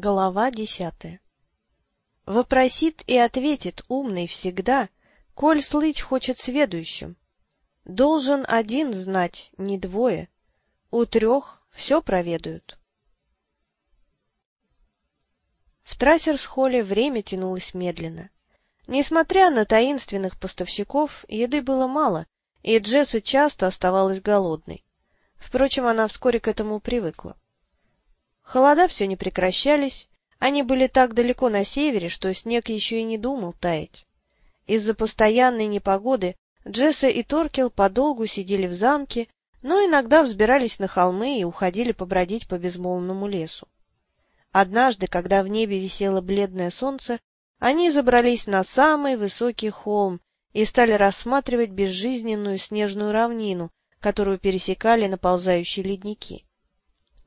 Глава десятая Вопросит и ответит умный всегда, Коль слыть хочет сведущим. Должен один знать, не двое, У трех все проведают. В Трассерс-холле время тянулось медленно. Несмотря на таинственных поставщиков, еды было мало, и Джесса часто оставалась голодной. Впрочем, она вскоре к этому привыкла. Холода все не прекращались, они были так далеко на севере, что снег еще и не думал таять. Из-за постоянной непогоды Джесса и Торкел подолгу сидели в замке, но иногда взбирались на холмы и уходили побродить по безмолвному лесу. Однажды, когда в небе висело бледное солнце, они забрались на самый высокий холм и стали рассматривать безжизненную снежную равнину, которую пересекали наползающие ледники.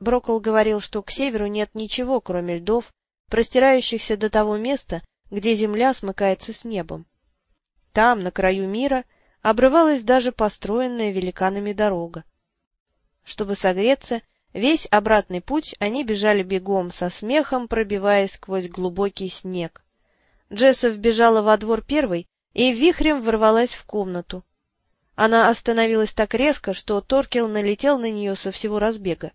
Брокол говорил, что к северу нет ничего, кроме льдов, простирающихся до того места, где земля смыкается с небом. Там, на краю мира, обрывалась даже построенная великанами дорога. Чтобы согреться, весь обратный путь они бежали бегом, со смехом пробиваясь сквозь глубокий снег. Джесса вбежала во двор первой и вихрем ворвалась в комнату. Она остановилась так резко, что Торкел налетел на нее со всего разбега.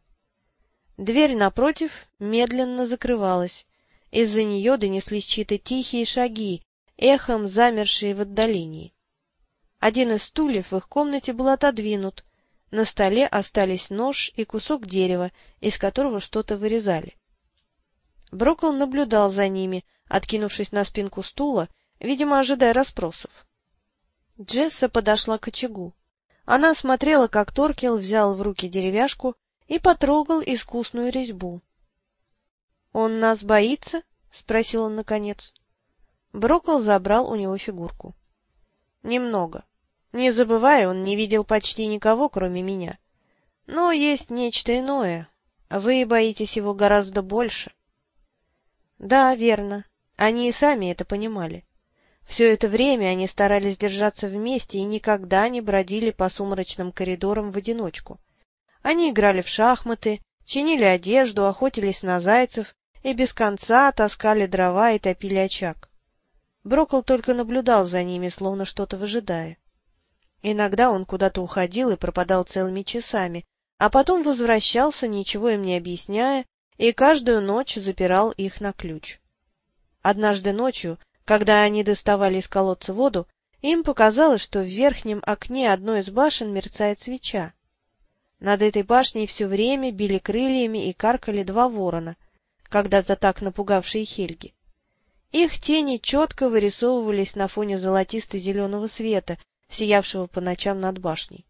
Дверь напротив медленно закрывалась. Из-за нее донеслись чьи-то тихие шаги, эхом замершие в отдалении. Один из стульев в их комнате был отодвинут. На столе остались нож и кусок дерева, из которого что-то вырезали. Брокл наблюдал за ними, откинувшись на спинку стула, видимо, ожидая расспросов. Джесса подошла к очагу. Она смотрела, как Торкел взял в руки деревяшку и потрогал искусную резьбу. — Он нас боится? — спросил он наконец. Брокол забрал у него фигурку. — Немного. Не забывай, он не видел почти никого, кроме меня. Но есть нечто иное. Вы боитесь его гораздо больше. Да, верно. Они и сами это понимали. Все это время они старались держаться вместе и никогда не бродили по сумрачным коридорам в одиночку. Они играли в шахматы, чинили одежду, охотились на зайцев и без конца таскали дрова и топили очаг. Брокол только наблюдал за ними, словно что-то выжидая. Иногда он куда-то уходил и пропадал целыми часами, а потом возвращался, ничего им не объясняя, и каждую ночь запирал их на ключ. Однажды ночью, когда они доставали из колодца воду, им показалось, что в верхнем окне одной из башен мерцает свеча. Над этой башней все время били крыльями и каркали два ворона, когда-то так напугавшие Хельги. Их тени четко вырисовывались на фоне золотисто-зеленого света, сиявшего по ночам над башней.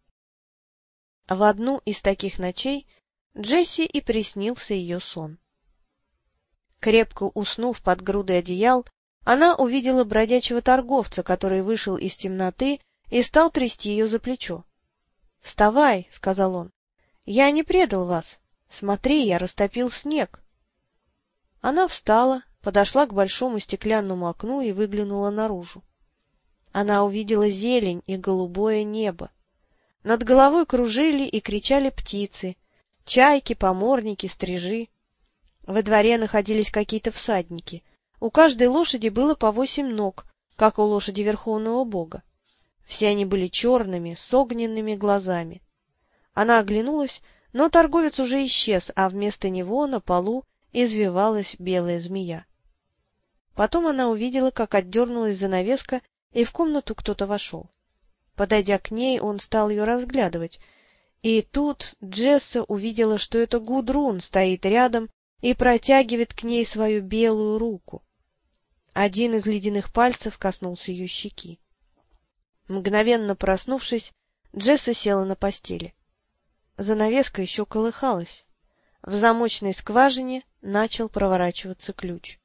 В одну из таких ночей Джесси и приснился ее сон. Крепко уснув под грудой одеял, она увидела бродячего торговца, который вышел из темноты и стал трясти ее за плечо. — Вставай, — сказал он, я не предал вас. Смотри, я растопил снег. Она встала, подошла к большому стеклянному окну и выглянула наружу. Она увидела зелень и голубое небо. Над головой кружили и кричали птицы, чайки, поморники, стрижи. Во дворе находились какие-то всадники. У каждой лошади было по восемь ног, как у лошади Верховного Бога. Все они были черными, с огненными глазами. Она оглянулась, но торговец уже исчез, а вместо него на полу извивалась белая змея. Потом она увидела, как отдернулась занавеска, и в комнату кто-то вошел. Подойдя к ней, он стал ее разглядывать, и тут Джесса увидела, что это Гудрун стоит рядом и протягивает к ней свою белую руку. Один из ледяных пальцев коснулся ее щеки. Мгновенно проснувшись, Джесса села на постели. Занавеска еще колыхалась. В замочной скважине начал проворачиваться ключ.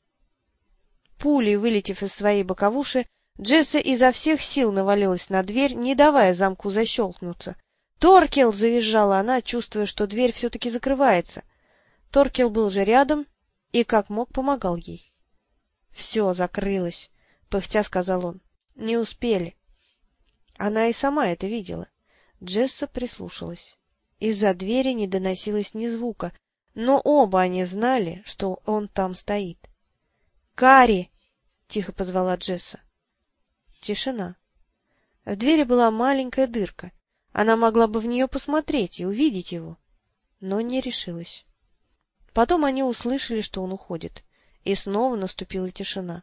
Пулей вылетев из своей боковуши, Джесса изо всех сил навалилась на дверь, не давая замку защелкнуться. «Торкел!» — завизжала она, чувствуя, что дверь все-таки закрывается. Торкел был же рядом и как мог помогал ей. — Все, закрылось, — пыхтя сказал он. — Не успели. Она и сама это видела. Джесса прислушалась. Из-за двери не доносилось ни звука, но оба они знали, что он там стоит. «Кари!» — тихо позвала Джесса. Тишина. В двери была маленькая дырка. Она могла бы в нее посмотреть и увидеть его, но не решилась. Потом они услышали, что он уходит, и снова наступила тишина.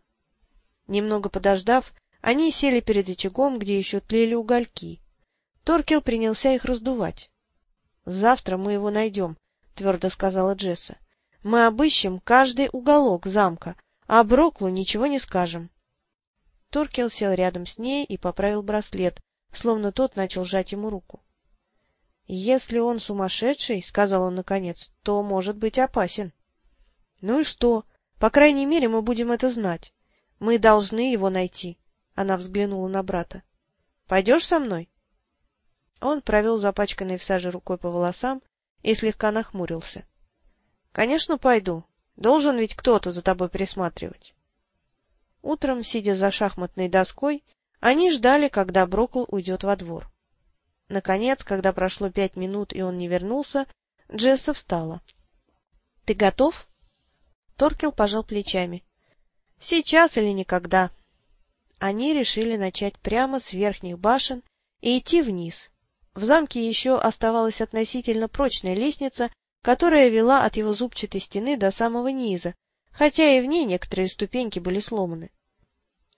Немного подождав, они сели перед очагом, где еще тлели угольки. Торкел принялся их раздувать. — Завтра мы его найдем, — твердо сказала Джесса. — Мы обыщем каждый уголок замка, а Броклу ничего не скажем. Торкел сел рядом с ней и поправил браслет, словно тот начал сжать ему руку. — Если он сумасшедший, — сказал он наконец, — то может быть опасен. — Ну и что? По крайней мере, мы будем это знать. Мы должны его найти. Она взглянула на брата. — Пойдешь со мной? Он провел запачканной в саже рукой по волосам и слегка нахмурился. — Конечно, пойду. Должен ведь кто-то за тобой присматривать. Утром, сидя за шахматной доской, они ждали, когда Брокл уйдет во двор. Наконец, когда прошло пять минут и он не вернулся, Джесса встала. — Ты готов? Торкел пожал плечами. — Сейчас или никогда. Они решили начать прямо с верхних башен и идти вниз. В замке еще оставалась относительно прочная лестница, которая вела от его зубчатой стены до самого низа, хотя и в ней некоторые ступеньки были сломаны.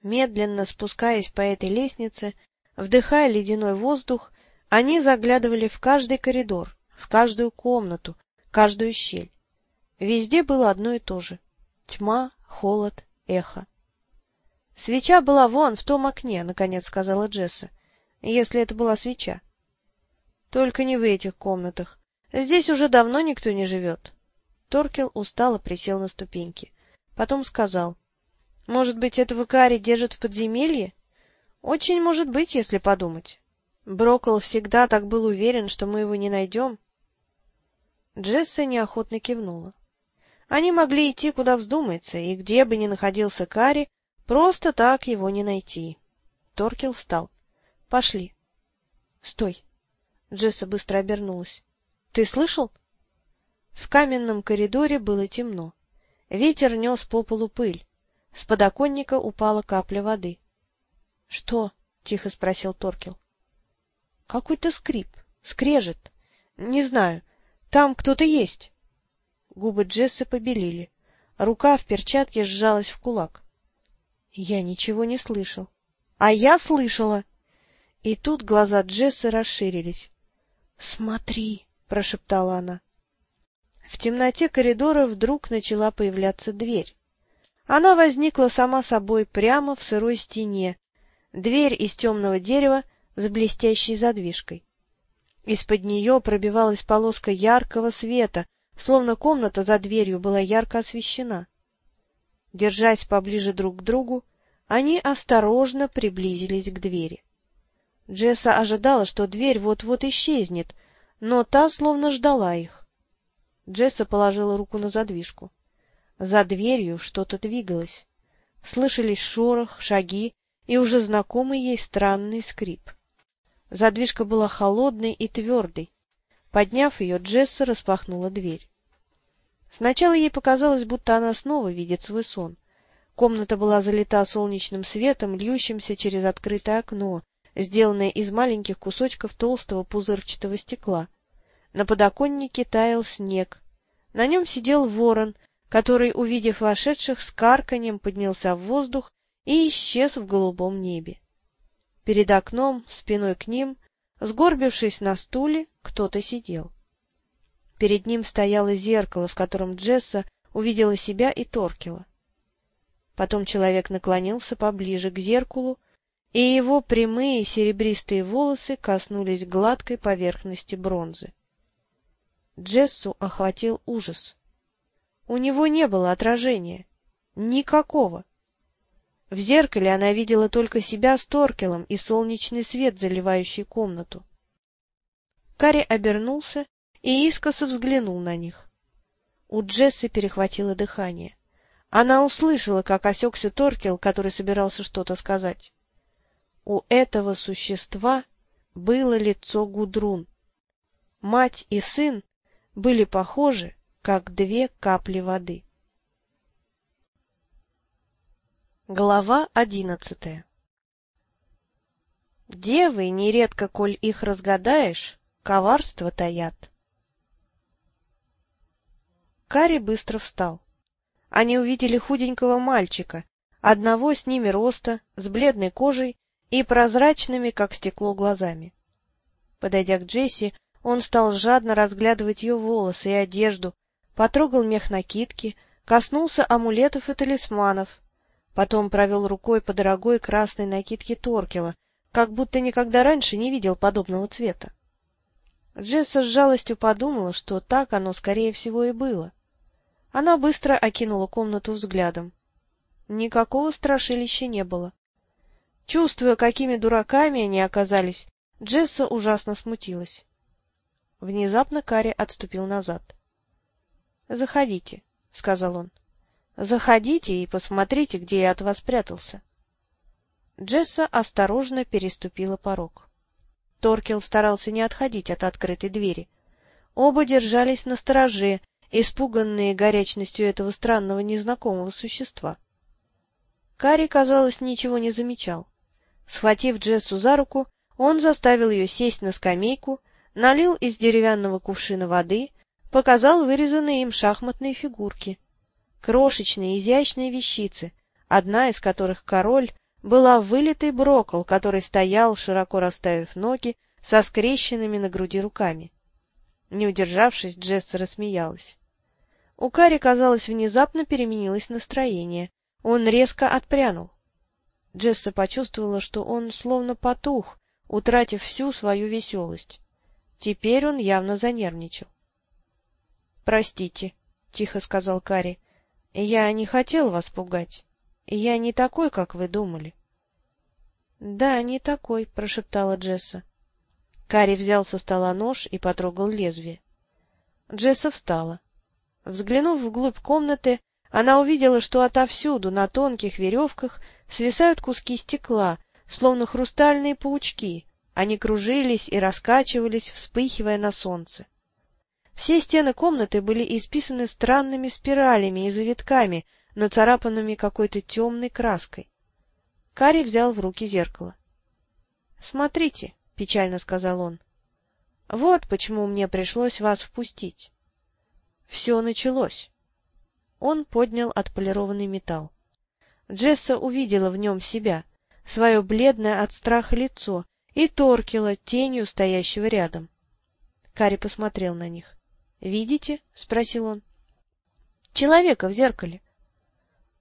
Медленно спускаясь по этой лестнице, вдыхая ледяной воздух, они заглядывали в каждый коридор, в каждую комнату, каждую щель. Везде было одно и то же — тьма, холод, эхо. — Свеча была вон, в том окне, — наконец сказала Джесса, — если это была свеча. — Только не в этих комнатах. Здесь уже давно никто не живет. Торкел устало присел на ступеньки. Потом сказал. — Может быть, этого Кари держат в подземелье? Очень может быть, если подумать. Брокол всегда так был уверен, что мы его не найдем. Джесса неохотно кивнула. Они могли идти, куда вздумается, и где бы ни находился Кари, просто так его не найти. Торкел встал. — Пошли. — Стой. Джесса быстро обернулась. — Ты слышал? В каменном коридоре было темно. Ветер нес по полу пыль. С подоконника упала капля воды. — Что? — тихо спросил Торкел. — Какой-то скрип, скрежет. Не знаю. Там кто-то есть. Губы Джессы побелели. Рука в перчатке сжалась в кулак. Я ничего не слышал. А я слышала. И тут глаза Джессы расширились. «Смотри!» — прошептала она. В темноте коридора вдруг начала появляться дверь. Она возникла сама собой прямо в сырой стене, дверь из темного дерева с блестящей задвижкой. Из-под нее пробивалась полоска яркого света, словно комната за дверью была ярко освещена. Держась поближе друг к другу, они осторожно приблизились к двери. Джесса ожидала, что дверь вот-вот исчезнет, но та словно ждала их. Джесса положила руку на задвижку. За дверью что-то двигалось. Слышались шорох, шаги и уже знакомый ей странный скрип. Задвижка была холодной и твердой. Подняв ее, Джесса распахнула дверь. Сначала ей показалось, будто она снова видит свой сон. Комната была залита солнечным светом, льющимся через открытое окно, сделанное из маленьких кусочков толстого пузырчатого стекла. На подоконнике таял снег. На нем сидел ворон, который, увидев вошедших, с карканьем поднялся в воздух и исчез в голубом небе. Перед окном, спиной к ним, сгорбившись на стуле, кто-то сидел. Перед ним стояло зеркало, в котором Джесса увидела себя и Торкела. Потом человек наклонился поближе к зеркалу, и его прямые серебристые волосы коснулись гладкой поверхности бронзы. Джессу охватил ужас. У него не было отражения. Никакого. В зеркале она видела только себя с Торкелом и солнечный свет, заливающий комнату. Карри обернулся и искоса взглянул на них. У Джессы перехватило дыхание. Она услышала, как осекся Торкел, который собирался что-то сказать. У этого существа было лицо Гудрун. Мать и сын были похожи, как две капли воды. Глава одиннадцатая Девы, нередко, коль их разгадаешь, коварство таят. Кари быстро встал. Они увидели худенького мальчика, одного с ними роста, с бледной кожей и прозрачными, как стекло, глазами. Подойдя к Джесси, он стал жадно разглядывать ее волосы и одежду, потрогал мех накидки, коснулся амулетов и талисманов, потом провел рукой по дорогой красной накидке Торкела, как будто никогда раньше не видел подобного цвета. Джесса с жалостью подумала, что так оно, скорее всего, и было. Она быстро окинула комнату взглядом. Никакого страшилища не было. Чувствуя, какими дураками они оказались, Джесса ужасно смутилась. Внезапно Карри отступил назад. — Заходите, — сказал он. — Заходите и посмотрите, где я от вас прятался. Джесса осторожно переступила порог. Торкел старался не отходить от открытой двери. Оба держались на стороже, испуганные горячностью этого странного незнакомого существа. Кари, казалось, ничего не замечал. Схватив Джессу за руку, он заставил ее сесть на скамейку, налил из деревянного кувшина воды, показал вырезанные им шахматные фигурки. Крошечные, изящные вещицы, одна из которых король была вылитый брокол, который стоял, широко расставив ноги, со скрещенными на груди руками. Не удержавшись, Джесса рассмеялась. У Кари, казалось, внезапно переменилось настроение. Он резко отпрянул. Джесса почувствовала, что он словно потух, утратив всю свою веселость. Теперь он явно занервничал. — Простите, — тихо сказал Кари, — я не хотел вас пугать. Я не такой, как вы думали. — Да, не такой, — прошептала Джесса. Кари взял со стола нож и потрогал лезвие. Джесса встала. Взглянув вглубь комнаты, она увидела, что отовсюду на тонких веревках свисают куски стекла, словно хрустальные паучки. Они кружились и раскачивались, вспыхивая на солнце. Все стены комнаты были исписаны странными спиралями и завитками, нацарапанными какой-то темной краской. Кари взял в руки зеркало. — Смотрите, — печально сказал он. — Вот почему мне пришлось вас впустить. Все началось. Он поднял отполированный металл. Джесса увидела в нем себя, свое бледное от страха лицо, и Торкила, тенью стоящего рядом. Кари посмотрел на них. — Видите? — спросил он. — Человека в зеркале.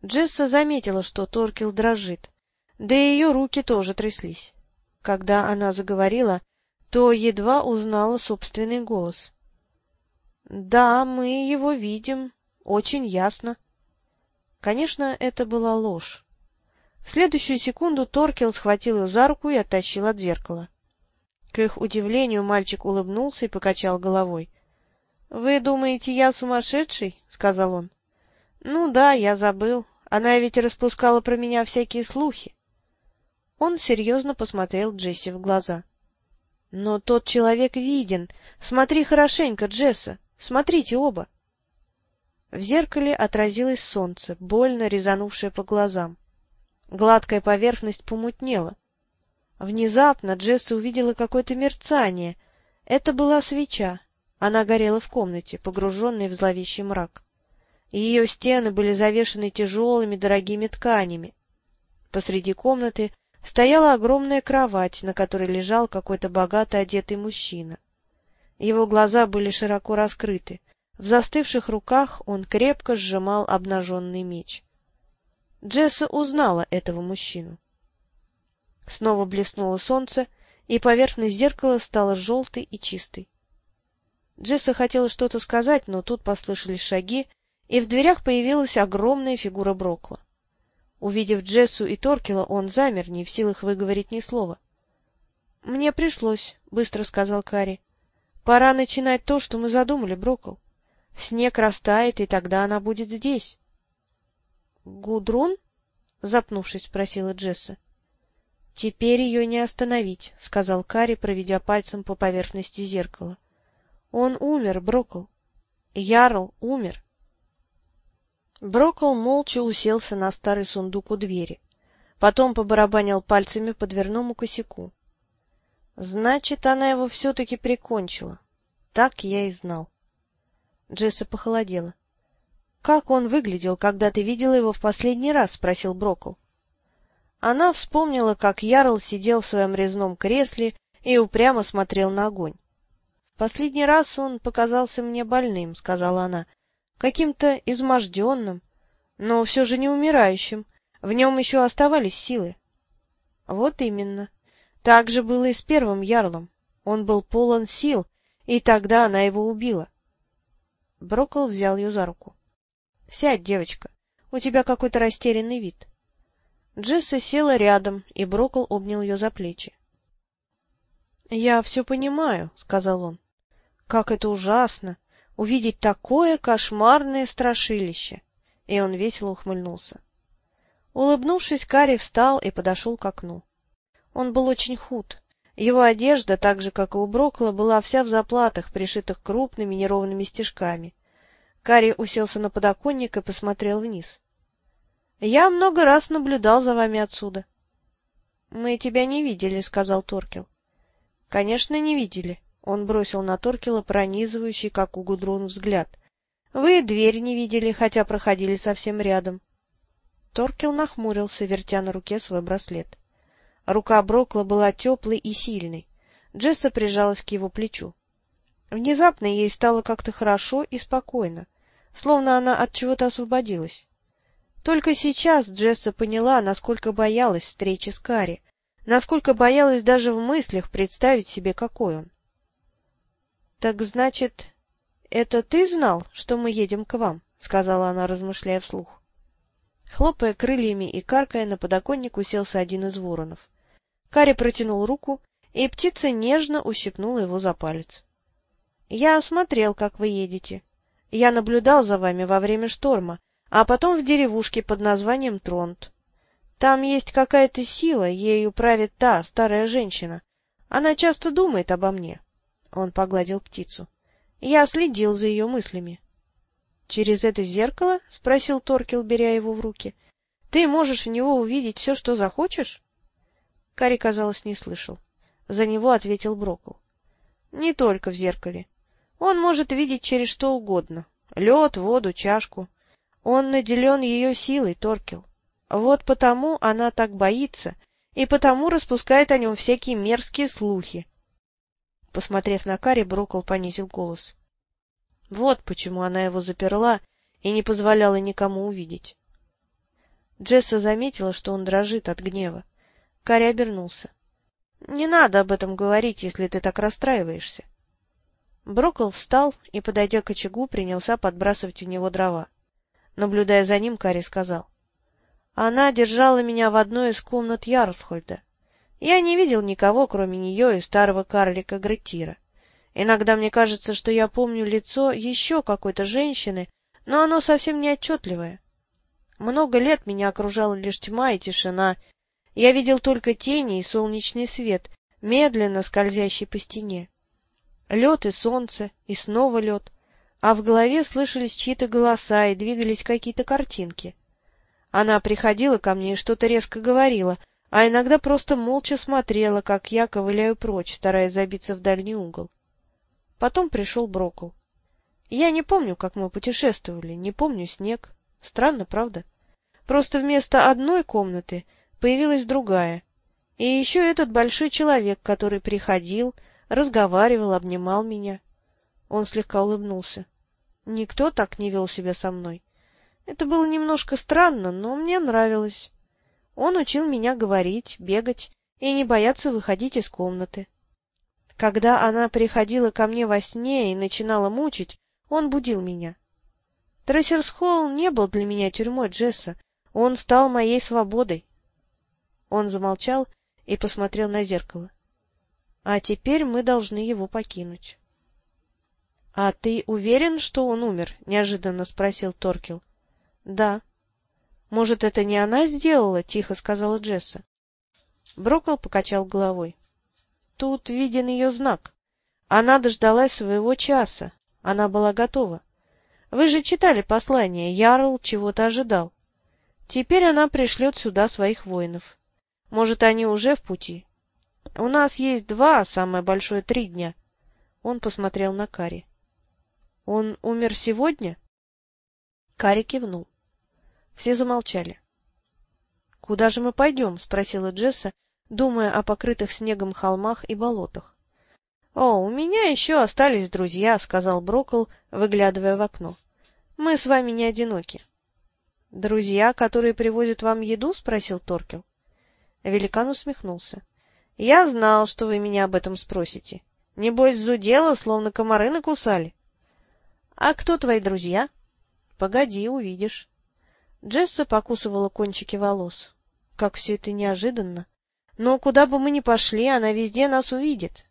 Джесса заметила, что Торкил дрожит, да и ее руки тоже тряслись. Когда она заговорила, то едва узнала собственный голос. — Да, мы его видим, очень ясно. Конечно, это была ложь. В следующую секунду Торкел схватил ее за руку и оттащил от зеркала. К их удивлению мальчик улыбнулся и покачал головой. — Вы думаете, я сумасшедший? — сказал он. — Ну да, я забыл. Она ведь распускала про меня всякие слухи. Он серьезно посмотрел Джесси в глаза. — Но тот человек виден. Смотри хорошенько, Джесса. Смотрите оба. В зеркале отразилось солнце, больно резанувшее по глазам. Гладкая поверхность помутнела. Внезапно Джесса увидела какое-то мерцание. Это была свеча. Она горела в комнате, погруженной в зловещий мрак ее стены были завешены тяжелыми дорогими тканями. Посреди комнаты стояла огромная кровать, на которой лежал какой-то богато одетый мужчина. Его глаза были широко раскрыты. В застывших руках он крепко сжимал обнаженный меч. Джесса узнала этого мужчину. Снова блеснуло солнце, и поверхность зеркала стала желтой и чистой. Джесса хотела что-то сказать, но тут послышались шаги, и в дверях появилась огромная фигура Брокла. Увидев Джессу и Торкела, он замер, не в силах выговорить ни слова. — Мне пришлось, — быстро сказал Кари. — Пора начинать то, что мы задумали, Брокл. Снег растает, и тогда она будет здесь. — Гудрун? — запнувшись, спросила Джесса. — Теперь ее не остановить, — сказал Кари, проведя пальцем по поверхности зеркала. — Он умер, Брокл. Ярл умер. Брокол молча уселся на старый сундук у двери. Потом побарабанил пальцами по дверному косяку. Значит, она его все-таки прикончила. Так я и знал. Джесса похолодела. — Как он выглядел, когда ты видела его в последний раз? — спросил Брокол. Она вспомнила, как Ярл сидел в своем резном кресле и упрямо смотрел на огонь. — Последний раз он показался мне больным, — сказала она, — каким-то изможденным, но все же не умирающим. В нем еще оставались силы. — Вот именно. Так же было и с первым ярлом. Он был полон сил, и тогда она его убила. Брокол взял ее за руку. — Сядь, девочка, у тебя какой-то растерянный вид. Джесса села рядом, и Брокол обнял ее за плечи. — Я все понимаю, — сказал он. — Как это ужасно! Увидеть такое кошмарное страшилище! И он весело ухмыльнулся. Улыбнувшись, Кари встал и подошел к окну. Он был очень худ. Его одежда, так же, как и у Брокла, была вся в заплатах, пришитых крупными неровными стежками. Кари уселся на подоконник и посмотрел вниз. — Я много раз наблюдал за вами отсюда. — Мы тебя не видели, — сказал Торкел. — Конечно, не видели. Он бросил на Торкела пронизывающий, как у Гудрун, взгляд. — Вы дверь не видели, хотя проходили совсем рядом. Торкел нахмурился, вертя на руке свой браслет. Рука Брокла была теплой и сильной. Джесса прижалась к его плечу. Внезапно ей стало как-то хорошо и спокойно, словно она от чего-то освободилась. Только сейчас Джесса поняла, насколько боялась встречи с Кари, насколько боялась даже в мыслях представить себе, какой он. — Так значит, это ты знал, что мы едем к вам? — сказала она, размышляя вслух. Хлопая крыльями и каркая, на подоконник уселся один из воронов. Кари протянул руку, и птица нежно ущипнула его за палец. — Я смотрел, как вы едете. Я наблюдал за вами во время шторма, а потом в деревушке под названием Тронт. Там есть какая-то сила, ею правит та, старая женщина. Она часто думает обо мне. Он погладил птицу. Я следил за ее мыслями. — Через это зеркало? — спросил Торкел, беря его в руки. — Ты можешь в него увидеть все, что захочешь? Кари, казалось, не слышал. За него ответил Брокл. — Не только в зеркале. Он может видеть через что угодно. Лед, воду, чашку. Он наделен ее силой, Торкел. Вот потому она так боится, и потому распускает о нем всякие мерзкие слухи. Посмотрев на Кари, Брокол понизил голос. Вот почему она его заперла и не позволяла никому увидеть. Джесса заметила, что он дрожит от гнева. Кари обернулся. — Не надо об этом говорить, если ты так расстраиваешься. Брокол встал и, подойдя к очагу, принялся подбрасывать у него дрова. Наблюдая за ним, Кари сказал. — Она держала меня в одной из комнат Ярлсхольда. Я не видел никого, кроме нее и старого карлика Гретира. Иногда мне кажется, что я помню лицо еще какой-то женщины, но оно совсем не отчетливое. Много лет меня окружала лишь тьма и тишина. Я видел только тени и солнечный свет, медленно скользящий по стене. Лед и солнце, и снова лед, а в голове слышались чьи-то голоса и двигались какие-то картинки. Она приходила ко мне и что-то резко говорила, а иногда просто молча смотрела, как я ковыляю прочь, стараясь забиться в дальний угол. Потом пришел Брокл. Я не помню, как мы путешествовали, не помню снег. Странно, правда? Просто вместо одной комнаты появилась другая. И еще этот большой человек, который приходил, разговаривал, обнимал меня. Он слегка улыбнулся. Никто так не вел себя со мной. Это было немножко странно, но мне нравилось. Он учил меня говорить, бегать и не бояться выходить из комнаты. Когда она приходила ко мне во сне и начинала мучить, он будил меня. Трассерсхолл не был для меня тюрьмой Джесса, он стал моей свободой. Он замолчал и посмотрел на зеркало. А теперь мы должны его покинуть. — А ты уверен, что он умер? — неожиданно спросил Торкел. — Да. — Может, это не она сделала? — тихо сказала Джесса. Брокол покачал головой. — Тут виден ее знак. Она дождалась своего часа. Она была готова. Вы же читали послание, Ярл чего-то ожидал. Теперь она пришлет сюда своих воинов. Может, они уже в пути? У нас есть два, самое большое три дня. Он посмотрел на Кари. — Он умер сегодня? Кари кивнул. Все замолчали. — Куда же мы пойдем? — спросила Джесса, думая о покрытых снегом холмах и болотах. — О, у меня еще остались друзья, — сказал Брокл, выглядывая в окно. — Мы с вами не одиноки. — Друзья, которые привозят вам еду? — спросил Торкел. Великан усмехнулся. — Я знал, что вы меня об этом спросите. Небось, зудела, словно комары накусали. — А кто твои друзья? — Погоди, увидишь. Джесса покусывала кончики волос. Как все это неожиданно. Но куда бы мы ни пошли, она везде нас увидит.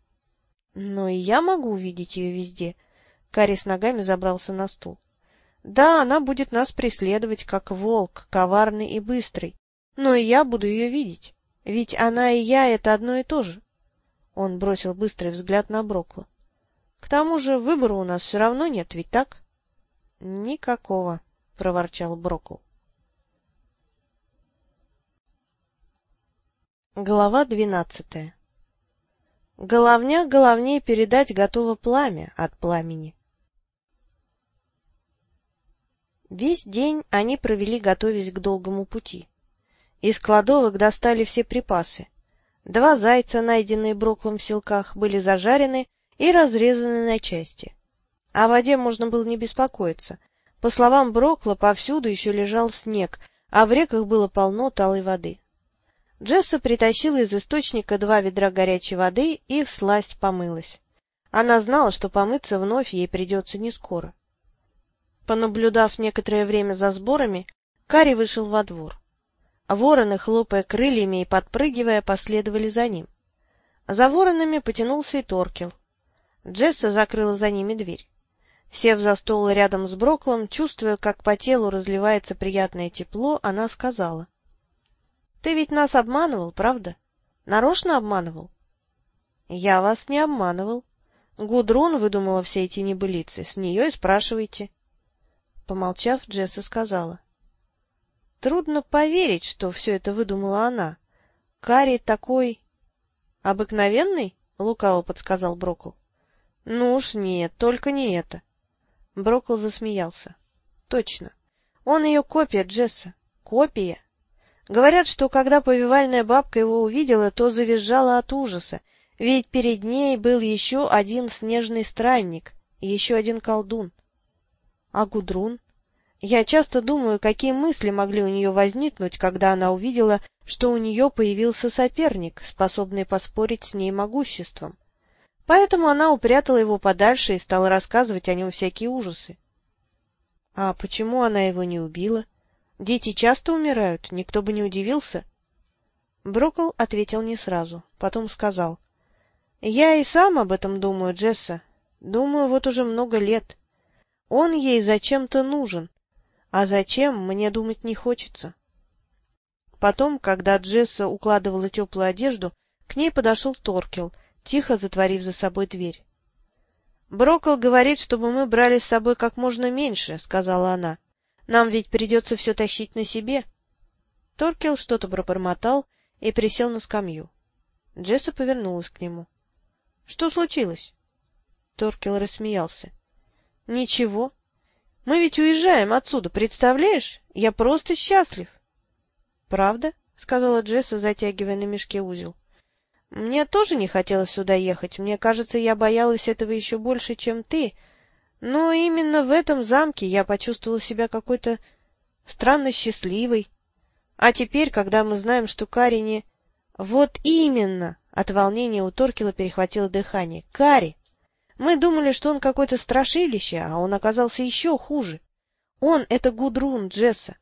Но и я могу увидеть ее везде. Карри с ногами забрался на стул. Да, она будет нас преследовать, как волк, коварный и быстрый. Но и я буду ее видеть. Ведь она и я — это одно и то же. Он бросил быстрый взгляд на Брокла. — К тому же выбора у нас все равно нет, ведь так? — Никакого, — проворчал Брокл. Глава двенадцатая Головня головней передать готово пламя от пламени. Весь день они провели, готовясь к долгому пути. Из кладовок достали все припасы. Два зайца, найденные Броклом в селках, были зажарены и разрезаны на части. О воде можно было не беспокоиться. По словам Брокла, повсюду еще лежал снег, а в реках было полно талой воды. Джесса притащила из источника два ведра горячей воды и всласть помылась. Она знала, что помыться вновь ей придется не скоро. Понаблюдав некоторое время за сборами, Кари вышел во двор. Вороны, хлопая крыльями и подпрыгивая, последовали за ним. За воронами потянулся и Торкел. Джесса закрыла за ними дверь. Сев за стол рядом с Броклом, чувствуя, как по телу разливается приятное тепло, она сказала —— Ты ведь нас обманывал, правда? Нарочно обманывал? — Я вас не обманывал. Гудрун выдумала все эти небылицы. С нее и спрашивайте. Помолчав, Джесса сказала. — Трудно поверить, что все это выдумала она. Карри такой... — Обыкновенный? — лукаво подсказал Брокл. — Ну уж нет, только не это. Брокл засмеялся. — Точно. Он ее копия, Джесса. Копия. Говорят, что когда повивальная бабка его увидела, то завизжала от ужаса, ведь перед ней был еще один снежный странник еще один колдун. А Гудрун? Я часто думаю, какие мысли могли у нее возникнуть, когда она увидела, что у нее появился соперник, способный поспорить с ней могуществом. Поэтому она упрятала его подальше и стала рассказывать о нем всякие ужасы. А почему она его не убила? Дети часто умирают, никто бы не удивился. Брокл ответил не сразу, потом сказал. — Я и сам об этом думаю, Джесса. Думаю, вот уже много лет. Он ей зачем-то нужен, а зачем, мне думать не хочется. Потом, когда Джесса укладывала теплую одежду, к ней подошел Торкел, тихо затворив за собой дверь. — Брокл говорит, чтобы мы брали с собой как можно меньше, — сказала она. — нам ведь придется все тащить на себе. Торкел что-то пробормотал и присел на скамью. Джесса повернулась к нему. — Что случилось? Торкел рассмеялся. — Ничего. Мы ведь уезжаем отсюда, представляешь? Я просто счастлив. — Правда? — сказала Джесса, затягивая на мешке узел. — Мне тоже не хотелось сюда ехать. Мне кажется, я боялась этого еще больше, чем ты, — но именно в этом замке я почувствовала себя какой-то странно счастливой. А теперь, когда мы знаем, что Кари не... Вот именно! От волнения у Торкила перехватило дыхание. Кари! Мы думали, что он какое-то страшилище, а он оказался еще хуже. Он — это Гудрун Джесса.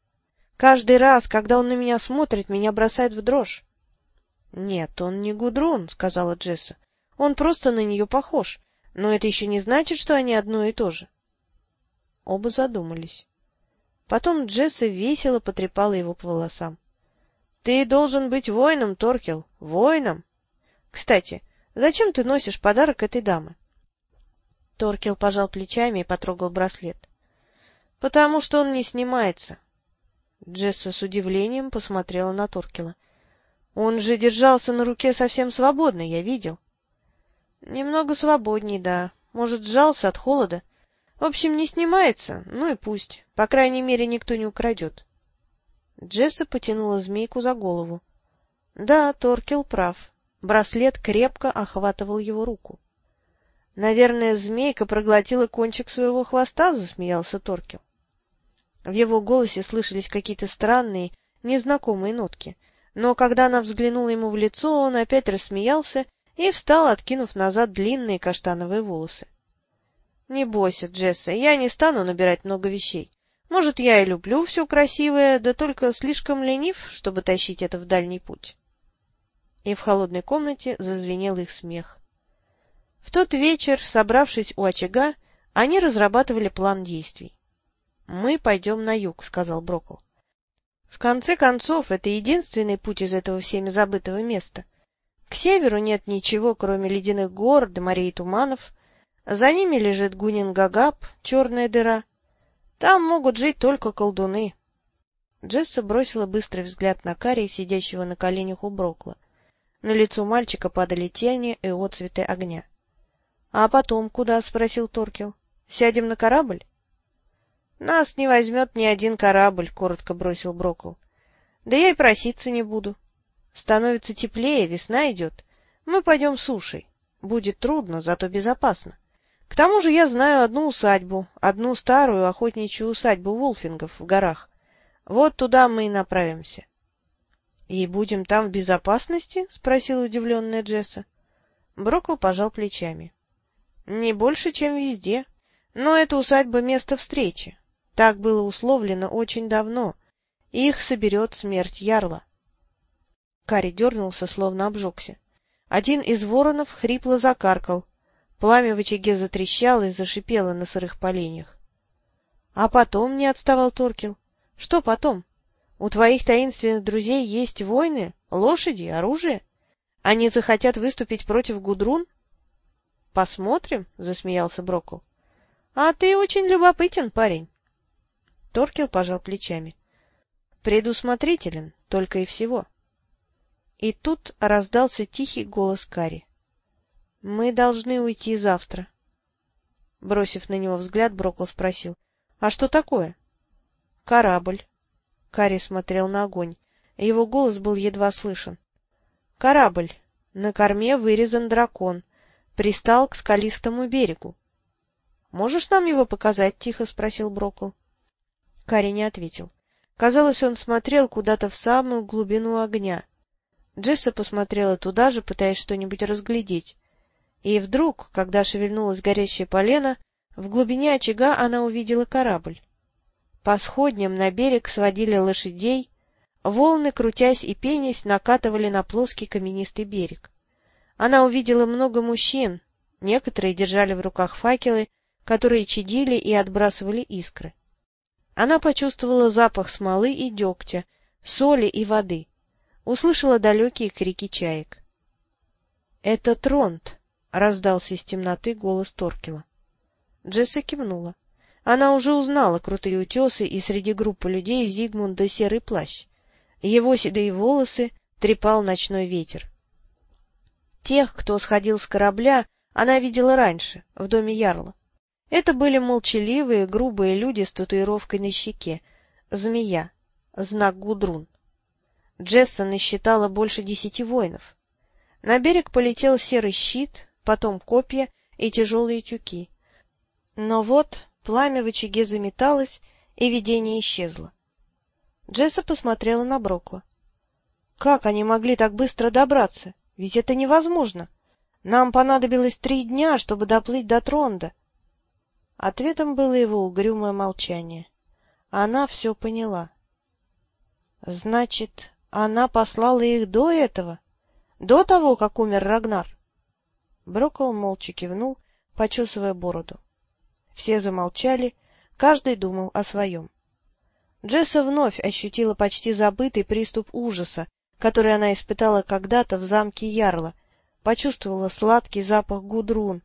Каждый раз, когда он на меня смотрит, меня бросает в дрожь. — Нет, он не Гудрун, — сказала Джесса. — Он просто на нее похож. Но это еще не значит, что они одно и то же. Оба задумались. Потом Джесса весело потрепала его по волосам. — Ты должен быть воином, Торкел, воином. Кстати, зачем ты носишь подарок этой дамы? Торкел пожал плечами и потрогал браслет. — Потому что он не снимается. Джесса с удивлением посмотрела на Торкела. — Он же держался на руке совсем свободно, я видел. — Немного свободней, да. Может, сжался от холода. В общем, не снимается, ну и пусть. По крайней мере, никто не украдет. Джесса потянула змейку за голову. Да, Торкел прав. Браслет крепко охватывал его руку. — Наверное, змейка проглотила кончик своего хвоста, — засмеялся Торкел. В его голосе слышались какие-то странные, незнакомые нотки, но когда она взглянула ему в лицо, он опять рассмеялся и встал, откинув назад длинные каштановые волосы. — Не бойся, Джесса, я не стану набирать много вещей. Может, я и люблю все красивое, да только слишком ленив, чтобы тащить это в дальний путь. И в холодной комнате зазвенел их смех. В тот вечер, собравшись у очага, они разрабатывали план действий. — Мы пойдем на юг, — сказал Брокл. — В конце концов, это единственный путь из этого всеми забытого места. К северу нет ничего, кроме ледяных гор да морей туманов. За ними лежит Гунин-Гагап, черная дыра. Там могут жить только колдуны. Джесса бросила быстрый взгляд на Карри, сидящего на коленях у Брокла. На лицо мальчика падали тени и отцветы огня. — А потом куда? — спросил Торкел. — Сядем на корабль? — Нас не возьмет ни один корабль, — коротко бросил Брокл. — Да я и проситься не буду. Становится теплее, весна идет. Мы пойдем сушей. Будет трудно, зато безопасно. К тому же я знаю одну усадьбу, одну старую охотничью усадьбу Волфингов в горах. Вот туда мы и направимся. — И будем там в безопасности? — спросила удивленная Джесса. Брокл пожал плечами. — Не больше, чем везде. Но эта усадьба — место встречи. Так было условлено очень давно. Их соберет смерть ярла. Кари дернулся, словно обжегся. Один из воронов хрипло закаркал, Пламя в очаге затрещало и зашипело на сырых поленьях. — А потом не отставал Торкел. — Что потом? У твоих таинственных друзей есть войны, лошади, оружие? Они захотят выступить против Гудрун? — Посмотрим, — засмеялся Брокл. — А ты очень любопытен, парень. Торкел пожал плечами. — Предусмотрителен, только и всего. И тут раздался тихий голос Кари. — Мы должны уйти завтра. Бросив на него взгляд, Брокл спросил. — А что такое? — Корабль. Карри смотрел на огонь. Его голос был едва слышен. — Корабль. На корме вырезан дракон. Пристал к скалистому берегу. — Можешь нам его показать? — тихо спросил Брокл. Карри не ответил. Казалось, он смотрел куда-то в самую глубину огня. Джесса посмотрела туда же, пытаясь что-нибудь разглядеть. И вдруг, когда шевельнулось горящее полено, в глубине очага она увидела корабль. По сходням на берег сводили лошадей, волны, крутясь и пенясь, накатывали на плоский каменистый берег. Она увидела много мужчин, некоторые держали в руках факелы, которые чадили и отбрасывали искры. Она почувствовала запах смолы и дегтя, соли и воды, услышала далекие крики чаек. — Это Тронт, — раздался из темноты голос Торкела. Джесса кивнула. Она уже узнала крутые утесы и среди группы людей Зигмунда серый плащ. Его седые волосы трепал ночной ветер. Тех, кто сходил с корабля, она видела раньше, в доме Ярла. Это были молчаливые, грубые люди с татуировкой на щеке. Змея. Знак Гудрун. Джесса насчитала больше десяти воинов. На берег полетел серый щит, потом копья и тяжелые тюки. Но вот пламя в очаге заметалось, и видение исчезло. Джесса посмотрела на Брокла. — Как они могли так быстро добраться? Ведь это невозможно. Нам понадобилось три дня, чтобы доплыть до Тронда. Ответом было его угрюмое молчание. Она все поняла. — Значит, она послала их до этого? До того, как умер Рагнар? Брокол молча кивнул, почесывая бороду. Все замолчали, каждый думал о своем. Джесса вновь ощутила почти забытый приступ ужаса, который она испытала когда-то в замке Ярла, почувствовала сладкий запах гудрун,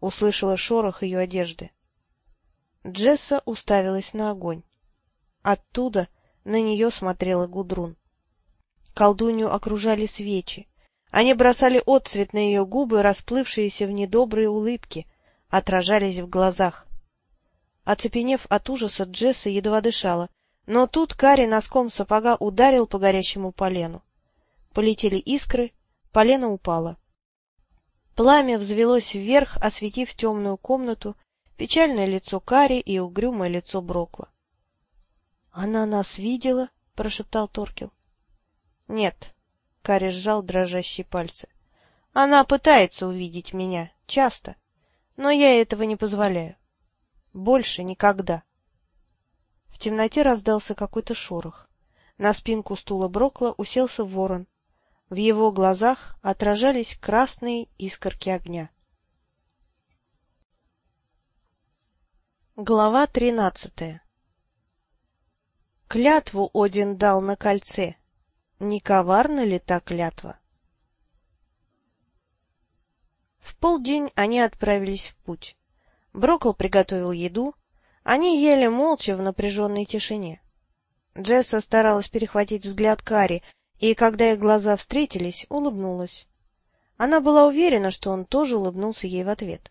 услышала шорох ее одежды. Джесса уставилась на огонь. Оттуда на нее смотрела Гудрун. Колдунью окружали свечи. Они бросали отцвет на ее губы, расплывшиеся в недобрые улыбки, отражались в глазах. Оцепенев от ужаса, Джесса едва дышала, но тут Кари носком сапога ударил по горящему полену. Полетели искры, полено упало. Пламя взвелось вверх, осветив темную комнату, печальное лицо Кари и угрюмое лицо Брокла. — Она нас видела? — прошептал Торкел. — Нет, — Кари сжал дрожащие пальцы. — Она пытается увидеть меня, часто, но я этого не позволяю. Больше никогда. В темноте раздался какой-то шорох. На спинку стула Брокла уселся ворон. В его глазах отражались красные искорки огня. Глава тринадцатая Клятву Один дал на кольце. Не коварна ли та клятва? В полдень они отправились в путь. Брокл приготовил еду, они ели молча в напряженной тишине. Джесса старалась перехватить взгляд Кари, и, когда их глаза встретились, улыбнулась. Она была уверена, что он тоже улыбнулся ей в ответ.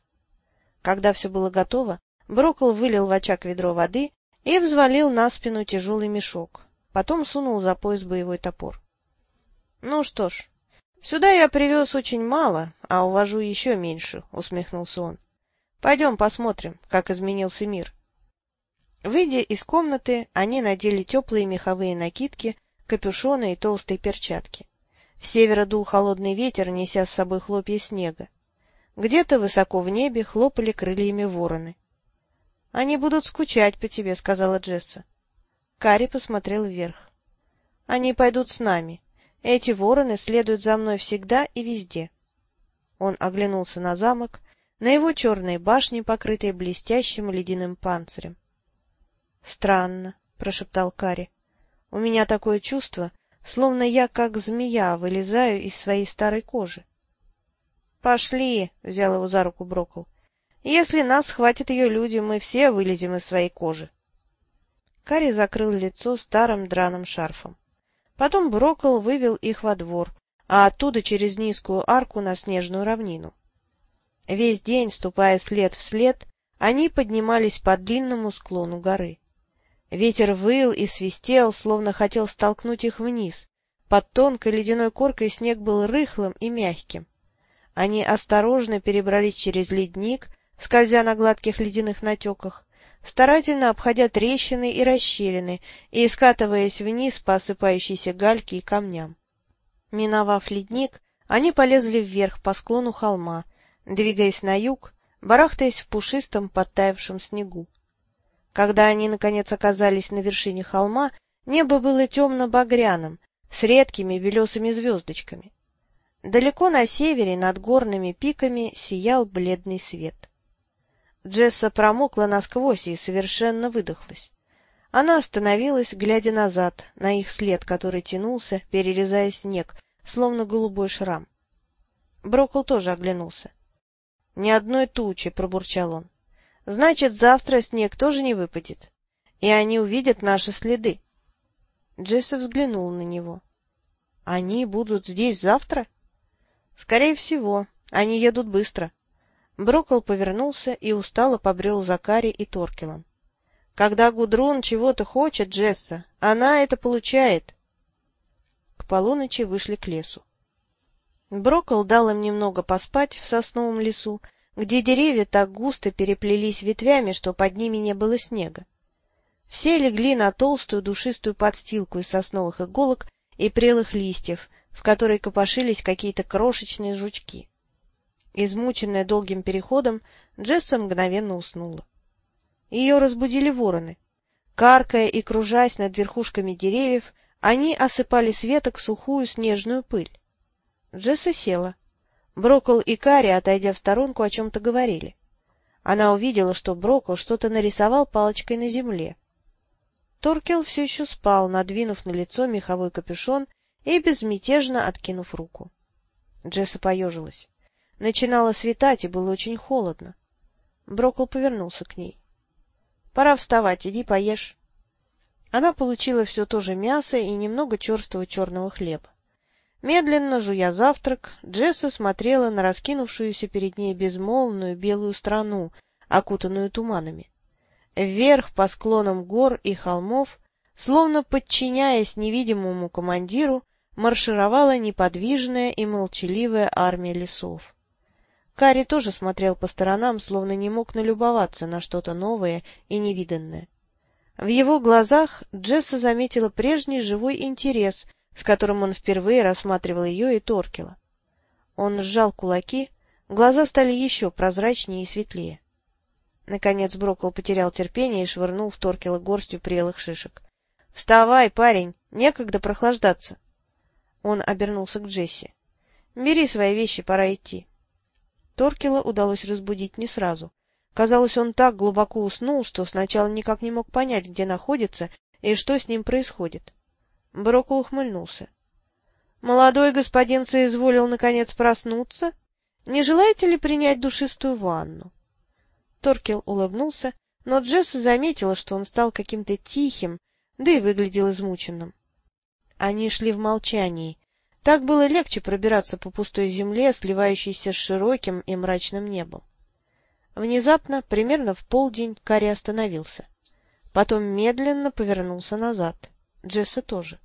Когда все было готово, Брокл вылил в очаг ведро воды и взвалил на спину тяжелый мешок, потом сунул за пояс боевой топор. — Ну что ж, сюда я привез очень мало, а увожу еще меньше, — усмехнулся он. — Пойдем посмотрим, как изменился мир. Выйдя из комнаты, они надели теплые меховые накидки, капюшоны и толстые перчатки. В севера дул холодный ветер, неся с собой хлопья снега. Где-то высоко в небе хлопали крыльями вороны. — Они будут скучать по тебе, — сказала Джесса. Кари посмотрел вверх. — Они пойдут с нами. Эти вороны следуют за мной всегда и везде. Он оглянулся на замок, на его черные башни, покрытые блестящим ледяным панцирем. — Странно, — прошептал Кари. — У меня такое чувство, словно я, как змея, вылезаю из своей старой кожи. — Пошли, — взял его за руку Брокл. — Если нас схватят ее люди, мы все вылезем из своей кожи. Кари закрыл лицо старым драным шарфом. Потом Брокл вывел их во двор, а оттуда через низкую арку на снежную равнину. Весь день, ступая след в след, они поднимались по длинному склону горы. Ветер выл и свистел, словно хотел столкнуть их вниз. Под тонкой ледяной коркой снег был рыхлым и мягким. Они осторожно перебрались через ледник, скользя на гладких ледяных натеках, старательно обходя трещины и расщелины и скатываясь вниз по осыпающейся гальке и камням. Миновав ледник, они полезли вверх по склону холма, двигаясь на юг, барахтаясь в пушистом подтаявшем снегу. Когда они, наконец, оказались на вершине холма, небо было темно-багряным, с редкими белесыми звездочками. Далеко на севере, над горными пиками, сиял бледный свет. Джесса промокла насквозь и совершенно выдохлась. Она остановилась, глядя назад, на их след, который тянулся, перерезая снег, словно голубой шрам. Брокл тоже оглянулся. — Ни одной тучи, — пробурчал он. Значит, завтра снег тоже не выпадет, и они увидят наши следы. Джесса взглянул на него. — Они будут здесь завтра? — Скорее всего. Они едут быстро. Брокол повернулся и устало побрел за Кари и Торкелом. — Когда Гудрун чего-то хочет, Джесса, она это получает. К полуночи вышли к лесу. Брокол дал им немного поспать в сосновом лесу где деревья так густо переплелись ветвями, что под ними не было снега. Все легли на толстую душистую подстилку из сосновых иголок и прелых листьев, в которой копошились какие-то крошечные жучки. Измученная долгим переходом, Джесса мгновенно уснула. Ее разбудили вороны. Каркая и кружась над верхушками деревьев, они осыпали с веток сухую снежную пыль. Джесса села. Брокол и Кари, отойдя в сторонку, о чем-то говорили. Она увидела, что Брокол что-то нарисовал палочкой на земле. Торкел все еще спал, надвинув на лицо меховой капюшон и безмятежно откинув руку. Джесса поежилась. Начинало светать, и было очень холодно. Брокол повернулся к ней. — Пора вставать, иди поешь. Она получила все то же мясо и немного черстого черного хлеба. Медленно, жуя завтрак, Джесса смотрела на раскинувшуюся перед ней безмолвную белую страну, окутанную туманами. Вверх по склонам гор и холмов, словно подчиняясь невидимому командиру, маршировала неподвижная и молчаливая армия лесов. Кари тоже смотрел по сторонам, словно не мог налюбоваться на что-то новое и невиданное. В его глазах Джесса заметила прежний живой интерес, с которым он впервые рассматривал ее и Торкела. Он сжал кулаки, глаза стали еще прозрачнее и светлее. Наконец Брокол потерял терпение и швырнул в Торкела горстью прелых шишек. — Вставай, парень, некогда прохлаждаться. Он обернулся к Джесси. — Бери свои вещи, пора идти. Торкела удалось разбудить не сразу. Казалось, он так глубоко уснул, что сначала никак не мог понять, где находится и что с ним происходит. Брокл ухмыльнулся. — Молодой господин соизволил, наконец, проснуться? Не желаете ли принять душистую ванну? Торкел улыбнулся, но Джесса заметила, что он стал каким-то тихим, да и выглядел измученным. Они шли в молчании. Так было легче пробираться по пустой земле, сливающейся с широким и мрачным небом. Внезапно, примерно в полдень, Карри остановился. Потом медленно повернулся назад. Джесса тоже.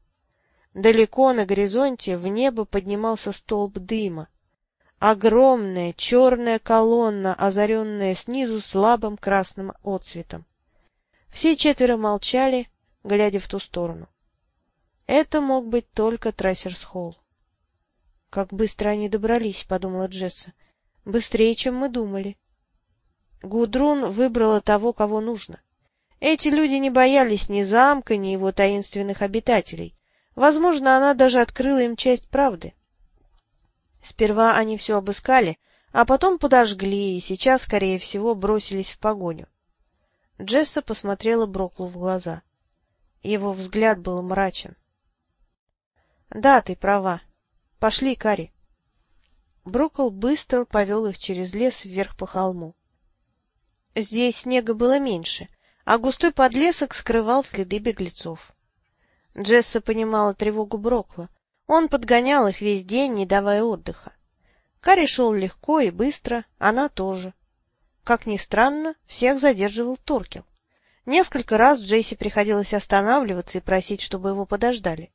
Далеко на горизонте в небо поднимался столб дыма. Огромная черная колонна, озаренная снизу слабым красным отцветом. Все четверо молчали, глядя в ту сторону. Это мог быть только Трассерс-Холл. — Как быстро они добрались, — подумала Джесса. — Быстрее, чем мы думали. Гудрун выбрала того, кого нужно. Эти люди не боялись ни замка, ни его таинственных обитателей. Возможно, она даже открыла им часть правды. Сперва они все обыскали, а потом подожгли, и сейчас, скорее всего, бросились в погоню. Джесса посмотрела Броклу в глаза. Его взгляд был мрачен. — Да, ты права. Пошли, Кари. Брокл быстро повел их через лес вверх по холму. Здесь снега было меньше, а густой подлесок скрывал следы беглецов. Джесса понимала тревогу Брокла. Он подгонял их весь день, не давая отдыха. Карри шел легко и быстро, она тоже. Как ни странно, всех задерживал Торкел. Несколько раз Джесси приходилось останавливаться и просить, чтобы его подождали.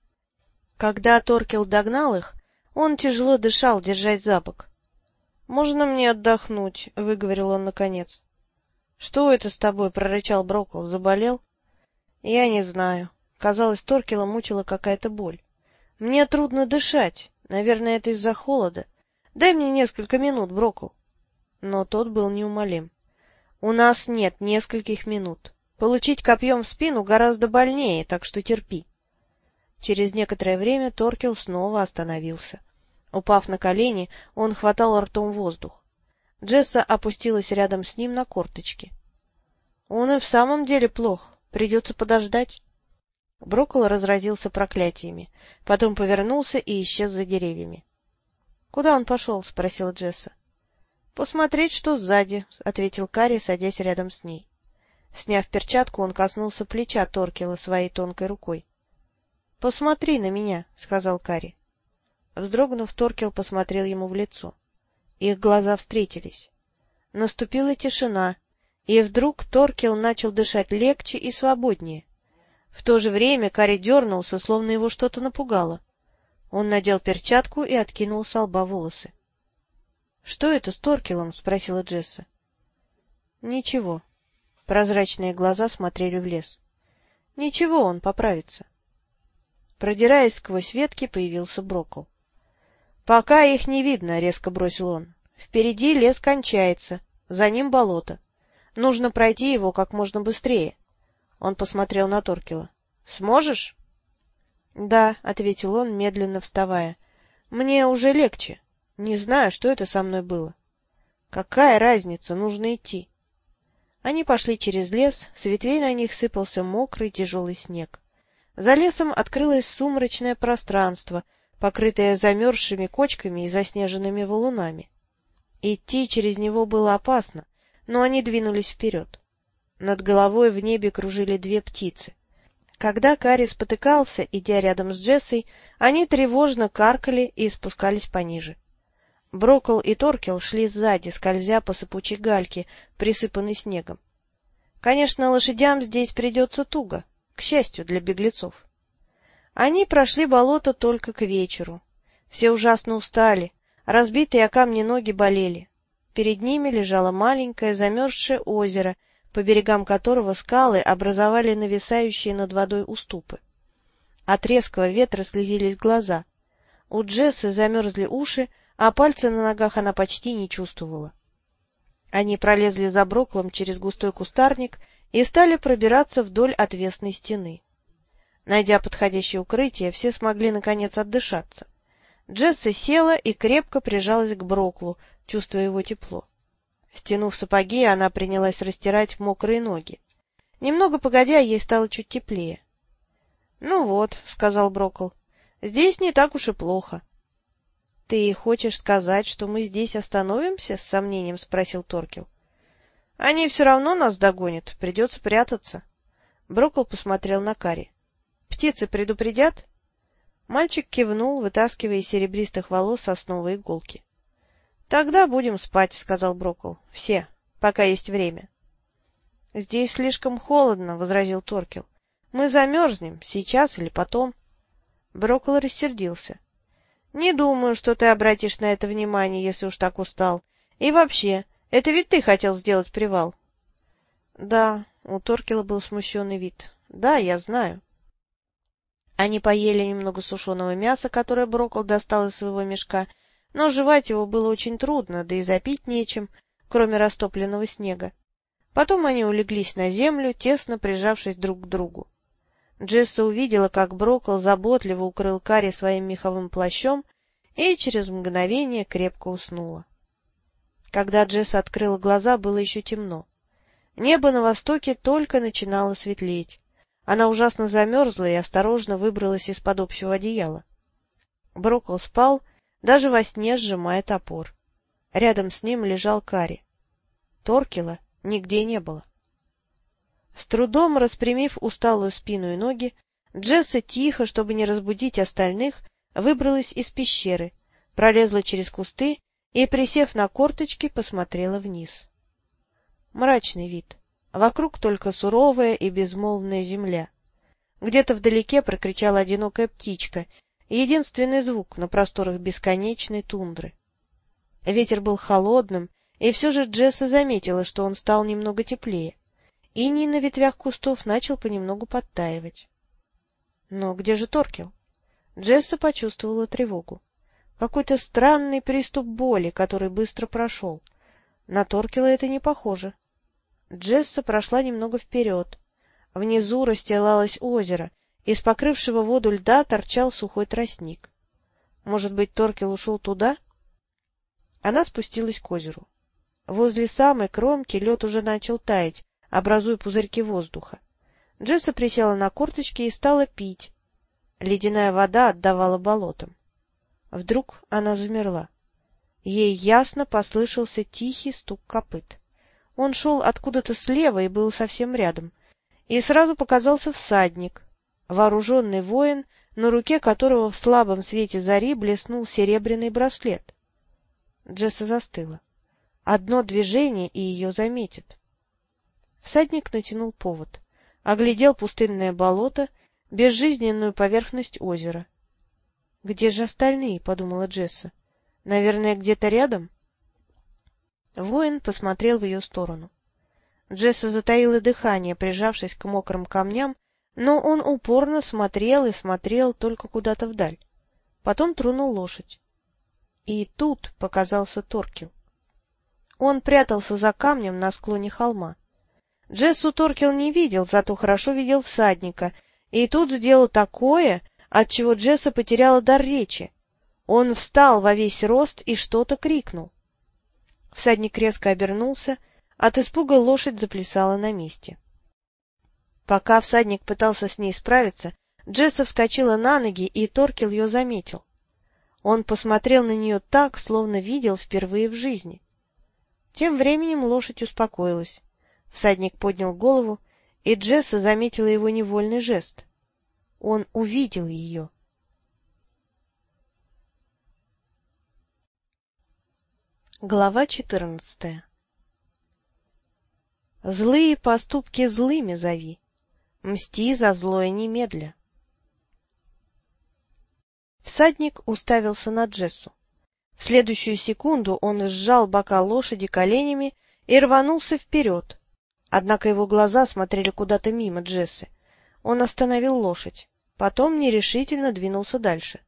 Когда Торкел догнал их, он тяжело дышал, держась за бок. — Можно мне отдохнуть? — выговорил он наконец. — Что это с тобой? — прорычал Брокл. — Заболел? — Я не знаю. Казалось, Торкела мучила какая-то боль. — Мне трудно дышать. Наверное, это из-за холода. Дай мне несколько минут, Брокл. Но тот был неумолим. — У нас нет нескольких минут. Получить копьем в спину гораздо больнее, так что терпи. Через некоторое время Торкел снова остановился. Упав на колени, он хватал ртом воздух. Джесса опустилась рядом с ним на корточки. — Он и в самом деле плох. Придется подождать. Броккол разразился проклятиями, потом повернулся и исчез за деревьями. — Куда он пошел? — спросила Джесса. — Посмотреть, что сзади, — ответил Карри, садясь рядом с ней. Сняв перчатку, он коснулся плеча Торкела своей тонкой рукой. — Посмотри на меня, — сказал Карри. Вздрогнув, Торкел посмотрел ему в лицо. Их глаза встретились. Наступила тишина, и вдруг Торкел начал дышать легче и свободнее. В то же время Карри дернулся, словно его что-то напугало. Он надел перчатку и откинул с лба волосы. — Что это с Торкелом? — спросила Джесса. — Ничего. Прозрачные глаза смотрели в лес. — Ничего, он поправится. Продираясь сквозь ветки, появился Брокл. — Пока их не видно, — резко бросил он. — Впереди лес кончается, за ним болото. Нужно пройти его как можно быстрее. Он посмотрел на Торкила. — Сможешь? — Да, — ответил он, медленно вставая. — Мне уже легче. Не знаю, что это со мной было. — Какая разница, нужно идти. Они пошли через лес, с ветвей на них сыпался мокрый тяжелый снег. За лесом открылось сумрачное пространство, покрытая замерзшими кочками и заснеженными валунами. Идти через него было опасно, но они двинулись вперед. Над головой в небе кружили две птицы. Когда Карри спотыкался, идя рядом с Джессой, они тревожно каркали и спускались пониже. Брокол и Торкел шли сзади, скользя по сыпучей гальке, присыпанной снегом. Конечно, лошадям здесь придется туго, к счастью для беглецов. Они прошли болото только к вечеру. Все ужасно устали, разбитые о камни ноги болели. Перед ними лежало маленькое замерзшее озеро, по берегам которого скалы образовали нависающие над водой уступы. От резкого ветра слезились глаза. У Джессы замерзли уши, а пальцы на ногах она почти не чувствовала. Они пролезли за Броклом через густой кустарник и стали пробираться вдоль отвесной стены. Найдя подходящее укрытие, все смогли наконец отдышаться. Джесса села и крепко прижалась к Броклу, чувствуя его тепло. Стянув сапоги, она принялась растирать мокрые ноги. Немного погодя, ей стало чуть теплее. — Ну вот, — сказал Брокл, — здесь не так уж и плохо. — Ты хочешь сказать, что мы здесь остановимся? — с сомнением спросил Торкел. — Они все равно нас догонят, придется прятаться. Брокл посмотрел на Кари. — Птицы предупредят? Мальчик кивнул, вытаскивая из серебристых волос сосновые иголки. — Тогда будем спать, — сказал Брокл. — Все, пока есть время. — Здесь слишком холодно, — возразил Торкел. — Мы замерзнем, сейчас или потом. Брокл рассердился. — Не думаю, что ты обратишь на это внимание, если уж так устал. И вообще, это ведь ты хотел сделать привал. — Да, — у Торкела был смущенный вид. — Да, я знаю. Они поели немного сушеного мяса, которое Брокл достал из своего мешка, — но жевать его было очень трудно, да и запить нечем, кроме растопленного снега. Потом они улеглись на землю, тесно прижавшись друг к другу. Джесса увидела, как Брокл заботливо укрыл Карри своим меховым плащом и через мгновение крепко уснула. Когда Джесса открыла глаза, было еще темно. Небо на востоке только начинало светлеть. Она ужасно замерзла и осторожно выбралась из-под общего одеяла. Брокл спал, даже во сне сжимая топор. Рядом с ним лежал Кари. Торкила нигде не было. С трудом распрямив усталую спину и ноги, Джесса тихо, чтобы не разбудить остальных, выбралась из пещеры, пролезла через кусты и, присев на корточки, посмотрела вниз. Мрачный вид. Вокруг только суровая и безмолвная земля. Где-то вдалеке прокричала одинокая птичка, единственный звук на просторах бесконечной тундры. Ветер был холодным, и все же Джесса заметила, что он стал немного теплее. Иней на ветвях кустов начал понемногу подтаивать. Но где же Торкел? Джесса почувствовала тревогу. Какой-то странный приступ боли, который быстро прошел. На Торкела это не похоже. Джесса прошла немного вперед. Внизу расстилалось озеро, из покрывшего воду льда торчал сухой тростник. Может быть, Торкел ушел туда? Она спустилась к озеру. Возле самой кромки лед уже начал таять, образуя пузырьки воздуха. Джесса присела на корточки и стала пить. Ледяная вода отдавала болотам. Вдруг она замерла. Ей ясно послышался тихий стук копыт. Он шел откуда-то слева и был совсем рядом. И сразу показался всадник, вооруженный воин, на руке которого в слабом свете зари блеснул серебряный браслет. Джесса застыла. Одно движение, и ее заметит. Всадник натянул повод, оглядел пустынное болото, безжизненную поверхность озера. — Где же остальные? — подумала Джесса. — Наверное, где-то рядом? Воин посмотрел в ее сторону. Джесса затаила дыхание, прижавшись к мокрым камням но он упорно смотрел и смотрел только куда-то вдаль. Потом тронул лошадь. И тут показался Торкел. Он прятался за камнем на склоне холма. Джессу Торкел не видел, зато хорошо видел всадника, и тут сделал такое, от чего Джесса потеряла дар речи. Он встал во весь рост и что-то крикнул. Всадник резко обернулся, от испуга лошадь заплясала на месте. Пока всадник пытался с ней справиться, Джесса вскочила на ноги, и Торкел ее заметил. Он посмотрел на нее так, словно видел впервые в жизни. Тем временем лошадь успокоилась. Всадник поднял голову, и Джесса заметила его невольный жест. Он увидел ее. Глава четырнадцатая Злые поступки злыми зови, мсти за злое немедля. Всадник уставился на Джессу. В следующую секунду он сжал бока лошади коленями и рванулся вперед. Однако его глаза смотрели куда-то мимо Джессы. Он остановил лошадь, потом нерешительно двинулся дальше.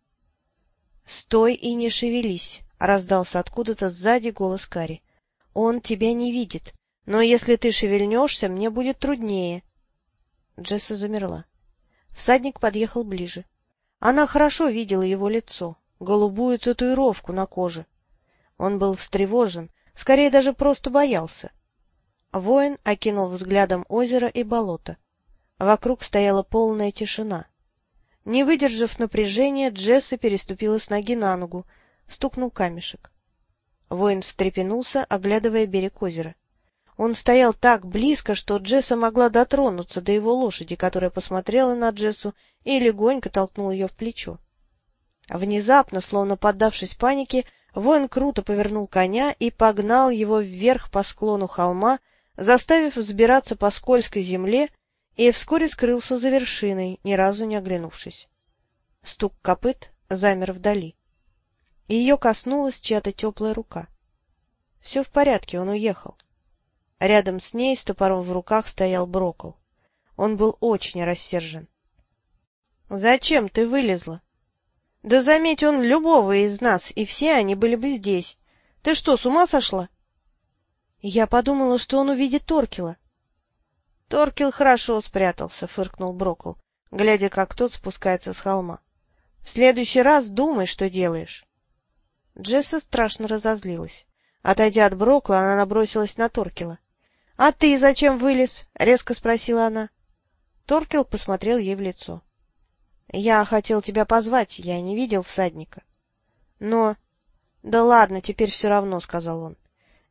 — Стой и не шевелись, — раздался откуда-то сзади голос Кари. — Он тебя не видит, но если ты шевельнешься, мне будет труднее. Джесса замерла. Всадник подъехал ближе. Она хорошо видела его лицо, голубую татуировку на коже. Он был встревожен, скорее даже просто боялся. Воин окинул взглядом озеро и болото. Вокруг стояла полная тишина. Не выдержав напряжения, Джесса переступила с ноги на ногу, стукнул камешек. Воин встрепенулся, оглядывая берег озера. Он стоял так близко, что Джесса могла дотронуться до его лошади, которая посмотрела на Джессу и легонько толкнула ее в плечо. Внезапно, словно поддавшись панике, воин круто повернул коня и погнал его вверх по склону холма, заставив взбираться по скользкой земле, и вскоре скрылся за вершиной, ни разу не оглянувшись. Стук копыт замер вдали. Ее коснулась чья-то теплая рука. Все в порядке, он уехал. Рядом с ней с топором в руках стоял Брокл. Он был очень рассержен. — Зачем ты вылезла? — Да заметь, он любого из нас, и все они были бы здесь. Ты что, с ума сошла? Я подумала, что он увидит Торкила. — Торкил хорошо спрятался, — фыркнул Брокл, глядя, как тот спускается с холма. — В следующий раз думай, что делаешь. Джесса страшно разозлилась. Отойдя от Брокла, она набросилась на Торкила. — А ты зачем вылез? — резко спросила она. Торкел посмотрел ей в лицо. — Я хотел тебя позвать, я не видел всадника. — Но... — Да ладно, теперь все равно, — сказал он.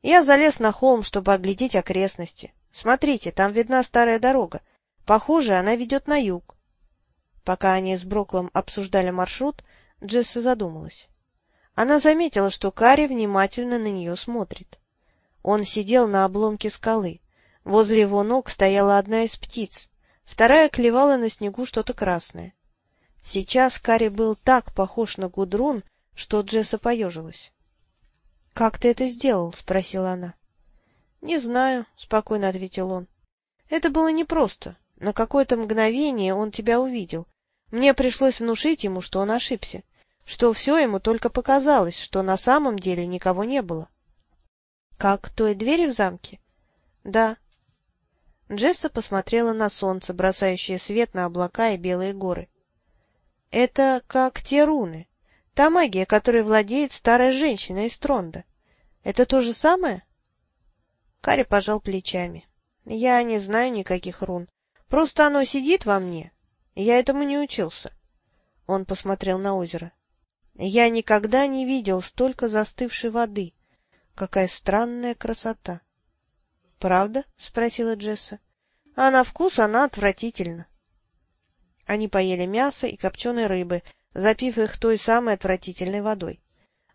Я залез на холм, чтобы оглядеть окрестности. Смотрите, там видна старая дорога. Похоже, она ведет на юг. Пока они с Броклом обсуждали маршрут, Джесса задумалась. Она заметила, что Карри внимательно на нее смотрит. Он сидел на обломке скалы. Возле его ног стояла одна из птиц, вторая клевала на снегу что-то красное. Сейчас Карри был так похож на Гудрун, что Джесса поежилась. — Как ты это сделал? — спросила она. — Не знаю, — спокойно ответил он. — Это было непросто. На какое-то мгновение он тебя увидел. Мне пришлось внушить ему, что он ошибся, что все ему только показалось, что на самом деле никого не было. — Как той двери в замке? — Да. Джесса посмотрела на солнце, бросающее свет на облака и белые горы. Это как те руны, та магия, которой владеет старая женщина из Тронда. Это то же самое? Кари пожал плечами. Я не знаю никаких рун. Просто оно сидит во мне. Я этому не учился. Он посмотрел на озеро. Я никогда не видел столько застывшей воды. Какая странная красота. — Правда? — спросила Джесса. — А на вкус она отвратительна. Они поели мясо и копченой рыбы, запив их той самой отвратительной водой.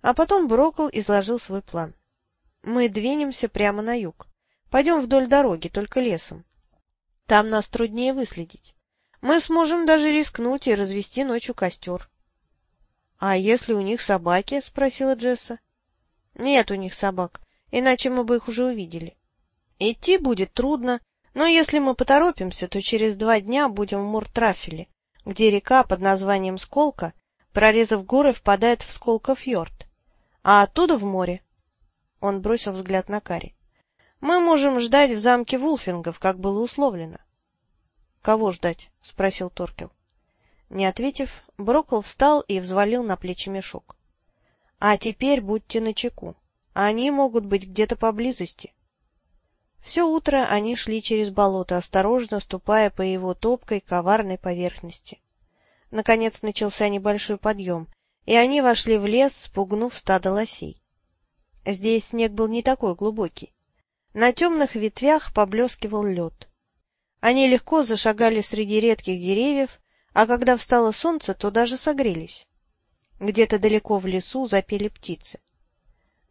А потом Брокл изложил свой план. «Мы двинемся прямо на юг. Пойдем вдоль дороги, только лесом. Там нас труднее выследить. Мы сможем даже рискнуть и развести ночью костер». «А если у них собаки?» — спросила Джесса. «Нет у них собак, иначе мы бы их уже увидели. Идти будет трудно, но если мы поторопимся, то через два дня будем в Муртрафеле, где река под названием Сколка, прорезав горы, впадает в Сколковьорд, а оттуда в море. Он бросил взгляд на Кари. Мы можем ждать в замке Вулфингов, как было условлено. — Кого ждать? — спросил Торкел. Не ответив, Брокл встал и взвалил на плечи мешок. — А теперь будьте начеку. Они могут быть где-то поблизости. Все утро они шли через болото, осторожно ступая по его топкой, коварной поверхности. Наконец начался небольшой подъем, и они вошли в лес, спугнув стадо лосей. Здесь снег был не такой глубокий. На темных ветвях поблескивал лед. Они легко зашагали среди редких деревьев, а когда встало солнце, то даже согрелись. Где-то далеко в лесу запели птицы.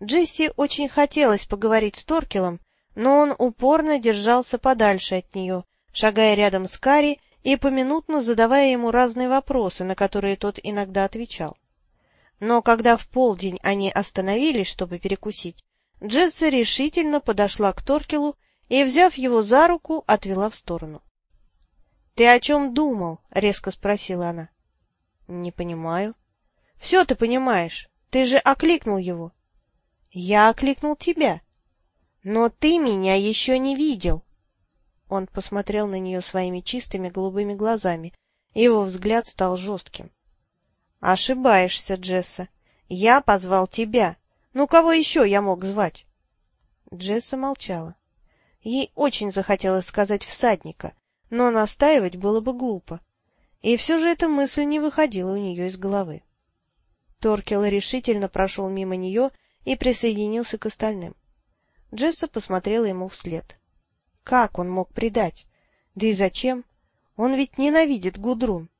Джесси очень хотелось поговорить с Торкелом, но он упорно держался подальше от нее, шагая рядом с Кари и поминутно задавая ему разные вопросы, на которые тот иногда отвечал. Но когда в полдень они остановились, чтобы перекусить, Джесси решительно подошла к Торкелу и, взяв его за руку, отвела в сторону. — Ты о чем думал? — резко спросила она. — Не понимаю. — Все ты понимаешь. Ты же окликнул его. — Я окликнул тебя. — Но ты меня еще не видел. Он посмотрел на нее своими чистыми голубыми глазами, его взгляд стал жестким. — Ошибаешься, Джесса. Я позвал тебя. Ну, кого еще я мог звать? Джесса молчала. Ей очень захотелось сказать «всадника», но настаивать было бы глупо. И все же эта мысль не выходила у нее из головы. Торкел решительно прошел мимо нее и присоединился к остальным. Джесса посмотрела ему вслед. Как он мог предать? Да и зачем? Он ведь ненавидит Гудрун.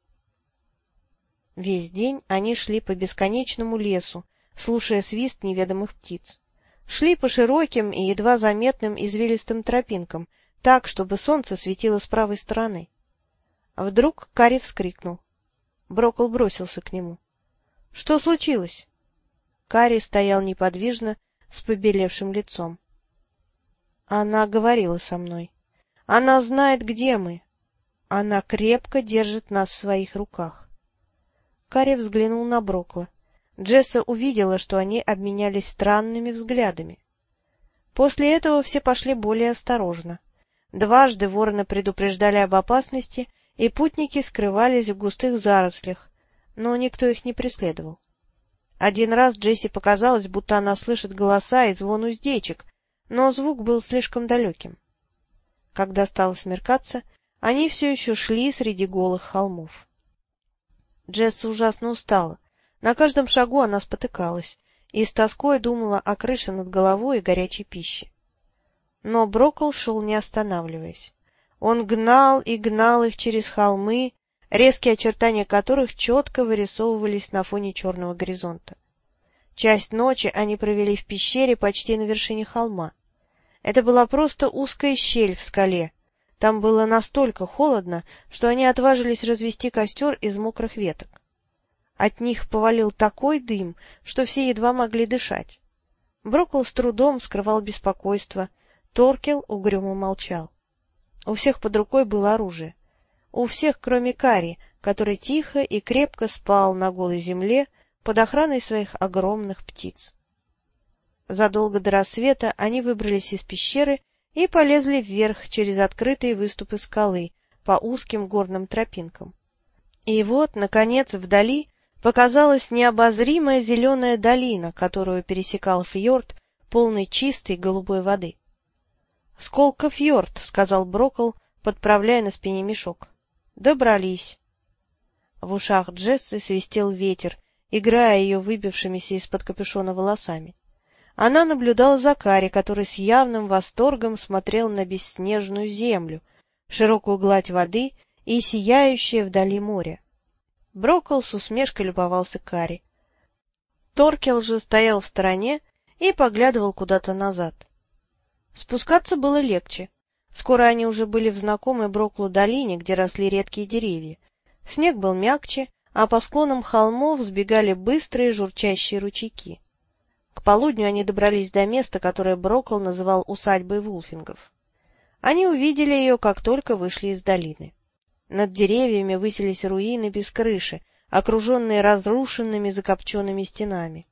Весь день они шли по бесконечному лесу, слушая свист неведомых птиц. Шли по широким и едва заметным извилистым тропинкам, так, чтобы солнце светило с правой стороны. Вдруг Кари вскрикнул. Брокол бросился к нему. — Что случилось? Кари стоял неподвижно, с побелевшим лицом. — Она говорила со мной. Она знает, где мы. Она крепко держит нас в своих руках. Карри взглянул на Брокла. Джесса увидела, что они обменялись странными взглядами. После этого все пошли более осторожно. Дважды вороны предупреждали об опасности, и путники скрывались в густых зарослях, но никто их не преследовал. Один раз Джесси показалось, будто она слышит голоса и звон уздечек, но звук был слишком далеким. Когда стало смеркаться, они все еще шли среди голых холмов. Джесса ужасно устала. На каждом шагу она спотыкалась и с тоской думала о крыше над головой и горячей пище. Но Брокл шел не останавливаясь. Он гнал и гнал их через холмы, резкие очертания которых четко вырисовывались на фоне черного горизонта. Часть ночи они провели в пещере почти на вершине холма. Это была просто узкая щель в скале, там было настолько холодно, что они отважились развести костер из мокрых веток. От них повалил такой дым, что все едва могли дышать. Брокл с трудом скрывал беспокойство, Торкел угрюмо молчал. У всех под рукой было оружие. У всех, кроме Кари, который тихо и крепко спал на голой земле под охраной своих огромных птиц. Задолго до рассвета они выбрались из пещеры и полезли вверх через открытые выступы скалы по узким горным тропинкам. И вот, наконец, вдали показалась необозримая зеленая долина, которую пересекал фьорд, полный чистой голубой воды. — Сколько фьорд, — сказал Брокл, подправляя на спине мешок. — Добрались. В ушах Джессы свистел ветер, играя ее выбившимися из-под капюшона волосами. Она наблюдала за Кари, который с явным восторгом смотрел на бесснежную землю, широкую гладь воды и сияющее вдали море. Брокол с усмешкой любовался Кари. Торкел же стоял в стороне и поглядывал куда-то назад. Спускаться было легче. Скоро они уже были в знакомой Броклу долине, где росли редкие деревья. Снег был мягче, а по склонам холмов сбегали быстрые журчащие ручейки. К полудню они добрались до места, которое Брокл называл усадьбой Вулфингов. Они увидели ее, как только вышли из долины. Над деревьями высились руины без крыши, окруженные разрушенными закопченными стенами.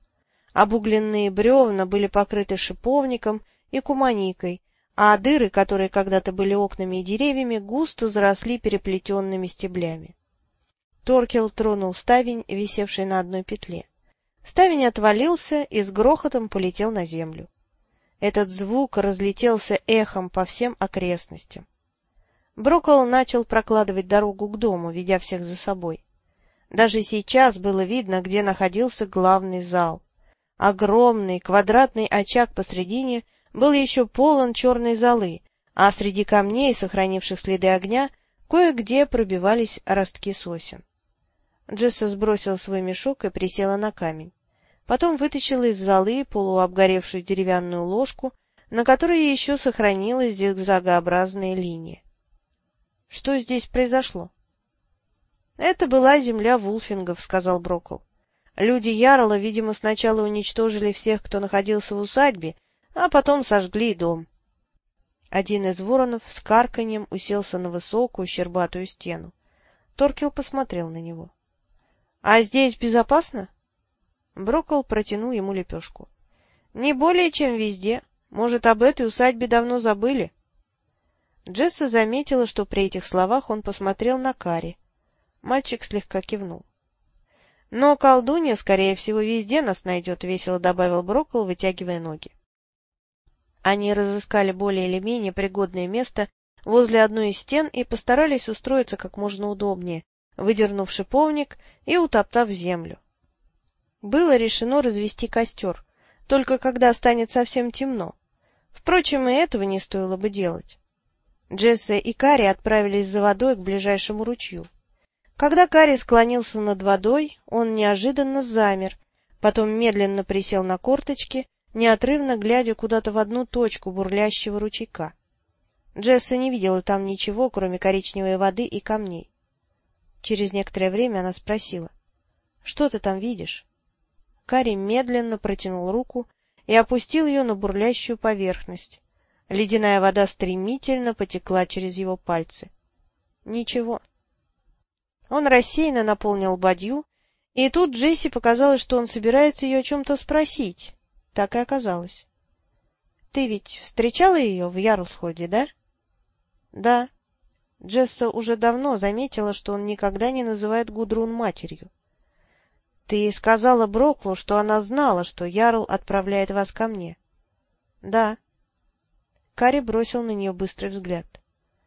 Обугленные бревна были покрыты шиповником и куманикой, а дыры, которые когда-то были окнами и деревьями, густо заросли переплетенными стеблями. Торкел тронул ставень, висевший на одной петле. Ставень отвалился и с грохотом полетел на землю. Этот звук разлетелся эхом по всем окрестностям. Брокол начал прокладывать дорогу к дому, ведя всех за собой. Даже сейчас было видно, где находился главный зал. Огромный квадратный очаг посредине был еще полон черной золы, а среди камней, сохранивших следы огня, кое-где пробивались ростки сосен. Джесса сбросила свой мешок и присела на камень. Потом вытащила из золы полуобгоревшую деревянную ложку, на которой еще сохранилась зигзагообразная линия. Что здесь произошло? — Это была земля вулфингов, — сказал Брокл. Люди Ярла, видимо, сначала уничтожили всех, кто находился в усадьбе, а потом сожгли дом. Один из воронов с карканьем уселся на высокую щербатую стену. Торкел посмотрел на него. — А здесь безопасно? Брокол протянул ему лепешку. — Не более, чем везде. Может, об этой усадьбе давно забыли? Джесса заметила, что при этих словах он посмотрел на Кари. Мальчик слегка кивнул. — Но колдунья, скорее всего, везде нас найдет, — весело добавил Брокол, вытягивая ноги. Они разыскали более или менее пригодное место возле одной из стен и постарались устроиться как можно удобнее, выдернув шиповник и утоптав землю. Было решено развести костер, только когда станет совсем темно. Впрочем, и этого не стоило бы делать. Джесса и Кари отправились за водой к ближайшему ручью. Когда Кари склонился над водой, он неожиданно замер, потом медленно присел на корточки, неотрывно глядя куда-то в одну точку бурлящего ручейка. Джесса не видела там ничего, кроме коричневой воды и камней. Через некоторое время она спросила. — Что ты там видишь? Кари медленно протянул руку и опустил ее на бурлящую поверхность. Ледяная вода стремительно потекла через его пальцы. Ничего. Он рассеянно наполнил бадью, и тут Джесси показалось, что он собирается ее о чем-то спросить. Так и оказалось. — Ты ведь встречала ее в Ярусходе, да? — Да. Джесса уже давно заметила, что он никогда не называет Гудрун матерью. — Ты сказала Броклу, что она знала, что Ярл отправляет вас ко мне. — Да. Карри бросил на нее быстрый взгляд.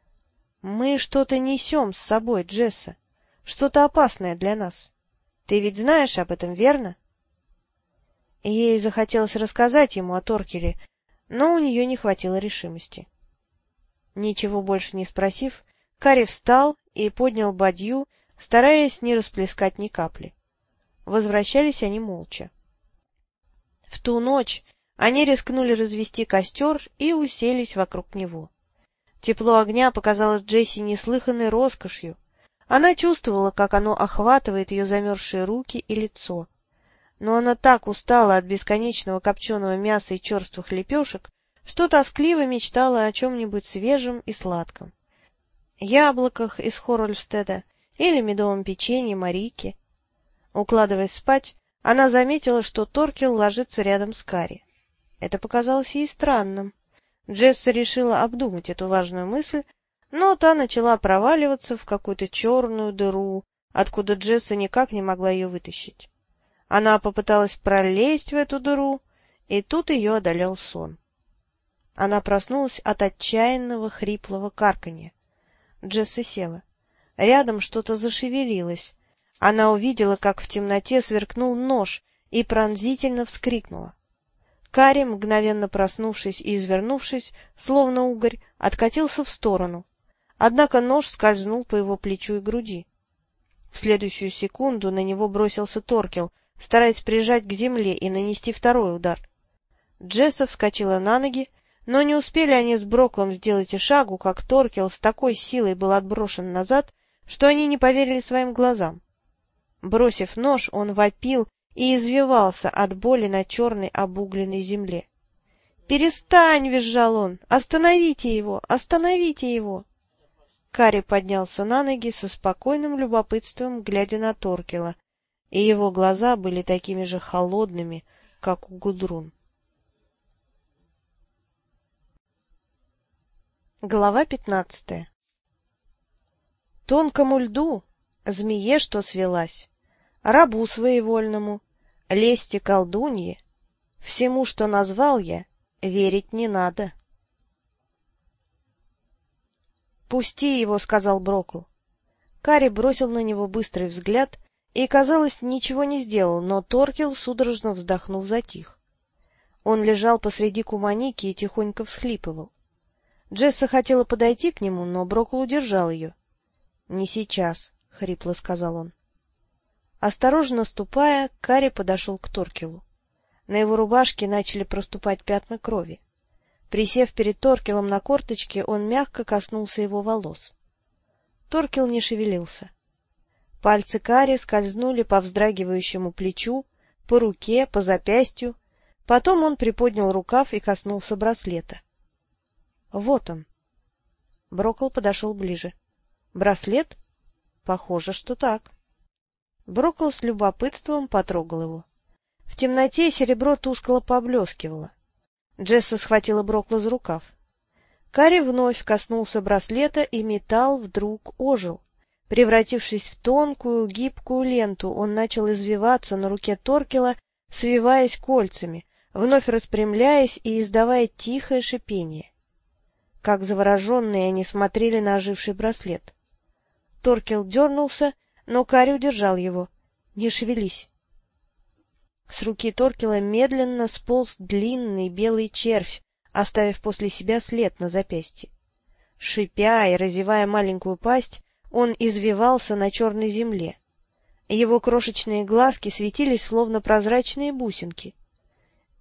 — Мы что-то несем с собой, Джесса. Что-то опасное для нас. Ты ведь знаешь об этом, верно? Ей захотелось рассказать ему о Торкеле, но у нее не хватило решимости. Ничего больше не спросив, Карри встал и поднял бадью, стараясь не расплескать ни капли. Возвращались они молча. В ту ночь они рискнули развести костер и уселись вокруг него. Тепло огня показалось Джесси неслыханной роскошью. Она чувствовала, как оно охватывает ее замерзшие руки и лицо. Но она так устала от бесконечного копченого мяса и черствых лепешек, что тоскливо мечтала о чем-нибудь свежем и сладком яблоках из Хорольстеда или медовом печенье Марики. Укладываясь спать, она заметила, что Торкел ложится рядом с Кари. Это показалось ей странным. Джесса решила обдумать эту важную мысль, но та начала проваливаться в какую-то черную дыру, откуда Джесса никак не могла ее вытащить. Она попыталась пролезть в эту дыру, и тут ее одолел сон. Она проснулась от отчаянного хриплого карканья. Джесса села. Рядом что-то зашевелилось. Она увидела, как в темноте сверкнул нож, и пронзительно вскрикнула. Кари, мгновенно проснувшись и извернувшись, словно угорь, откатился в сторону. Однако нож скользнул по его плечу и груди. В следующую секунду на него бросился Торкел, стараясь прижать к земле и нанести второй удар. Джесса вскочила на ноги, но не успели они с Броклом сделать и шагу, как Торкел с такой силой был отброшен назад, что они не поверили своим глазам. Бросив нож, он вопил и извивался от боли на черной обугленной земле. «Перестань!» — визжал он. «Остановите его! Остановите его!» Карри поднялся на ноги со спокойным любопытством, глядя на Торкела, и его глаза были такими же холодными, как у Гудрун. Глава пятнадцатая Тонкому льду, змее, что свелась, рабу своевольному, лести колдунье, всему, что назвал я, верить не надо. «Пусти его», — сказал Брокл. Кари бросил на него быстрый взгляд и, казалось, ничего не сделал, но Торкел, судорожно вздохнув, затих. Он лежал посреди куманики и тихонько всхлипывал. Джесса хотела подойти к нему, но Брокл удержал ее. — Не сейчас, — хрипло сказал он. Осторожно ступая, Карри подошел к Торкелу. На его рубашке начали проступать пятна крови. Присев перед Торкелом на корточке, он мягко коснулся его волос. Торкел не шевелился. Пальцы Кари скользнули по вздрагивающему плечу, по руке, по запястью. Потом он приподнял рукав и коснулся браслета. Вот он. Брокл подошел ближе. Браслет? Похоже, что так. Брокл с любопытством потрогал его. В темноте серебро тускло поблескивало. Джесса схватила Брокла за рукав. Карри вновь коснулся браслета, и металл вдруг ожил. Превратившись в тонкую, гибкую ленту, он начал извиваться на руке Торкела, свиваясь кольцами, вновь распрямляясь и издавая тихое шипение. Как завороженные они смотрели на оживший браслет. Торкел дернулся, но Кари удержал его. — Не шевелись. С руки Торкела медленно сполз длинный белый червь, оставив после себя след на запястье. Шипя и разевая маленькую пасть, он извивался на черной земле. Его крошечные глазки светились, словно прозрачные бусинки.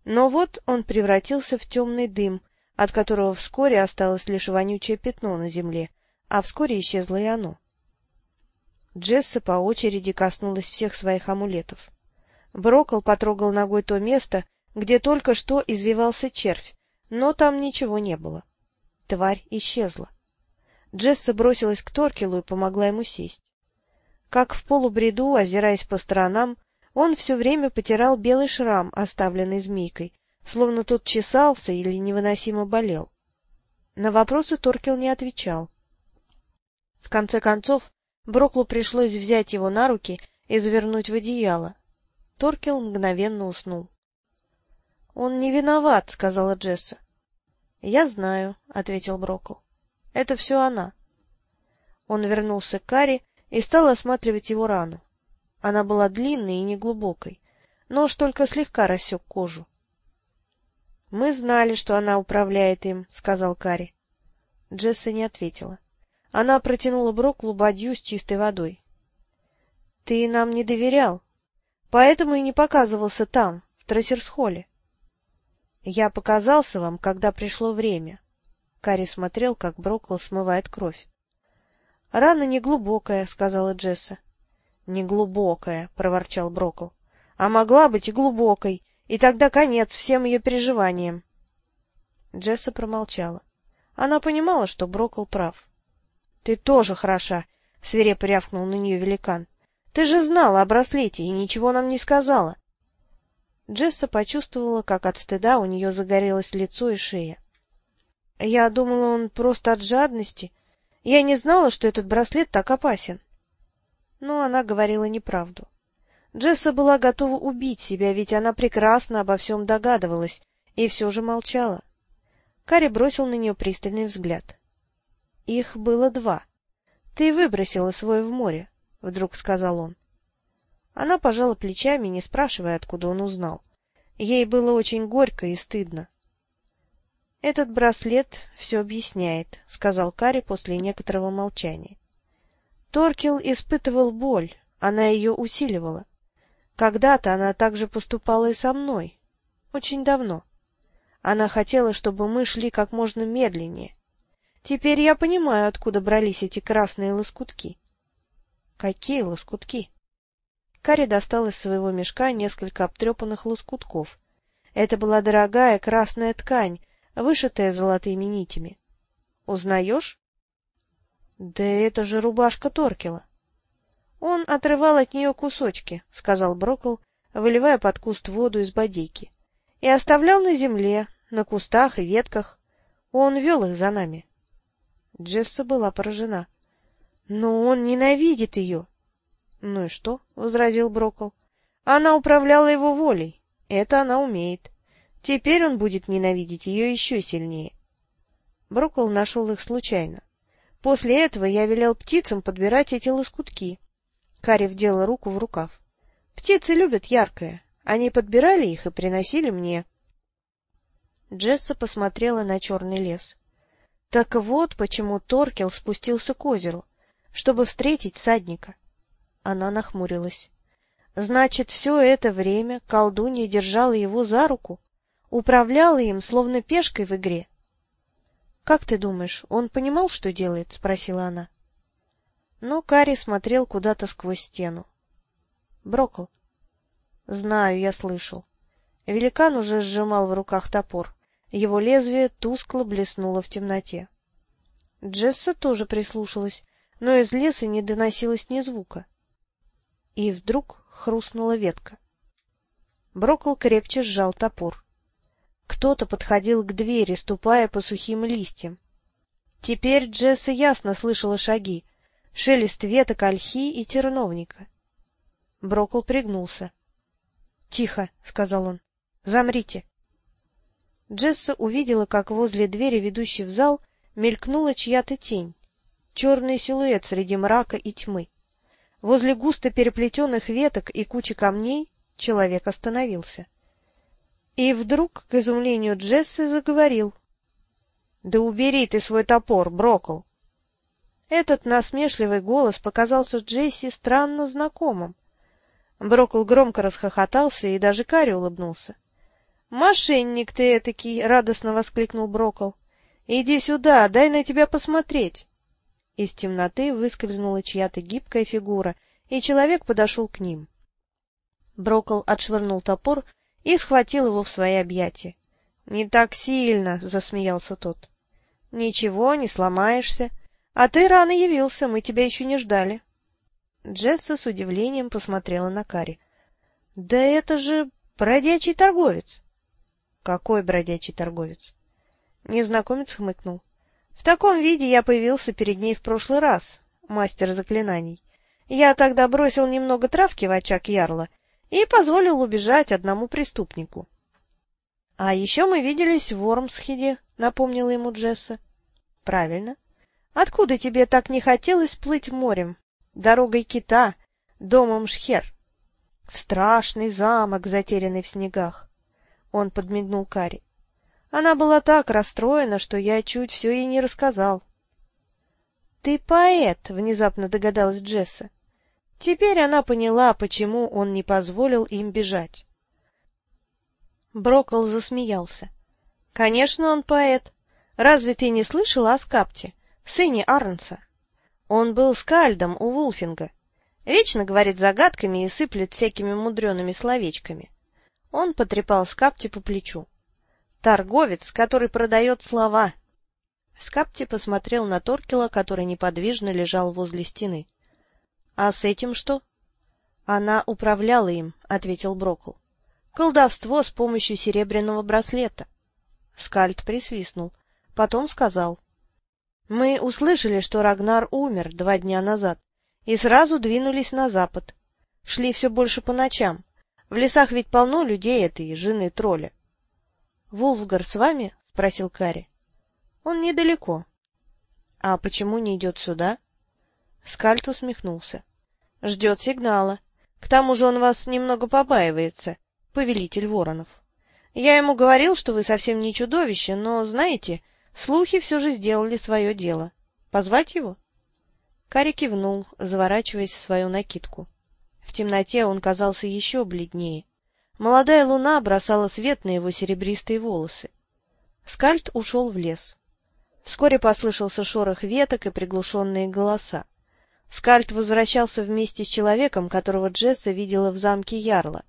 Но вот он превратился в темный дым, от которого вскоре осталось лишь вонючее пятно на земле, а вскоре исчезло и оно. Джесса по очереди коснулась всех своих амулетов. Брокол потрогал ногой то место, где только что извивался червь, но там ничего не было. Тварь исчезла. Джесса бросилась к Торкелу и помогла ему сесть. Как в полубреду, озираясь по сторонам, он все время потирал белый шрам, оставленный змейкой, словно тот чесался или невыносимо болел. На вопросы Торкел не отвечал. В конце концов, Броклу пришлось взять его на руки и завернуть в одеяло. Торкел мгновенно уснул. — Он не виноват, — сказала Джесса. — Я знаю, — ответил Брокл. Это все она. Он вернулся к Каре и стал осматривать его рану. Она была длинной и неглубокой. Нож только слегка рассек кожу. — Мы знали, что она управляет им, — сказал Кари. Джесса не ответила. Она протянула Броклу бадью с чистой водой. — Ты нам не доверял, поэтому и не показывался там, в Трассерсхолле. Я показался вам, когда пришло время. Кари смотрел, как Брокл смывает кровь. — Рана неглубокая, — сказала Джесса. — Неглубокая, — проворчал Брокл. — А могла быть и глубокой, и тогда конец всем ее переживаниям. Джесса промолчала. Она понимала, что Брокл прав. — Ты тоже хороша, — свирепо рявкнул на нее великан. — Ты же знала о браслете и ничего нам не сказала. Джесса почувствовала, как от стыда у нее загорелось лицо и шея. Я думала, он просто от жадности. Я не знала, что этот браслет так опасен. Но она говорила неправду. Джесса была готова убить себя, ведь она прекрасно обо всем догадывалась, и все же молчала. Карри бросил на нее пристальный взгляд. — Их было два. Ты выбросила свой в море, — вдруг сказал он. Она пожала плечами, не спрашивая, откуда он узнал. Ей было очень горько и стыдно. — Этот браслет все объясняет, — сказал Кари после некоторого молчания. Торкел испытывал боль, она ее усиливала. Когда-то она также поступала и со мной. Очень давно. Она хотела, чтобы мы шли как можно медленнее. Теперь я понимаю, откуда брались эти красные лоскутки. — Какие лоскутки? Кари достал из своего мешка несколько обтрепанных лоскутков. Это была дорогая красная ткань, вышитая золотыми нитями. Узнаешь? Да это же рубашка Торкела. Он отрывал от нее кусочки, сказал Брокл, выливая под куст воду из бодейки, и оставлял на земле, на кустах и ветках. Он вел их за нами. Джесса была поражена. Но он ненавидит ее. — Ну и что? — возразил Брокл. — Она управляла его волей. Это она умеет. Теперь он будет ненавидеть ее еще сильнее. Брокол нашел их случайно. После этого я велел птицам подбирать эти лоскутки. Карри вдела руку в рукав. Птицы любят яркое. Они подбирали их и приносили мне. Джесса посмотрела на черный лес. Так вот почему Торкел спустился к озеру, чтобы встретить садника. Она нахмурилась. Значит, все это время колдунья держала его за руку, управляла им, словно пешкой в игре. — Как ты думаешь, он понимал, что делает? — спросила она. Но Кари смотрел куда-то сквозь стену. — Брокл. — Знаю, я слышал. Великан уже сжимал в руках топор. Его лезвие тускло блеснуло в темноте. Джесса тоже прислушалась, но из леса не доносилось ни звука. И вдруг хрустнула ветка. Брокл крепче сжал топор. Кто-то подходил к двери, ступая по сухим листьям. Теперь Джесса ясно слышала шаги, шелест веток ольхи и терновника. Брокл пригнулся. — Тихо, — сказал он, — замрите. Джесса увидела, как возле двери, ведущей в зал, мелькнула чья-то тень, черный силуэт среди мрака и тьмы. Возле густо переплетенных веток и кучи камней человек остановился. И вдруг, к изумлению Джессы, заговорил. — Да убери ты свой топор, Брокл! Этот насмешливый голос показался Джесси странно знакомым. Брокл громко расхохотался, и даже Карри улыбнулся. «Мошенник ты этакий!» — радостно воскликнул Брокол. «Иди сюда, дай на тебя посмотреть!» Из темноты выскользнула чья-то гибкая фигура, и человек подошел к ним. Брокол отшвырнул топор и схватил его в свои объятия. «Не так сильно!» — засмеялся тот. «Ничего, не сломаешься. А ты рано явился, мы тебя еще не ждали». Джесса с удивлением посмотрела на Кари. «Да это же бродячий торговец!» Какой бродячий торговец? Незнакомец хмыкнул. В таком виде я появился перед ней в прошлый раз, мастер заклинаний. Я тогда бросил немного травки в очаг ярла и позволил убежать одному преступнику. — А еще мы виделись в Вормсхеде, — напомнила ему Джесса. — Правильно. Откуда тебе так не хотелось плыть морем, дорогой кита, домом Шхер? В страшный замок, затерянный в снегах. Он подмигнул Кари. Она была так расстроена, что я чуть все ей не рассказал. — Ты поэт, — внезапно догадалась Джесса. Теперь она поняла, почему он не позволил им бежать. Брокол засмеялся. — Конечно, он поэт. Разве ты не слышала о Скапте, сыне Арнса? Он был скальдом у Вулфинга. Вечно говорит загадками и сыплет всякими мудреными словечками. Он потрепал Скапти по плечу. «Торговец, который продает слова!» Скапти посмотрел на Торкела, который неподвижно лежал возле стены. «А с этим что?» «Она управляла им», — ответил Брокл. «Колдовство с помощью серебряного браслета». Скальд присвистнул. Потом сказал. «Мы услышали, что Рагнар умер два дня назад, и сразу двинулись на запад. Шли все больше по ночам. В лесах ведь полно людей этой жены тролля. — Вулфгар с вами? — спросил Кари. — Он недалеко. — А почему не идет сюда? Скальт усмехнулся. — Ждет сигнала. К тому же он вас немного побаивается, повелитель воронов. Я ему говорил, что вы совсем не чудовище, но, знаете, слухи все же сделали свое дело. Позвать его? Кари кивнул, заворачиваясь в свою накидку. В темноте он казался еще бледнее. Молодая луна бросала свет на его серебристые волосы. Скальд ушел в лес. Вскоре послышался шорох веток и приглушенные голоса. Скальд возвращался вместе с человеком, которого Джесса видела в замке Ярла.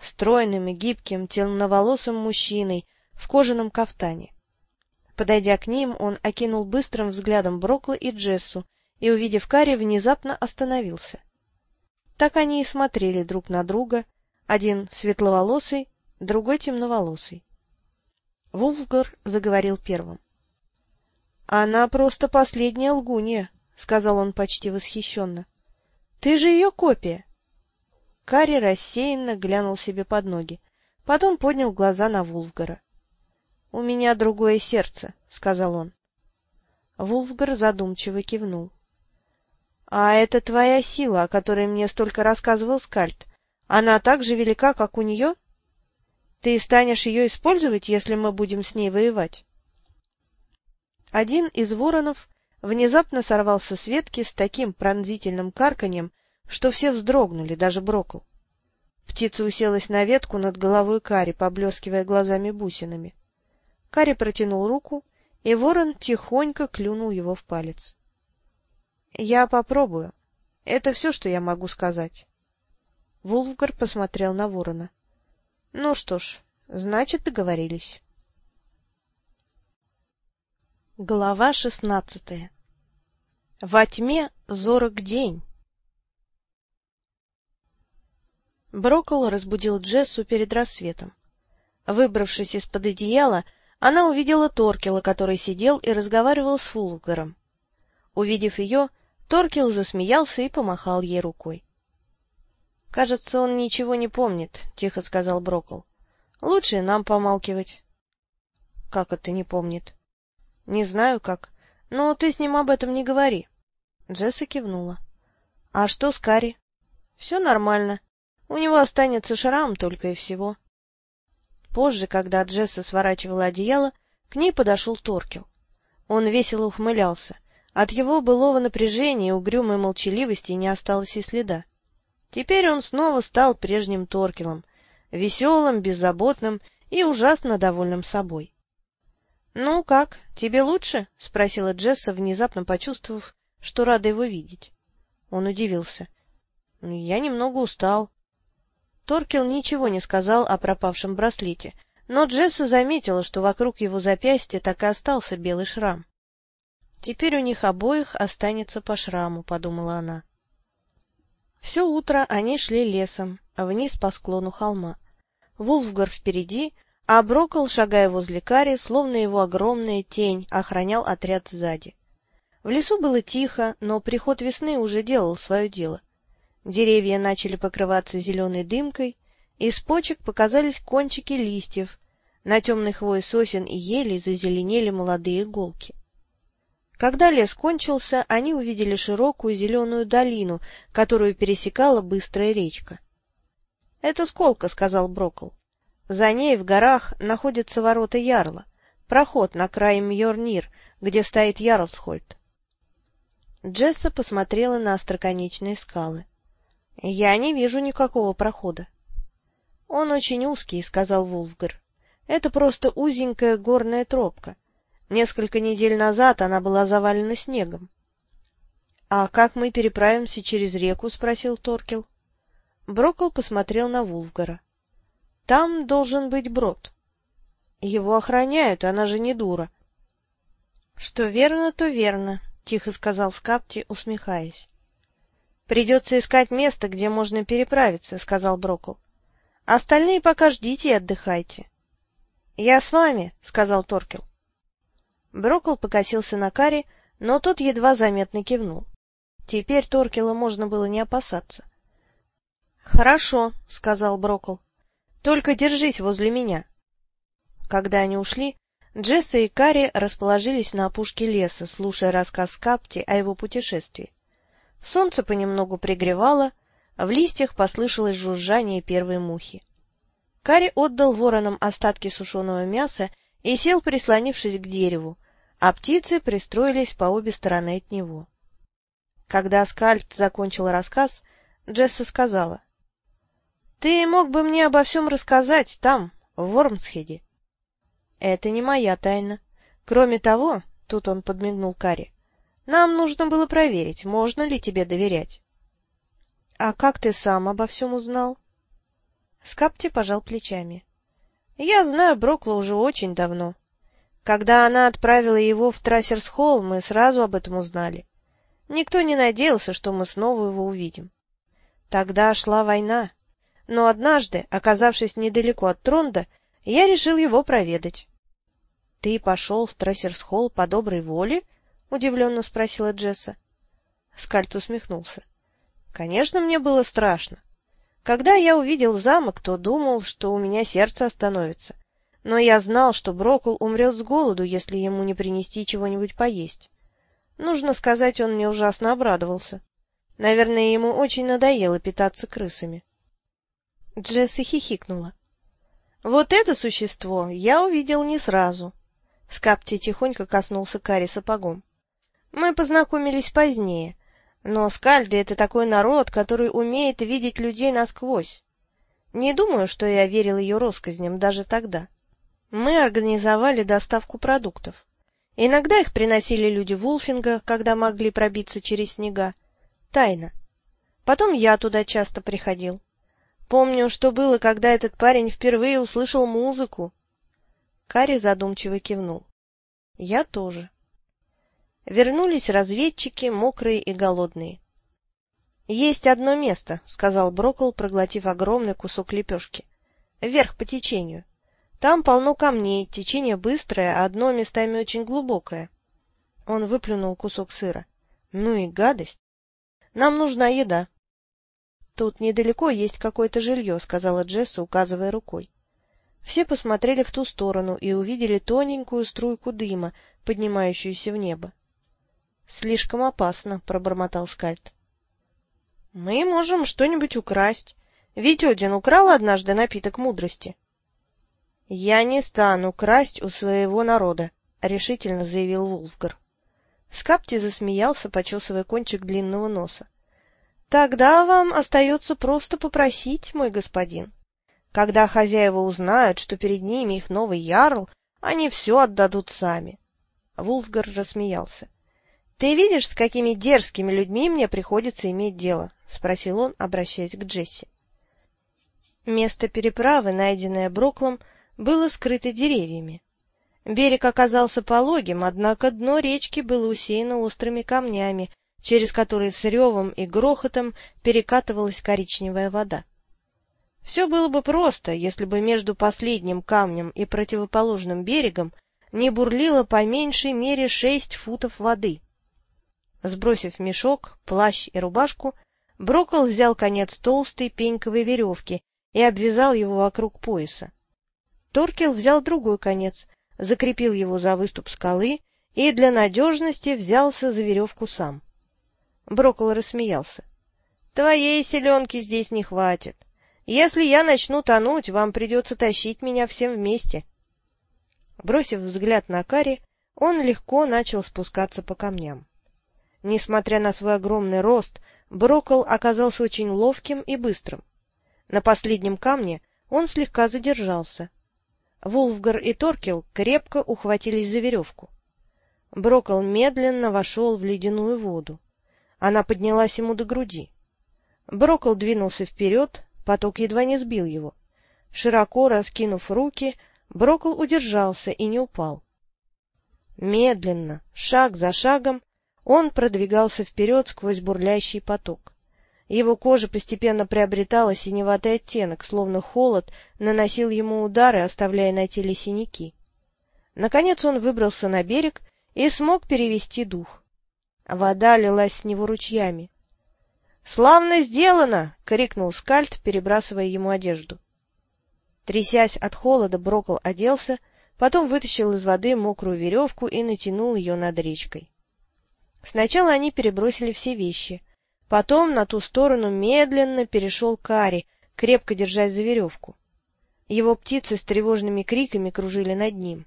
Стройным и гибким, темноволосым мужчиной в кожаном кафтане. Подойдя к ним, он окинул быстрым взглядом Брокла и Джессу и, увидев Карри, внезапно остановился. Так они и смотрели друг на друга, один светловолосый, другой темноволосый. Вулфгар заговорил первым. — Она просто последняя лгунья, — сказал он почти восхищенно. — Ты же ее копия. Карри рассеянно глянул себе под ноги, потом поднял глаза на Вулфгара. — У меня другое сердце, — сказал он. Вулфгар задумчиво кивнул. А это твоя сила, о которой мне столько рассказывал Скальд. Она так же велика, как у нее? Ты станешь ее использовать, если мы будем с ней воевать? Один из воронов внезапно сорвался с ветки с таким пронзительным карканьем, что все вздрогнули, даже Брокл. Птица уселась на ветку над головой Кари, поблескивая глазами-бусинами. Кари протянул руку, и ворон тихонько клюнул его в палец. — Я попробую. Это все, что я могу сказать. Вулфгар посмотрел на ворона. — Ну что ж, значит, договорились. Глава шестнадцатая Во тьме зорок день. Броккол разбудил Джессу перед рассветом. Выбравшись из-под одеяла, она увидела Торкела, который сидел и разговаривал с Фулгаром. Увидев ее, Торкел засмеялся и помахал ей рукой. — Кажется, он ничего не помнит, — тихо сказал Броккол. — Лучше нам помалкивать. — Как это не помнит? — Не знаю как, но ты с ним об этом не говори. Джесса кивнула. — А что с Кари? — Все нормально. У него останется шрам только и всего. Позже, когда Джесса сворачивала одеяло, к ней подошел Торкел. Он весело ухмылялся. От его былого напряжения и угрюмой молчаливости не осталось и следа. Теперь он снова стал прежним Торкелом, веселым, беззаботным и ужасно довольным собой. — Ну как, тебе лучше? — спросила Джесса, внезапно почувствовав, что рада его видеть. Он удивился. — Я немного устал. Торкел ничего не сказал о пропавшем браслете, но Джесса заметила, что вокруг его запястья так и остался белый шрам. «Теперь у них обоих останется по шраму», — подумала она. Все утро они шли лесом, вниз по склону холма. Вулфгар впереди, а Брокол, шагая возле Кари, словно его огромная тень, охранял отряд сзади. В лесу было тихо, но приход весны уже делал свое дело. Деревья начали покрываться зеленой дымкой, из почек показались кончики листьев, на темной хвое сосен и ели зазеленели молодые иголки. Когда лес кончился, они увидели широкую зеленую долину, которую пересекала быстрая речка. — Это сколка, — сказал Брокл. За ней в горах находятся ворота Ярла, проход на край Мьорнир, где стоит Ярлсхольд. Джесса посмотрела на остроконечные скалы. — Я не вижу никакого прохода. — Он очень узкий, — сказал Вулфгар. — Это просто узенькая горная тропка. Несколько недель назад она была завалена снегом. — А как мы переправимся через реку? — спросил Торкел. Брокл посмотрел на Вулфгара. — Там должен быть брод. — Его охраняют, она же не дура. — Что верно, то верно, — тихо сказал Скапти, усмехаясь. Придется искать место, где можно переправиться, — сказал Брокл. — Остальные пока ждите и отдыхайте. — Я с вами, — сказал Торкел. Брокл покосился на Кари, но тот едва заметно кивнул. Теперь Торкела можно было не опасаться. — Хорошо, — сказал Брокл. — Только держись возле меня. Когда они ушли, Джесса и Кари расположились на опушке леса, слушая рассказ Капти о его путешествии. Солнце понемногу пригревало, в листьях послышалось жужжание первой мухи. Кари отдал воронам остатки сушеного мяса и сел, прислонившись к дереву, а птицы пристроились по обе стороны от него. Когда Скальд закончил рассказ, Джесса сказала, — Ты мог бы мне обо всем рассказать там, в Вормсхеде. — Это не моя тайна. Кроме того, — тут он подмигнул Кари, нам нужно было проверить, можно ли тебе доверять. — А как ты сам обо всем узнал? Скапти пожал плечами. — Я знаю Брокла уже очень давно. Когда она отправила его в Трассерс-Холл, мы сразу об этом узнали. Никто не надеялся, что мы снова его увидим. Тогда шла война, но однажды, оказавшись недалеко от Тронда, я решил его проведать. — Ты пошел в Трассерс-Холл по доброй воле? —— удивленно спросила Джесса. Скальт усмехнулся. — Конечно, мне было страшно. Когда я увидел замок, то думал, что у меня сердце остановится. Но я знал, что Брокл умрет с голоду, если ему не принести чего-нибудь поесть. Нужно сказать, он мне ужасно обрадовался. Наверное, ему очень надоело питаться крысами. Джесса хихикнула. Вот это существо я увидел не сразу. Скапти тихонько коснулся Кари сапогом. Мы познакомились позднее, но скальды — это такой народ, который умеет видеть людей насквозь. Не думаю, что я верил ее россказням даже тогда. Мы организовали доставку продуктов. Иногда их приносили люди Вулфинга, когда могли пробиться через снега. Тайно. Потом я туда часто приходил. Помню, что было, когда этот парень впервые услышал музыку. Кари задумчиво кивнул. Я тоже. Вернулись разведчики, мокрые и голодные. — Есть одно место, — сказал Брокл, проглотив огромный кусок лепешки. — Вверх по течению. Там полно камней, течение быстрое, а дно местами очень глубокое. Он выплюнул кусок сыра. — Ну и гадость. Нам нужна еда. «Тут недалеко есть какое-то жилье», — сказала Джесса, указывая рукой. Все посмотрели в ту сторону и увидели тоненькую струйку дыма, поднимающуюся в небо. «Слишком опасно», — пробормотал Скальд. «Мы можем что-нибудь украсть. Ведь Один украл однажды напиток мудрости». «Я не стану красть у своего народа», — решительно заявил Вулфгар. Скапти засмеялся, почесывая кончик длинного носа. Тогда вам остается просто попросить, мой господин. Когда хозяева узнают, что перед ними их новый ярл, они все отдадут сами. Вулфгар рассмеялся. — Ты видишь, с какими дерзкими людьми мне приходится иметь дело? — спросил он, обращаясь к Джесси. Место переправы, найденное Броклом, было скрыто деревьями. Берег оказался пологим, однако дно речки было усеяно острыми камнями, через который с ревом и грохотом перекатывалась коричневая вода. Все было бы просто, если бы между последним камнем и противоположным берегом не бурлило по меньшей мере шесть футов воды. Сбросив мешок, плащ и рубашку, Брокол взял конец толстой пеньковой веревки и обвязал его вокруг пояса. Торкел взял другой конец, закрепил его за выступ скалы и для надежности взялся за веревку сам. Брокол рассмеялся. — Твоей селенки здесь не хватит. Если я начну тонуть, вам придется тащить меня всем вместе. Бросив взгляд на Кари, он легко начал спускаться по камням. Несмотря на свой огромный рост, Брокол оказался очень ловким и быстрым. На последнем камне он слегка задержался. Вулфгар и Торкел крепко ухватились за веревку. Брокол медленно вошел в ледяную воду. Она поднялась ему до груди. Брокол двинулся вперед, поток едва не сбил его. Широко раскинув руки, Брокол удержался и не упал. Медленно, шаг за шагом, он продвигался вперед сквозь бурлящий поток. Его кожа постепенно приобретала синеватый оттенок, словно холод наносил ему удары, оставляя на теле синяки. Наконец он выбрался на берег и смог перевести дух. Вода лилась с него ручьями. «Славно сделано!» — крикнул Скальд, перебрасывая ему одежду. Трясясь от холода, Брокл оделся, потом вытащил из воды мокрую веревку и натянул ее над речкой. Сначала они перебросили все вещи. Потом на ту сторону медленно перешел Кари, крепко держась за веревку. Его птицы с тревожными криками кружили над ним.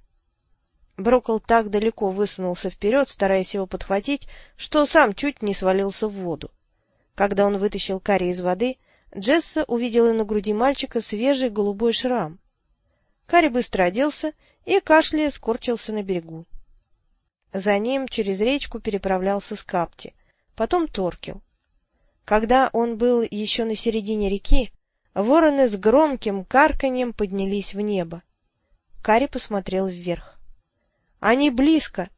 Брокол так далеко высунулся вперед, стараясь его подхватить, что сам чуть не свалился в воду. Когда он вытащил Карри из воды, Джесса увидела на груди мальчика свежий голубой шрам. Карри быстро оделся и, кашляя, скорчился на берегу. За ним через речку переправлялся Скапти, потом Торкел. Когда он был еще на середине реки, вороны с громким карканьем поднялись в небо. Карри посмотрел вверх. Они близко.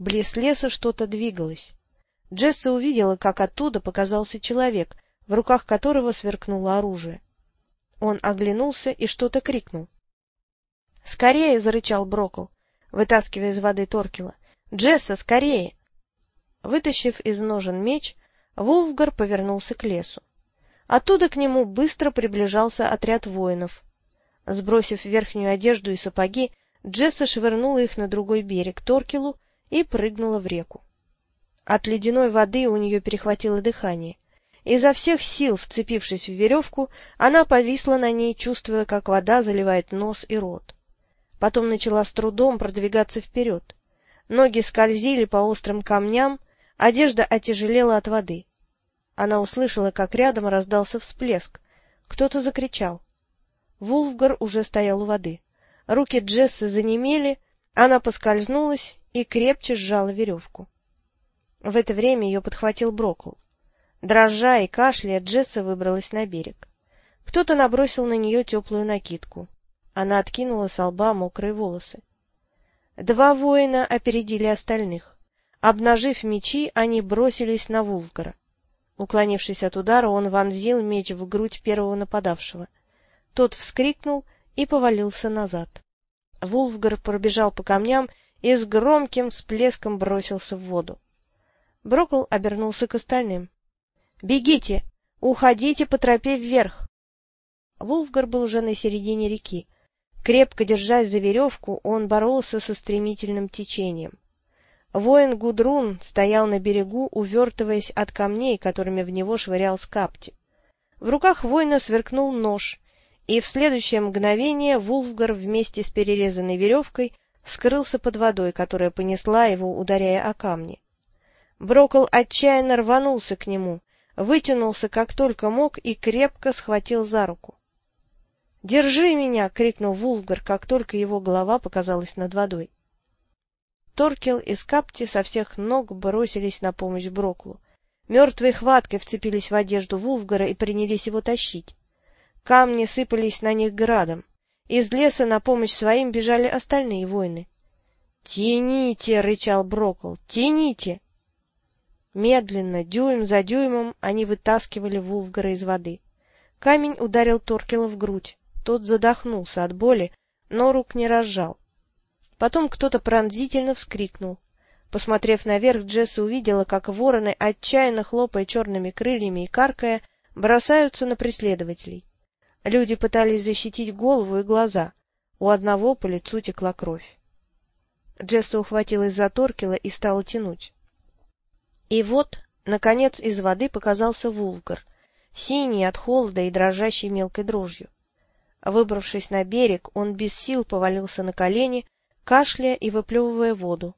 Близ леса что-то двигалось. Джесса увидела, как оттуда показался человек, в руках которого сверкнуло оружие. Он оглянулся и что-то крикнул. «Скорее!» — зарычал Брокл, вытаскивая из воды Торкела. «Джесса, скорее!» Вытащив из ножен меч, Вулфгар повернулся к лесу. Оттуда к нему быстро приближался отряд воинов. Сбросив верхнюю одежду и сапоги, Джесса швырнула их на другой берег, Торкелу, и прыгнула в реку. От ледяной воды у нее перехватило дыхание. Изо всех сил, вцепившись в веревку, она повисла на ней, чувствуя, как вода заливает нос и рот. Потом начала с трудом продвигаться вперед. Ноги скользили по острым камням, одежда отяжелела от воды. Она услышала, как рядом раздался всплеск. Кто-то закричал. Вулфгар уже стоял у воды. Руки Джессы занемели, она поскользнулась и крепче сжала веревку. В это время ее подхватил Брокл. Дрожа и кашляя, Джесса выбралась на берег. Кто-то набросил на нее теплую накидку. Она откинула с лба мокрые волосы. Два воина опередили остальных. Обнажив мечи, они бросились на Вулфгара. Уклонившись от удара, он вонзил меч в грудь первого нападавшего. Тот вскрикнул и повалился назад. Вулфгар пробежал по камням и с громким всплеском бросился в воду. Брокл обернулся к остальным. — Бегите! Уходите по тропе вверх! Вулфгар был уже на середине реки. Крепко держась за веревку, он боролся со стремительным течением. Воин Гудрун стоял на берегу, увертываясь от камней, которыми в него швырял скапти. В руках воина сверкнул нож, и в следующее мгновение Вулфгар вместе с перерезанной веревкой скрылся под водой, которая понесла его, ударяя о камни. Брокол отчаянно рванулся к нему, вытянулся как только мог и крепко схватил за руку. «Держи меня!» — крикнул Вулфгар, как только его голова показалась над водой. Торкел и Скапти со всех ног бросились на помощь Броклу. Мертвой хваткой вцепились в одежду Вулфгара и принялись его тащить. Камни сыпались на них градом. Из леса на помощь своим бежали остальные воины. «Тяните!» — рычал Брокл. «Тяните!» Медленно, дюйм за дюймом, они вытаскивали Вулфгара из воды. Камень ударил Торкела в грудь. Тот задохнулся от боли, но рук не разжал. Потом кто-то пронзительно вскрикнул. Посмотрев наверх, Джесса увидела, как вороны, отчаянно хлопая черными крыльями и каркая, бросаются на преследователей. Люди пытались защитить голову и глаза. У одного по лицу текла кровь. Джесса ухватилась за Торкела и стала тянуть. И вот, наконец, из воды показался Вулгар, синий от холода и дрожащий мелкой дрожью. Выбравшись на берег, он без сил повалился на колени, кашляя и выплевывая воду.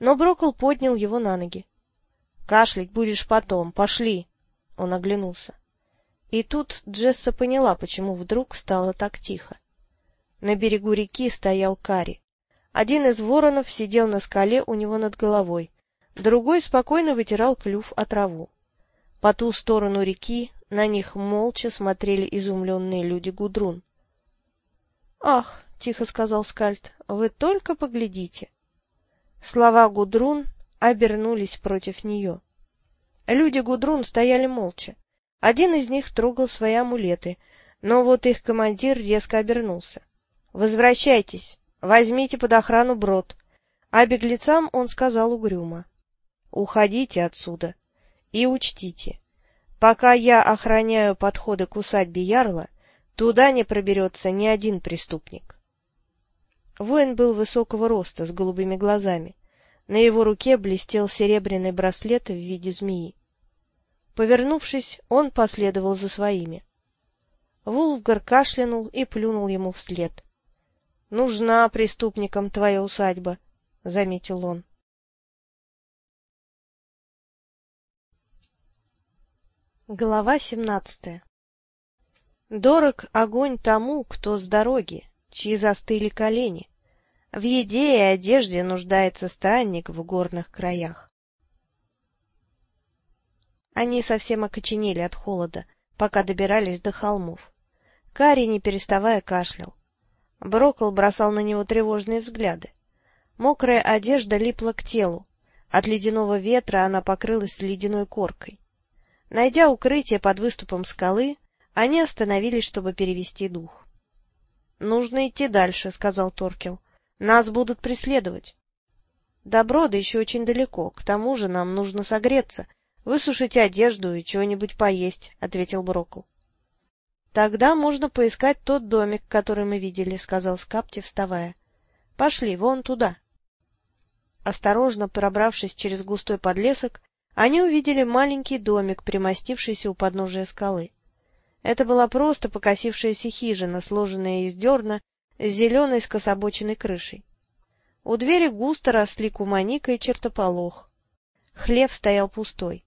Но Брокл поднял его на ноги. — Кашлять будешь потом, пошли! Он оглянулся. И тут Джесса поняла, почему вдруг стало так тихо. На берегу реки стоял Кари. Один из воронов сидел на скале у него над головой, другой спокойно вытирал клюв о траву. По ту сторону реки на них молча смотрели изумленные люди Гудрун. «Ах!» — тихо сказал Скальд. «Вы только поглядите!» Слова Гудрун обернулись против нее. Люди Гудрун стояли молча. Один из них трогал свои амулеты, но вот их командир резко обернулся. «Возвращайтесь! Возьмите под охрану брод!» А беглецам он сказал угрюмо. «Уходите отсюда и учтите, пока я охраняю подходы к усадьбе Ярла, Туда не проберется ни один преступник. Воин был высокого роста, с голубыми глазами. На его руке блестел серебряный браслет в виде змеи. Повернувшись, он последовал за своими. Вулфгар кашлянул и плюнул ему вслед. — Нужна преступникам твоя усадьба, — заметил он. Глава семнадцатая Дорог огонь тому, кто с дороги, чьи застыли колени. В еде и одежде нуждается странник в горных краях. Они совсем окоченели от холода, пока добирались до холмов. Кари, не переставая, кашлял. Брокол бросал на него тревожные взгляды. Мокрая одежда липла к телу. От ледяного ветра она покрылась ледяной коркой. Найдя укрытие под выступом скалы, они остановились, чтобы перевести дух. — Нужно идти дальше, — сказал Торкел. — Нас будут преследовать. — До брода еще очень далеко, к тому же нам нужно согреться, высушить одежду и чего-нибудь поесть, — ответил Брокл. — Тогда можно поискать тот домик, который мы видели, — сказал Скапти, вставая. — Пошли, вон туда. Осторожно пробравшись через густой подлесок, они увидели маленький домик, примостившийся у подножия скалы. Это была просто покосившаяся хижина, сложенная из дерна, с зеленой скособоченной крышей. У двери густо росли куманика и чертополох. Хлев стоял пустой.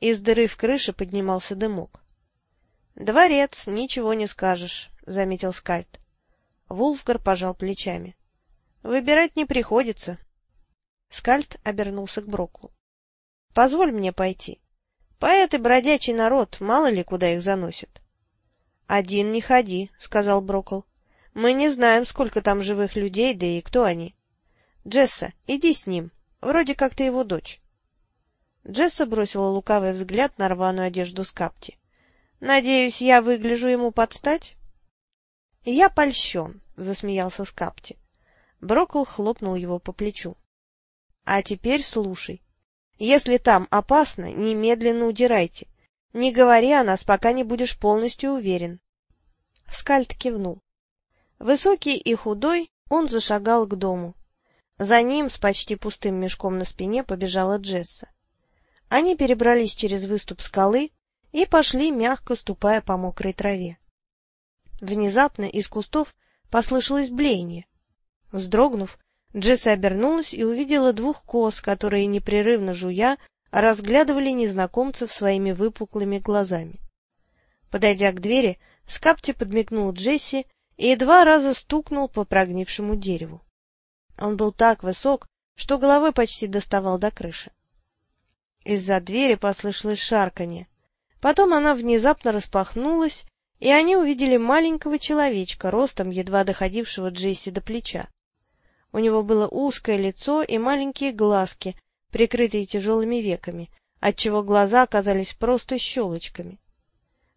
Из дыры в крыше поднимался дымок. — Дворец, ничего не скажешь, — заметил Скальд. Вулфгар пожал плечами. — Выбирать не приходится. Скальд обернулся к Броклу. — Позволь мне пойти. Поэты бродячий народ, мало ли куда их заносит. — Один не ходи, — сказал Брокл. — Мы не знаем, сколько там живых людей, да и кто они. Джесса, иди с ним, вроде как ты его дочь. Джесса бросила лукавый взгляд на рваную одежду Скапти. — Надеюсь, я выгляжу ему под стать? — Я польщен, — засмеялся Скапти. Брокл хлопнул его по плечу. — А теперь слушай. Если там опасно, немедленно удирайте. Не говори о нас, пока не будешь полностью уверен. Скальд кивнул. Высокий и худой, он зашагал к дому. За ним с почти пустым мешком на спине побежала Джесса. Они перебрались через выступ скалы и пошли, мягко ступая по мокрой траве. Внезапно из кустов послышалось блеяние. Вздрогнув, Джесса обернулась и увидела двух коз, которые, непрерывно жуя, разглядывали незнакомцев своими выпуклыми глазами. Подойдя к двери, Скапти подмигнул Джесси и два раза стукнул по прогнившему дереву. Он был так высок, что головой почти доставал до крыши. Из-за двери послышалось шарканье. Потом она внезапно распахнулась, и они увидели маленького человечка, ростом едва доходившего Джесси до плеча. У него было узкое лицо и маленькие глазки, прикрытые тяжелыми веками, отчего глаза оказались просто щелочками.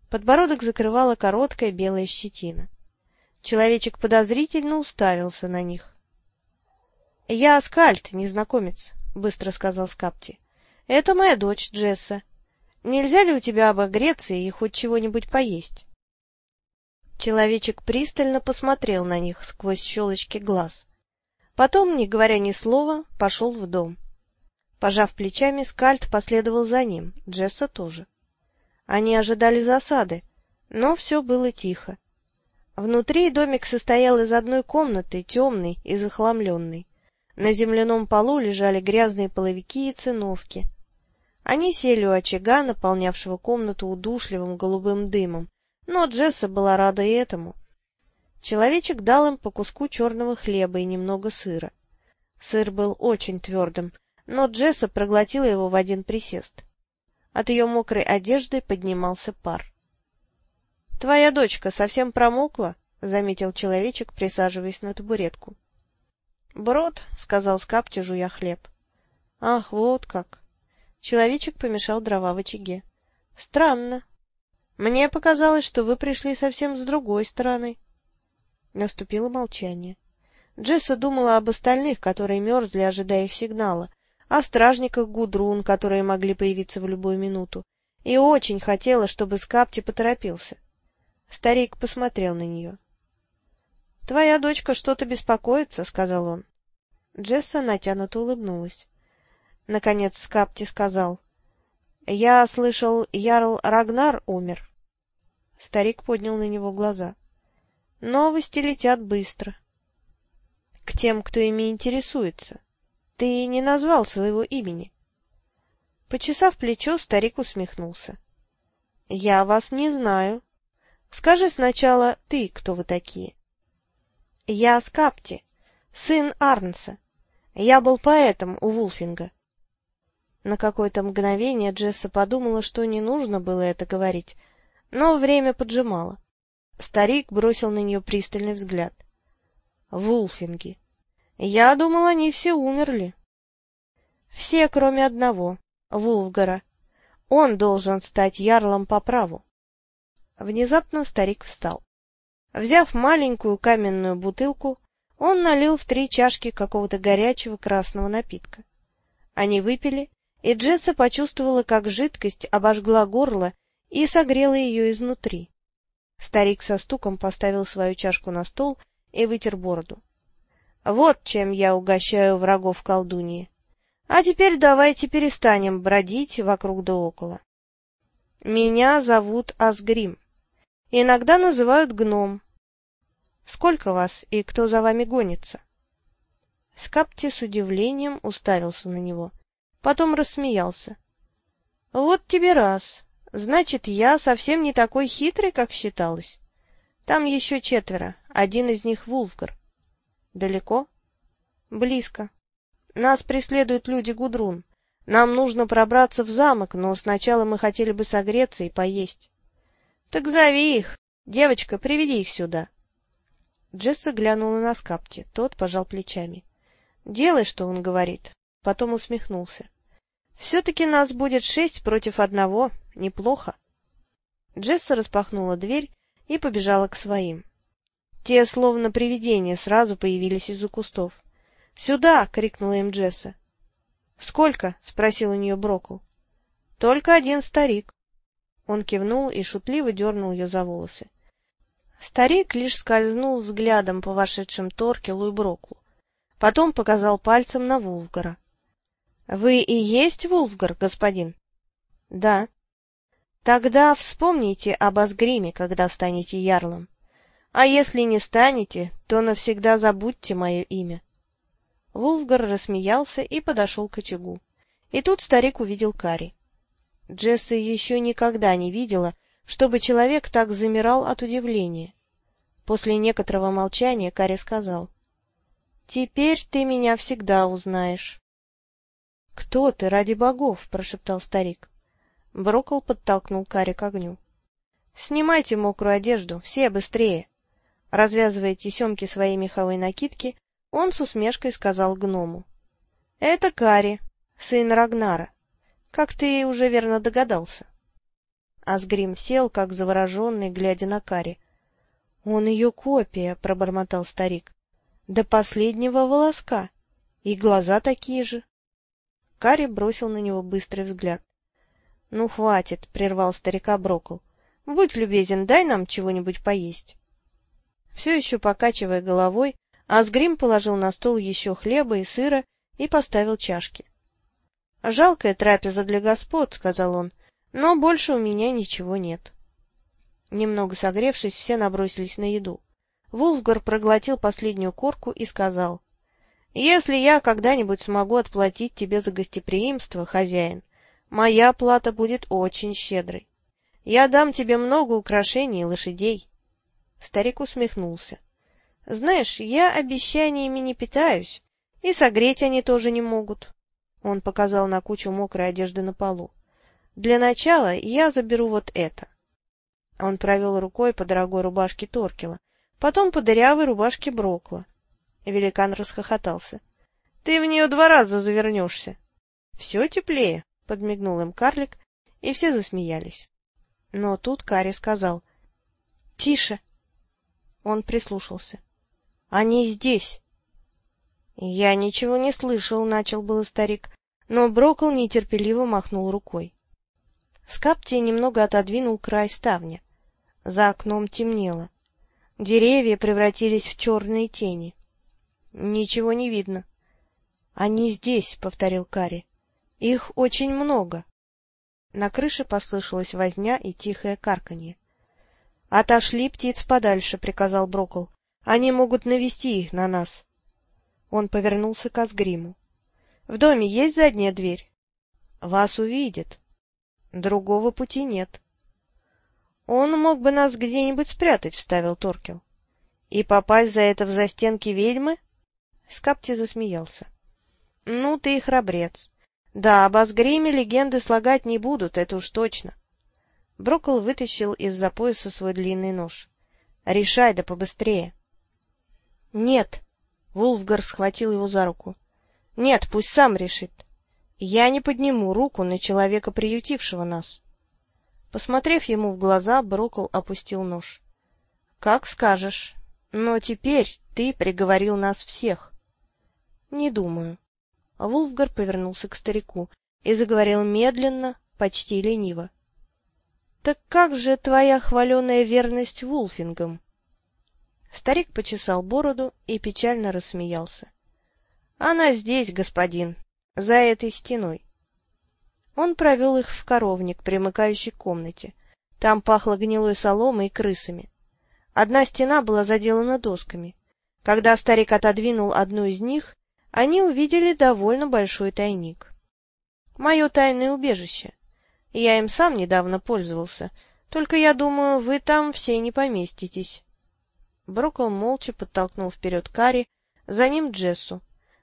Подбородок закрывала короткая белая щетина. Человечек подозрительно уставился на них. — Я Аскальд, незнакомец, — быстро сказал Скапти. — Это моя дочь Джесса. Нельзя ли у тебя обогреться и хоть чего-нибудь поесть? Человечек пристально посмотрел на них сквозь щелочки глаз. Потом, не говоря ни слова, пошел в дом. Пожав плечами, Скальд последовал за ним, Джесса тоже. Они ожидали засады, но все было тихо. Внутри домик состоял из одной комнаты, темной и захламленной. На земляном полу лежали грязные половики и циновки. Они сели у очага, наполнявшего комнату удушливым голубым дымом, но Джесса была рада и этому. Человечек дал им по куску черного хлеба и немного сыра. Сыр был очень твердым, но Джесса проглотила его в один присест. От ее мокрой одежды поднимался пар. — Твоя дочка совсем промокла? — заметил человечек, присаживаясь на табуретку. — Брод, — сказал Скапти, жуя хлеб. — Ах, вот как! Человечек помешал дрова в очаге. — Странно. Мне показалось, что вы пришли совсем с другой стороны. Наступило молчание. Джесса думала об остальных, которые мерзли, ожидая их сигнала, о стражниках Гудрун, которые могли появиться в любую минуту, и очень хотела, чтобы Скапти поторопился. Старик посмотрел на нее. — Твоя дочка что-то беспокоится, — сказал он. Джесса натянуто улыбнулась. Наконец Скапти сказал. — Я слышал, Ярл Рагнар умер. Старик поднял на него глаза. Новости летят быстро. К тем, кто ими интересуется. Ты не назвал своего имени. Почесав плечо, старик усмехнулся. — Я вас не знаю. Скажи сначала ты, кто вы такие. — Я Скапти, сын Арнса. Я был поэтом у Вулфинга. На какое-то мгновение Джесса подумала, что не нужно было это говорить, но время поджимало. Старик бросил на нее пристальный взгляд. — Вулфинги. Я думал, они все умерли. — Все, кроме одного, Вулфгара. Он должен стать ярлом по праву. Внезапно старик встал. Взяв маленькую каменную бутылку, он налил в три чашки какого-то горячего красного напитка. Они выпили, и Джесса почувствовала, как жидкость обожгла горло и согрела ее изнутри. Старик со стуком поставил свою чашку на стол и вытер бороду. — Вот чем я угощаю врагов колдуньи. А теперь давайте перестанем бродить вокруг да около. Меня зовут Асгрим. Иногда называют гном. Сколько вас и кто за вами гонится? Скапти с удивлением уставился на него, потом рассмеялся. — Вот тебе раз. Значит, я совсем не такой хитрый, как считалось. Там еще четверо, один из них Вулфгар. — Далеко? — Близко. Нас преследуют люди Гудрун. Нам нужно пробраться в замок, но сначала мы хотели бы согреться и поесть. — Так зови их. Девочка, приведи их сюда. Джесса глянула на Скапти, тот пожал плечами. — Делай, что он говорит. Потом усмехнулся. — Все-таки нас будет шесть против одного. Неплохо. Джесса распахнула дверь и побежала к своим. Те, словно привидения, сразу появились из-за кустов. «Сюда!» — крикнула им Джесса. «Сколько?» — спросил у нее Брокл. «Только один старик». Он кивнул и шутливо дернул ее за волосы. Старик лишь скользнул взглядом по вошедшим Торкелу и Броклу. Потом показал пальцем на Вулфгара. — Вы и есть Вулфгар, господин? — Да. — Тогда вспомните об Асгриме, когда станете ярлом. А если не станете, то навсегда забудьте мое имя. Вулфгар рассмеялся и подошел к очагу. И тут старик увидел Кари. Джесса еще никогда не видела, чтобы человек так замирал от удивления. После некоторого молчания Кари сказал, — Теперь ты меня всегда узнаешь. — Кто ты, ради богов? — прошептал старик. Брокол подтолкнул Кари к огню. — Снимайте мокрую одежду, все быстрее. Развязывая тесемки своей меховой накидки, он с усмешкой сказал гному. — Это Кари, сын Рагнара. Как ты уже верно догадался. Асгрим сел, как завороженный, глядя на Кари. — Он ее копия, — пробормотал старик. — До последнего волоска. И глаза такие же. Кари бросил на него быстрый взгляд. — Ну, хватит, — прервал старика Брокл. — Будь любезен, дай нам чего-нибудь поесть. Все еще покачивая головой, Асгрим положил на стол еще хлеба и сыра и поставил чашки. — Жалкая трапеза для господ, — сказал он, — но больше у меня ничего нет. Немного согревшись, все набросились на еду. Вулфгар проглотил последнюю корку и сказал, — Если я когда-нибудь смогу отплатить тебе за гостеприимство, хозяин, моя плата будет очень щедрой. Я дам тебе много украшений и лошадей. Старик усмехнулся. — Знаешь, я обещаниями не питаюсь, и согреть они тоже не могут. Он показал на кучу мокрой одежды на полу. — Для начала я заберу вот это. Он провел рукой по дорогой рубашке Торкела, потом по дырявой рубашке Брокла. Великан расхохотался. — Ты в нее два раза завернешься. — Все теплее, — подмигнул им карлик, и все засмеялись. Но тут Карри сказал. — Тише! Он прислушался. — Они здесь! — Я ничего не слышал, — начал был старик, но Брокл нетерпеливо махнул рукой. Скапти немного отодвинул край ставня. За окном темнело. Деревья превратились в черные тени. Ничего не видно. — Они здесь, — повторил Кари. — Их очень много. На крыше послышалась возня и тихое карканье. — Отошли птиц подальше, — приказал Брокл. — Они могут навести их на нас. Он повернулся к Асгриму. — В доме есть задняя дверь? — Вас увидят. Другого пути нет. — Он мог бы нас где-нибудь спрятать, — вставил Торкел. — И попасть за это в застенки ведьмы? Скапти засмеялся. — Ну, ты и храбрец. Да, об Асгриме легенды слагать не будут, это уж точно. Брокл вытащил из-за пояса свой длинный нож. — Решай, да побыстрее. — Нет! — Вулфгар схватил его за руку. — Нет, пусть сам решит. Я не подниму руку на человека, приютившего нас. Посмотрев ему в глаза, Брокл опустил нож. — Как скажешь. Но теперь ты приговорил нас всех. — Не думаю. Вулфгар повернулся к старику и заговорил медленно, почти лениво. — Так как же твоя хваленая верность Вулфингам? Старик почесал бороду и печально рассмеялся. — Она здесь, господин. за этой стеной. Он провел их в коровник, примыкающий к комнате. Там пахло гнилой соломой и крысами. Одна стена была заделана досками. Когда старик отодвинул одну из них, они увидели довольно большой тайник. Мое тайное убежище. Я им сам недавно пользовался, только я думаю, вы там все не поместитесь. Брокол молча подтолкнул вперед Кари, за ним Джессу.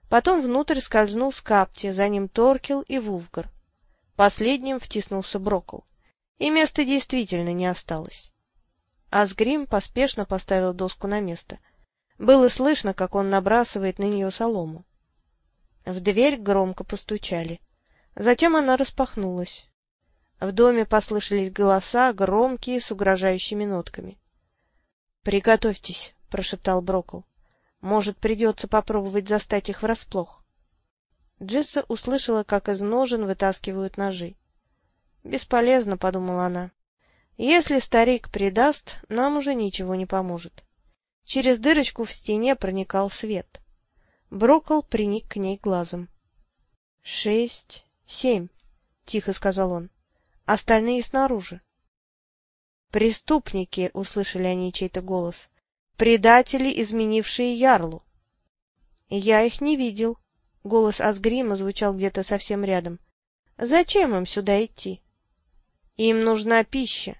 Потом внутрь скользнул Скапти, за ним Торкел и Вулфгар. Последним втиснулся Брокол, и места действительно не осталось. Асгрим поспешно поставил доску на место. Было слышно, как он набрасывает на нее солому. В дверь громко постучали. Затем она распахнулась. В доме послышались голоса, громкие, с угрожающими нотками. — Приготовьтесь, — прошептал Брокл. — Может, придется попробовать застать их врасплох. Джесса услышала, как из ножен вытаскивают ножи. — Бесполезно, — подумала она. — Если старик предаст, нам уже ничего не поможет. Через дырочку в стене проникал свет. Брокл приник к ней глазом. — Шесть, семь, — тихо сказал он. — Остальные снаружи. «Преступники!» — услышали они чей-то голос. «Предатели, изменившие ярлу!» «Я их не видел», — голос Асгрима звучал где-то совсем рядом. «Зачем им сюда идти?» «Им нужна пища».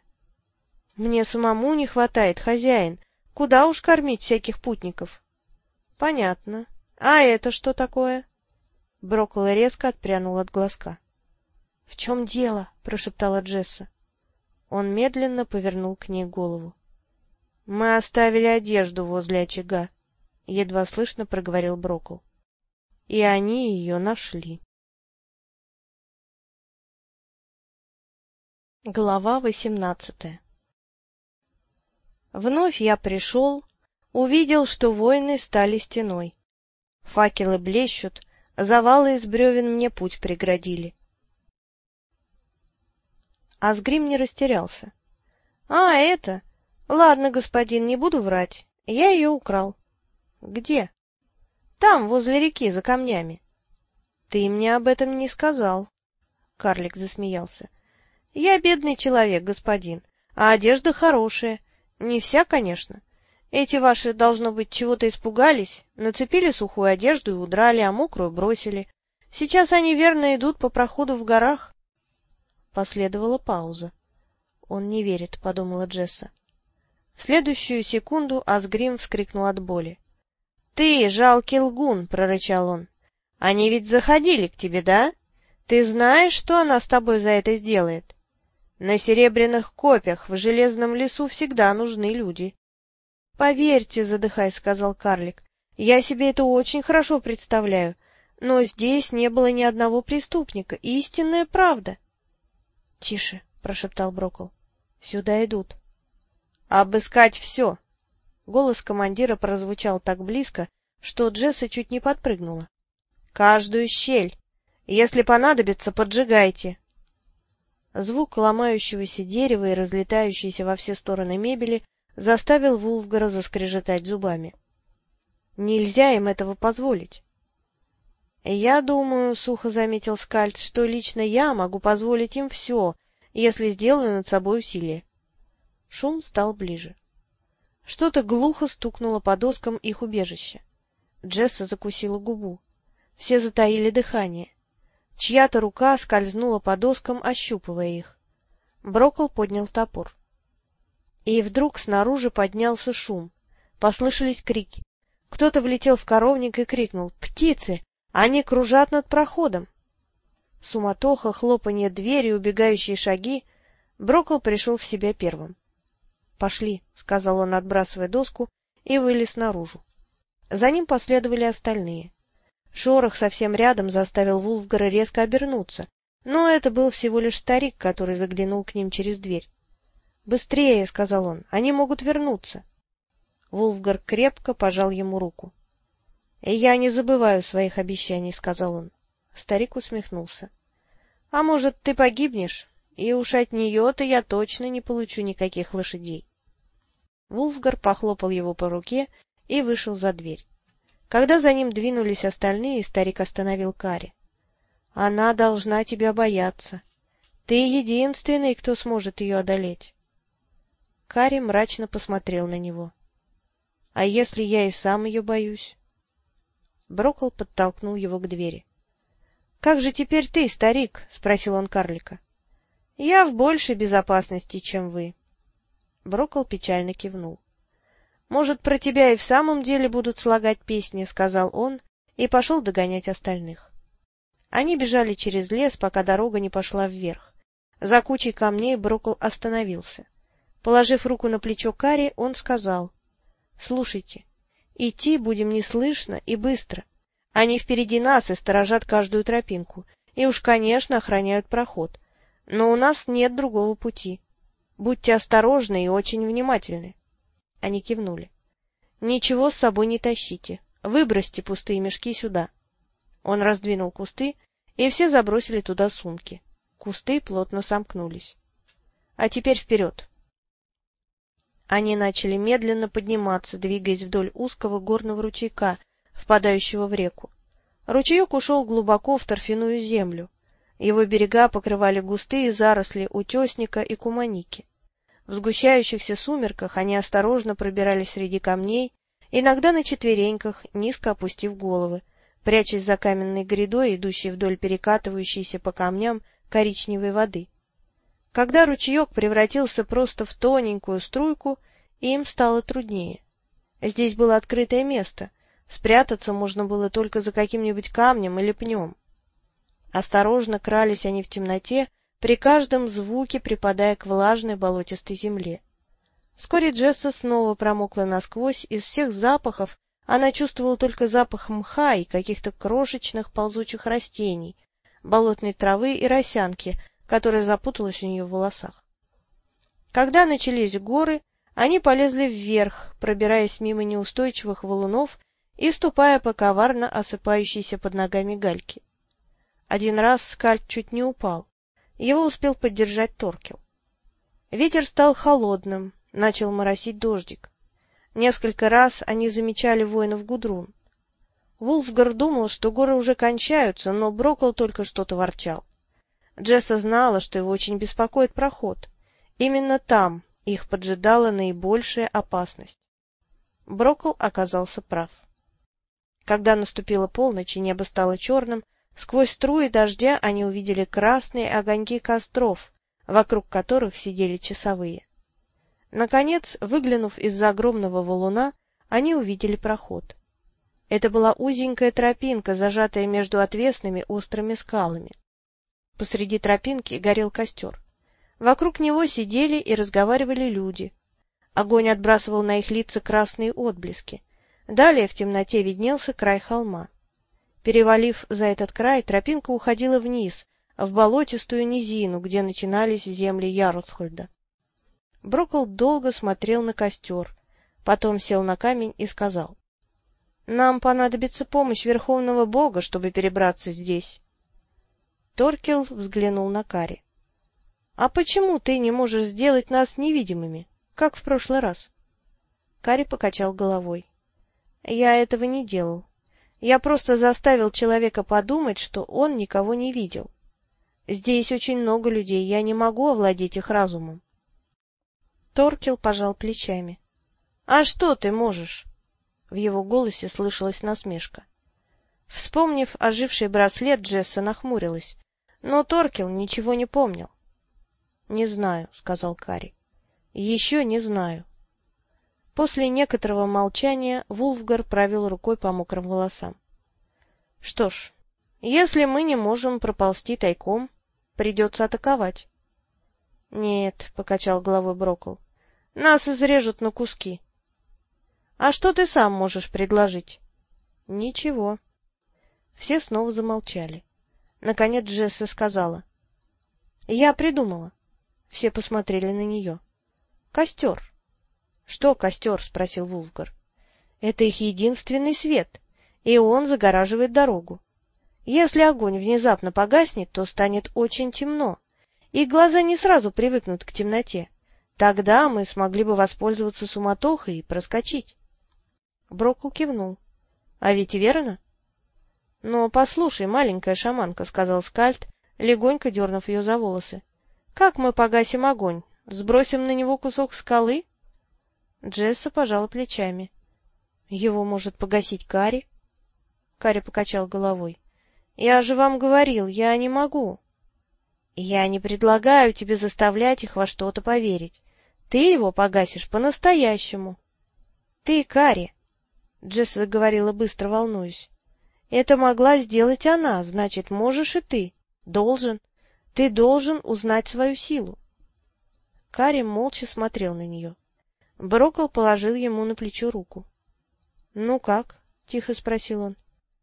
«Мне самому не хватает, хозяин. Куда уж кормить всяких путников?» «Понятно. А это что такое?» Броккола резко отпрянул от глазка. — В чем дело? — прошептала Джесса. Он медленно повернул к ней голову. — Мы оставили одежду возле очага, — едва слышно проговорил Брокл. И они ее нашли. Глава восемнадцатая Вновь я пришел, увидел, что воины стали стеной. Факелы блещут, Завалы из бревен мне путь преградили. Асгрим не растерялся. — А, это? Ладно, господин, не буду врать. Я ее украл. — Где? — Там, возле реки, за камнями. — Ты мне об этом не сказал. Карлик засмеялся. — Я бедный человек, господин, а одежда хорошая. Не вся, конечно. Эти ваши, должно быть, чего-то испугались, нацепили сухую одежду и удрали, а мокрую бросили. Сейчас они верно идут по проходу в горах. Последовала пауза. «Он не верит», — подумала Джесса. В следующую секунду Асгрим вскрикнул от боли. «Ты, жалкий лгун!» — прорычал он. «Они ведь заходили к тебе, да? Ты знаешь, что она с тобой за это сделает? На серебряных копьях в железном лесу всегда нужны люди. «Поверьте, задыхаясь, — сказал карлик, — я себе это очень хорошо представляю, но здесь не было ни одного преступника, истинная правда». «Тише!» — прошептал Брокл. «Сюда идут». «Обыскать все!» Голос командира прозвучал так близко, что Джесса чуть не подпрыгнула. «Каждую щель! Если понадобится, поджигайте!» Звук ломающегося дерева и разлетающейся во все стороны мебели заставил Вулфгара заскрежетать зубами. Нельзя им этого позволить. — Я думаю, — сухо заметил Скальд, — что лично я могу позволить им все, если сделаю над собой усилие. Шум стал ближе. Что-то глухо стукнуло по доскам их убежища. Джесса закусила губу. Все затаили дыхание. Чья-то рука скользнула по доскам, ощупывая их. Брокол поднял топор. И вдруг снаружи поднялся шум. Послышались крики. Кто-то влетел в коровник и крикнул «Птицы! Они кружат над проходом!» Суматоха, хлопанье двери, убегающие шаги. Брокл пришел в себя первым. «Пошли», — сказал он, отбрасывая доску, и вылез наружу. За ним последовали остальные. Шорох совсем рядом заставил Вулфгара резко обернуться, но это был всего лишь старик, который заглянул к ним через дверь. «Быстрее!» — сказал он. «Они могут вернуться!» Вулфгар крепко пожал ему руку. «Я не забываю своих обещаний», — сказал он. Старик усмехнулся. «А может, ты погибнешь, и уж от нее-то я точно не получу никаких лошадей». Вулфгар похлопал его по руке и вышел за дверь. Когда за ним двинулись остальные, старик остановил Кари. Она должна тебя бояться. Ты единственный, кто сможет ее одолеть. Кари мрачно посмотрел на него. — А если я и сам ее боюсь? Брокол подтолкнул его к двери. — Как же теперь ты, старик? — спросил он карлика. — Я в большей безопасности, чем вы. Брокол печально кивнул. — Может, про тебя и в самом деле будут слагать песни, — сказал он и пошел догонять остальных. Они бежали через лес, пока дорога не пошла вверх. За кучей камней Брокол остановился. Положив руку на плечо Кари, он сказал, — Слушайте, идти будем неслышно и быстро. Они впереди нас и сторожат каждую тропинку, и уж, конечно, охраняют проход. Но у нас нет другого пути. Будьте осторожны и очень внимательны. Они кивнули. — Ничего с собой не тащите. Выбросьте пустые мешки сюда. Он раздвинул кусты, и все забросили туда сумки. Кусты плотно сомкнулись. — А теперь вперед! Они начали медленно подниматься, двигаясь вдоль узкого горного ручейка, впадающего в реку. Ручеек ушел глубоко в торфяную землю. Его берега покрывали густые заросли утесника и куманики. В сгущающихся сумерках они осторожно пробирались среди камней, иногда на четвереньках, низко опустив головы, прячась за каменной грядой, идущей вдоль перекатывающейся по камням коричневой воды. Когда ручеек превратился просто в тоненькую струйку, им стало труднее. Здесь было открытое место, спрятаться можно было только за каким-нибудь камнем или пнем. Осторожно крались они в темноте, при каждом звуке припадая к влажной болотистой земле. Вскоре Джесса снова промокла насквозь, из всех запахов она чувствовала только запах мха и каких-то крошечных ползучих растений, болотной травы и росянки, которая запуталась у нее в волосах. Когда начались горы, они полезли вверх, пробираясь мимо неустойчивых валунов и ступая по коварно осыпающейся под ногами гальке. Один раз скальп чуть не упал. Его успел поддержать Торкел. Ветер стал холодным, начал моросить дождик. Несколько раз они замечали воинов Гудрун. Вулфгар думал, что горы уже кончаются, но Брокл только что-то ворчал. Джесса знала, что его очень беспокоит проход. Именно там их поджидала наибольшая опасность. Брокл оказался прав. Когда наступила полночь и небо стало черным, сквозь струи дождя они увидели красные огоньки костров, вокруг которых сидели часовые. Наконец, выглянув из-за огромного валуна, они увидели проход. Это была узенькая тропинка, зажатая между отвесными острыми скалами. Посреди тропинки горел костер. Вокруг него сидели и разговаривали люди. Огонь отбрасывал на их лица красные отблески. Далее в темноте виднелся край холма. Перевалив за этот край, тропинка уходила вниз, в болотистую низину, где начинались земли Ярлсхольда. Брокл долго смотрел на костер, потом сел на камень и сказал. — Нам понадобится помощь Верховного Бога, чтобы перебраться здесь. Торкел взглянул на Кари. — А почему ты не можешь сделать нас невидимыми, как в прошлый раз? Кари покачал головой. — Я этого не делал. Я просто заставил человека подумать, что он никого не видел. Здесь очень много людей, я не могу овладеть их разумом. Торкел пожал плечами. — А что ты можешь? В его голосе слышалась насмешка. Вспомнив оживший браслет, Джесса нахмурилась. Но Торкел ничего не помнил. — Не знаю, — сказал Кари. — Еще не знаю. После некоторого молчания Вулфгар провел рукой по мокрым волосам. — Что ж, если мы не можем проползти тайком, придется атаковать. — Нет, — покачал головой Брокл, — нас изрежут на куски. — А что ты сам можешь предложить? — Ничего. Все снова замолчали. Наконец Джесса сказала. — Я придумала. Все посмотрели на нее. — Костер. — Что костер? — спросил Вулфгар. — Это их единственный свет, и он загораживает дорогу. Если огонь внезапно погаснет, то станет очень темно, и глаза не сразу привыкнут к темноте. Тогда мы смогли бы воспользоваться суматохой и проскочить. Брокл кивнул. — А ведь верно? —— Но послушай, маленькая шаманка, — сказал Скальд, легонько дернув ее за волосы. — Как мы погасим огонь? Сбросим на него кусок скалы? Джесса пожала плечами. — Его может погасить Кари. Кари покачал головой. — Я же вам говорил, я не могу. — Я не предлагаю тебе заставлять их во что-то поверить. Ты его погасишь по-настоящему. — Ты, Кари, — Джесса говорила быстро, волнуясь, — это могла сделать она, значит, можешь и ты. Должен. Ты должен узнать свою силу. Кари молча смотрел на нее. Брокол положил ему на плечо руку. — Ну как? — тихо спросил он.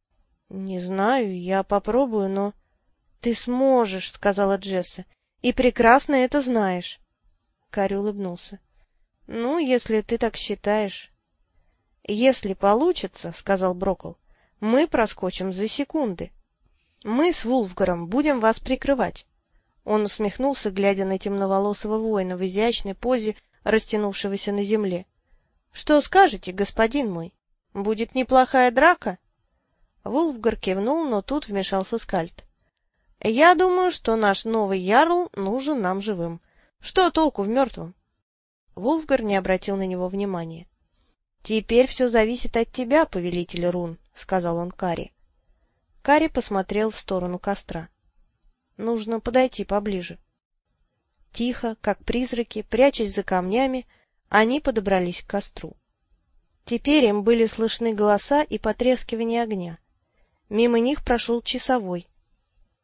— Не знаю, я попробую, но... — Ты сможешь, — сказала Джесса, — и прекрасно это знаешь. Карри улыбнулся. — Ну, если ты так считаешь. — Если получится, — сказал Брокл, — мы проскочим за секунды. Мы с Вулфгаром будем вас прикрывать. Он усмехнулся, глядя на темноволосого воина в изящной позе, растянувшегося на земле. — Что скажете, господин мой? Будет неплохая драка? Вулфгар кивнул, но тут вмешался Скальд. — Я думаю, что наш новый ярл нужен нам живым. Что толку в мертвом? Вулфгар не обратил на него внимания. — Теперь все зависит от тебя, повелитель рун, — сказал он Кари. Кари посмотрел в сторону костра. — Нужно подойти поближе. Тихо, как призраки, прячась за камнями, они подобрались к костру. Теперь им были слышны голоса и потрескивание огня. Мимо них прошел часовой.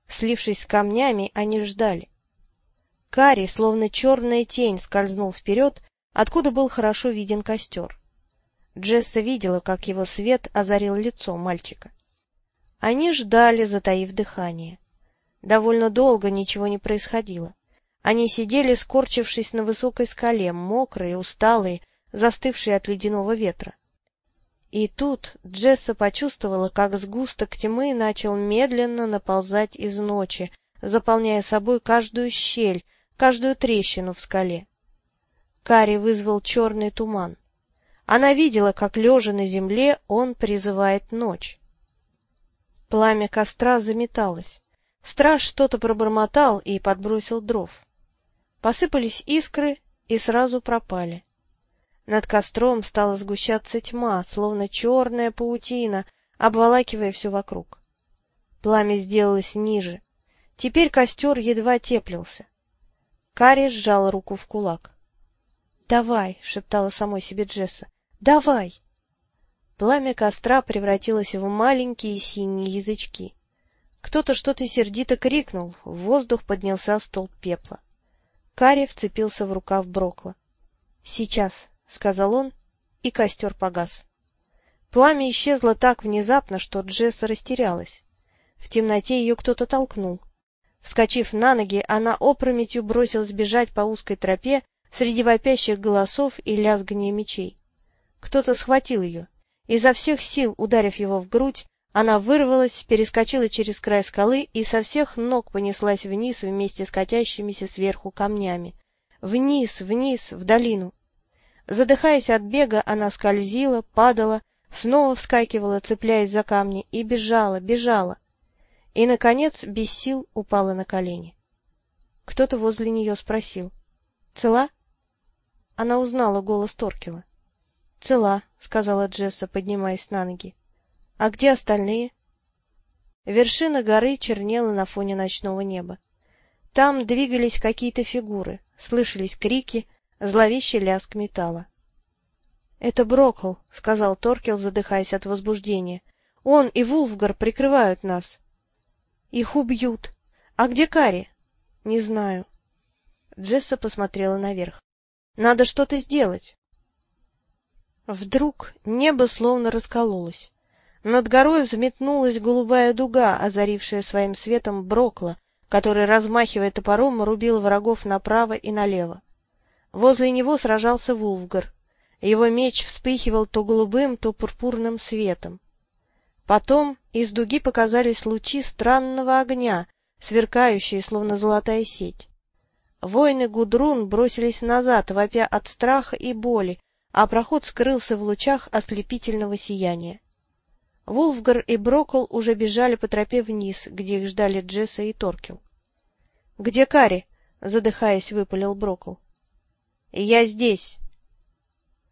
Слившись с камнями, они ждали. Кари, словно черная тень, скользнул вперед, откуда был хорошо виден костер. Джесса видела, как его свет озарил лицо мальчика. Они ждали, затаив дыхание. Довольно долго ничего не происходило. Они сидели, скорчившись на высокой скале, мокрые, усталые, застывшие от ледяного ветра. И тут Джесса почувствовала, как сгусток тьмы начал медленно наползать из ночи, заполняя собой каждую щель, каждую трещину в скале. Кари вызвал черный туман. Она видела, как, лежа на земле, он призывает ночь. Пламя костра заметалось. Страж что-то пробормотал и подбросил дров. Посыпались искры и сразу пропали. Над костром стала сгущаться тьма, словно черная паутина, обволакивая все вокруг. Пламя сделалось ниже. Теперь костер едва теплился. Карри сжал руку в кулак. — Давай, — шептала самой себе Джесса, — давай! Пламя костра превратилось в маленькие синие язычки. Кто-то что-то сердито крикнул, в воздух поднялся столб пепла. Карри вцепился в рукав Брокла. — Сейчас, — сказал он, и костер погас. Пламя исчезло так внезапно, что Джесса растерялась. В темноте ее кто-то толкнул. Вскочив на ноги, она опрометью бросилась бежать по узкой тропе среди вопящих голосов и лязгания мечей. Кто-то схватил ее. Изо всех сил, ударив его в грудь, она вырвалась, перескочила через край скалы и со всех ног понеслась вниз вместе с катящимися сверху камнями. Вниз, вниз, в долину. Задыхаясь от бега, она скользила, падала, снова вскакивала, цепляясь за камни, и бежала, бежала и, наконец, без сил упала на колени. Кто-то возле нее спросил. — Цела? Она узнала голос Торкела. — Цела, — сказала Джесса, поднимаясь на ноги. — А где остальные? Вершина горы чернела на фоне ночного неба. Там двигались какие-то фигуры, слышались крики, зловещий лязг металла. — Это Брокл, — сказал Торкел, задыхаясь от возбуждения. — Он и Вулфгар прикрывают нас. Их убьют. А где Кари? Не знаю. Джесса посмотрела наверх. Надо что-то сделать. Вдруг небо словно раскололось. Над горой взметнулась голубая дуга, озарившая своим светом Брокла, который, размахивая топором, рубил врагов направо и налево. Возле него сражался Вулфгар. Его меч вспыхивал то голубым, то пурпурным светом. Потом из дуги показались лучи странного огня, сверкающие, словно золотая сеть. Воины Гудрун бросились назад, вопя от страха и боли, а проход скрылся в лучах ослепительного сияния. Вулфгар и Брокл уже бежали по тропе вниз, где их ждали Джесса и Торкел. — Где Кари? — задыхаясь, выпалил Брокл. — Я здесь.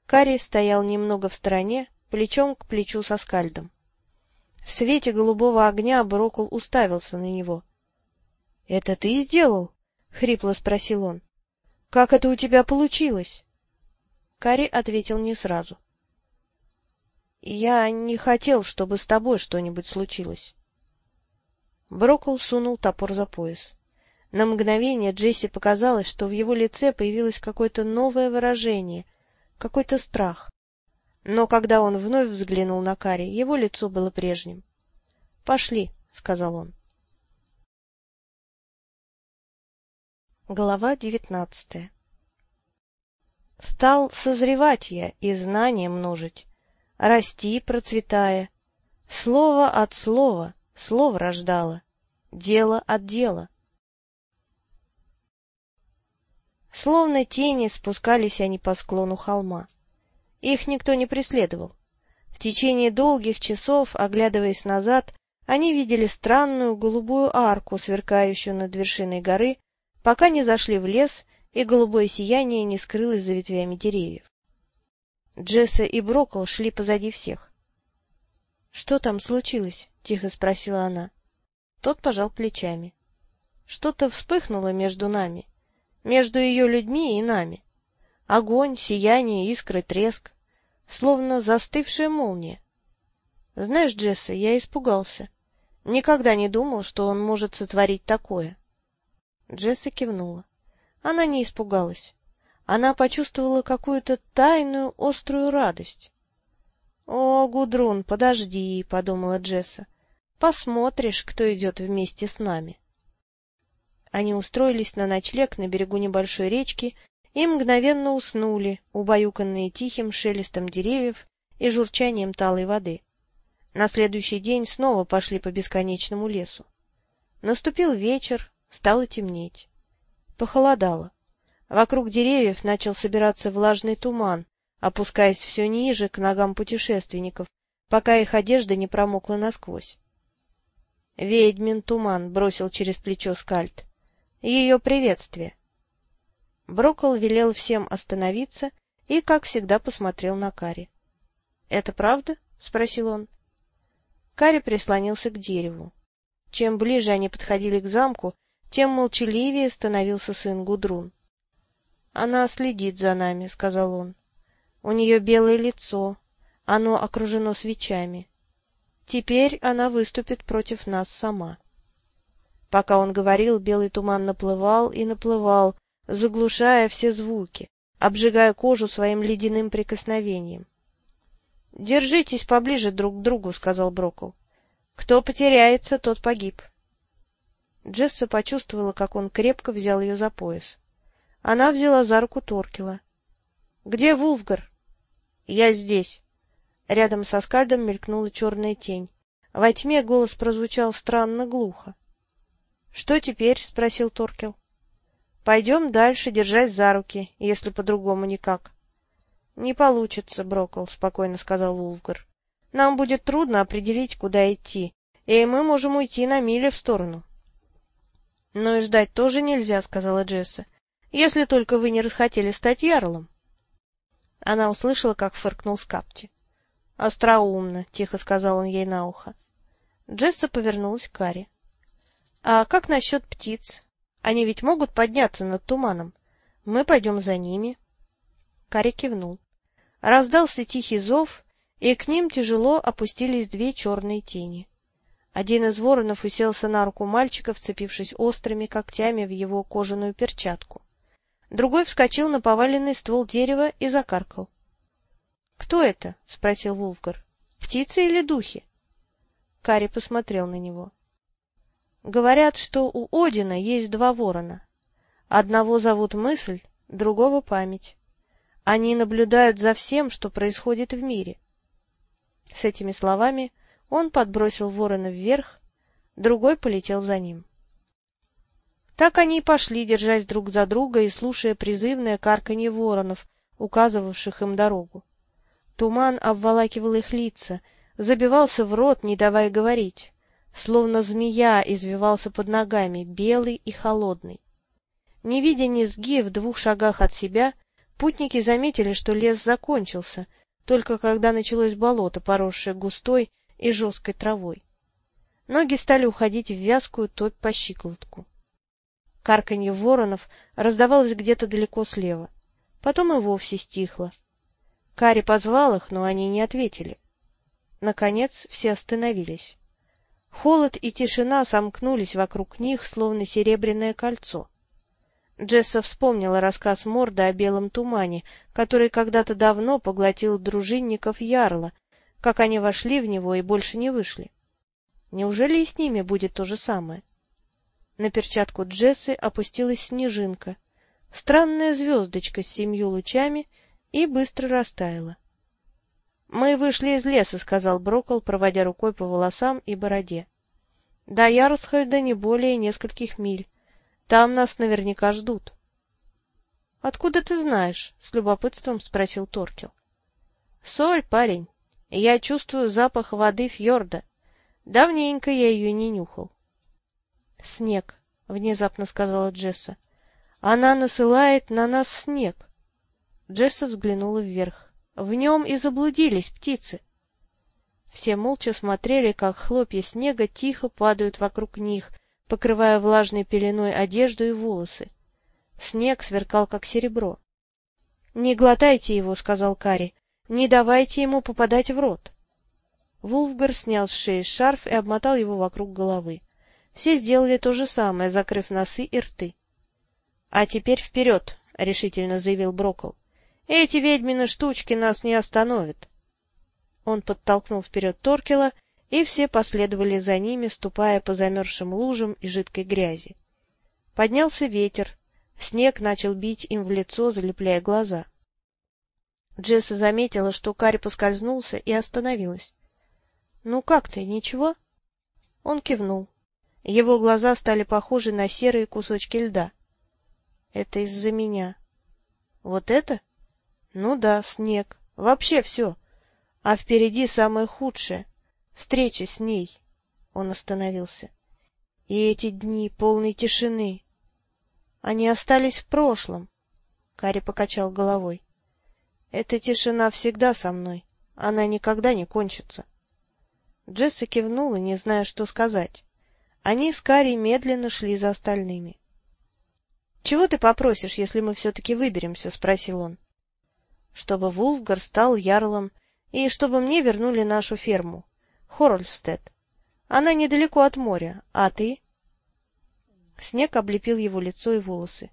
Кари стоял немного в стороне, плечом к плечу со скальдом. В свете голубого огня Брокл уставился на него. — Это ты сделал? — хрипло спросил он. — Как это у тебя получилось? Кари ответил не сразу. — Я не хотел, чтобы с тобой что-нибудь случилось. Брокл сунул топор за пояс. На мгновение Джесси показалось, что в его лице появилось какое-то новое выражение, какой-то страх. Но когда он вновь взглянул на Кари, его лицо было прежним. — Пошли, — сказал он. Глава девятнадцатая Стал созревать я и знания множить, расти, процветая. Слово от слова, слово рождало, дело от дела. Словно тени спускались они по склону холма. Их никто не преследовал. В течение долгих часов, оглядываясь назад, они видели странную голубую арку, сверкающую над вершиной горы, пока не зашли в лес, и голубое сияние не скрылось за ветвями деревьев. Джесса и Брокол шли позади всех. — Что там случилось? — тихо спросила она. Тот пожал плечами. Что-то вспыхнуло между нами, между ее людьми и нами. Огонь, сияние, искры, треск. Словно застывшая молния. Знаешь, Джесса, я испугался. Никогда не думал, что он может сотворить такое. Джесса кивнула. Она не испугалась. Она почувствовала какую-то тайную, острую радость. — О, Гудрун, подожди, — подумала Джесса. — Посмотришь, кто идет вместе с нами. Они устроились на ночлег на берегу небольшой речки и мгновенно уснули, убаюканные тихим шелестом деревьев и журчанием талой воды. На следующий день снова пошли по бесконечному лесу. Наступил вечер, стало темнеть. Похолодало. Вокруг деревьев начал собираться влажный туман, опускаясь все ниже к ногам путешественников, пока их одежда не промокла насквозь. «Ведьмин туман», — бросил через плечо скальд. «Ее приветствие». Брокол велел всем остановиться и, как всегда, посмотрел на Кари. — Это правда? — спросил он. Кари прислонился к дереву. Чем ближе они подходили к замку, тем молчаливее становился сын Гудрун. — Она следит за нами, — сказал он. — У нее белое лицо, оно окружено свечами. Теперь она выступит против нас сама. Пока он говорил, белый туман наплывал и наплывал, заглушая все звуки, обжигая кожу своим ледяным прикосновением. — Держитесь поближе друг к другу, — сказал Брокл. — Кто потеряется, тот погиб. Джесса почувствовала, как он крепко взял ее за пояс. Она взяла за руку Торкела. — Где Вулфгар? — Я здесь. Рядом со скальдом мелькнула черная тень. Во тьме голос прозвучал странно глухо. — Что теперь? — спросил Торкел. Пойдем дальше, держась за руки, если по-другому никак. — Не получится, Брокол, — спокойно сказал Вулфгар. — Нам будет трудно определить, куда идти, и мы можем уйти на мили в сторону. — Но и ждать тоже нельзя, — сказала Джесса, — если только вы не расхотели стать ярлом. Она услышала, как фыркнул Скапти. — Остроумно, — тихо сказал он ей на ухо. Джесса повернулась к Каре. — А как насчет птиц? Они ведь могут подняться над туманом. Мы пойдем за ними. Кари кивнул. Раздался тихий зов, и к ним тяжело опустились две черные тени. Один из воронов уселся на руку мальчика, вцепившись острыми когтями в его кожаную перчатку. Другой вскочил на поваленный ствол дерева и закаркал. — Кто это? — спросил Вулфгар. — Птицы или духи? Кари посмотрел на него. Говорят, что у Одина есть два ворона. Одного зовут Мысль, другого Память. Они наблюдают за всем, что происходит в мире. С этими словами он подбросил ворона вверх, другой полетел за ним. Так они и пошли, держась друг за друга и слушая призывное карканье воронов, указывавших им дорогу. Туман обволакивал их лица, забивался в рот, не давая говорить, словно змея извивался под ногами, белый и холодный. Не видя низги в двух шагах от себя, путники заметили, что лес закончился, только когда началось болото, поросшее густой и жесткой травой. Ноги стали уходить в вязкую топь по щиколотку. Карканье воронов раздавалось где-то далеко слева. Потом и вовсе стихло. Кари позвал их, но они не ответили. Наконец все остановились. Холод и тишина сомкнулись вокруг них, словно серебряное кольцо. Джесса вспомнила рассказ Морда о белом тумане, который когда-то давно поглотил дружинников Ярла, как они вошли в него и больше не вышли. Неужели и с ними будет то же самое? На перчатку Джессы опустилась снежинка, странная звездочка с семью лучами, и быстро растаяла. — Мы вышли из леса, — сказал Брокол, проводя рукой по волосам и бороде. — До Ярсхольда не более нескольких миль. Там нас наверняка ждут. — Откуда ты знаешь? — с любопытством спросил Торкел. — Соль, парень. Я чувствую запах воды фьорда. Давненько я ее не нюхал. — Снег, — внезапно сказала Джесса. — Она насылает на нас снег. Джесса взглянула вверх. В нем и заблудились птицы. Все молча смотрели, как хлопья снега тихо падают вокруг них, покрывая влажной пеленой одежду и волосы. Снег сверкал, как серебро. — Не глотайте его, — сказал Кари. — Не давайте ему попадать в рот. Вулфгар снял с шеи шарф и обмотал его вокруг головы. Все сделали то же самое, закрыв носы и рты. — А теперь вперед! — решительно заявил Брокол. — Эти ведьмины штучки нас не остановят. Он подтолкнул вперед Торкела, и все последовали за ними, ступая по замерзшим лужам и жидкой грязи. Поднялся ветер, снег начал бить им в лицо, залепляя глаза. Джесса заметила, что Карри поскользнулся и остановилась. — Ну как ты, ничего? Он кивнул. Его глаза стали похожи на серые кусочки льда. Это из-за меня. Вот это? Ну да, снег. Вообще все. А впереди самое худшее — встреча с ней. Он остановился. И эти дни полной тишины. Они остались в прошлом. Кари покачал головой. Эта тишина всегда со мной. Она никогда не кончится. Джесса кивнула, не зная, что сказать. Они с Карри медленно шли за остальными. — Чего ты попросишь, если мы все-таки выберемся? — спросил он. — Чтобы Вулфгар стал ярлом, и чтобы мне вернули нашу ферму, Хорольстед. Она недалеко от моря, а ты? Снег облепил его лицо и волосы.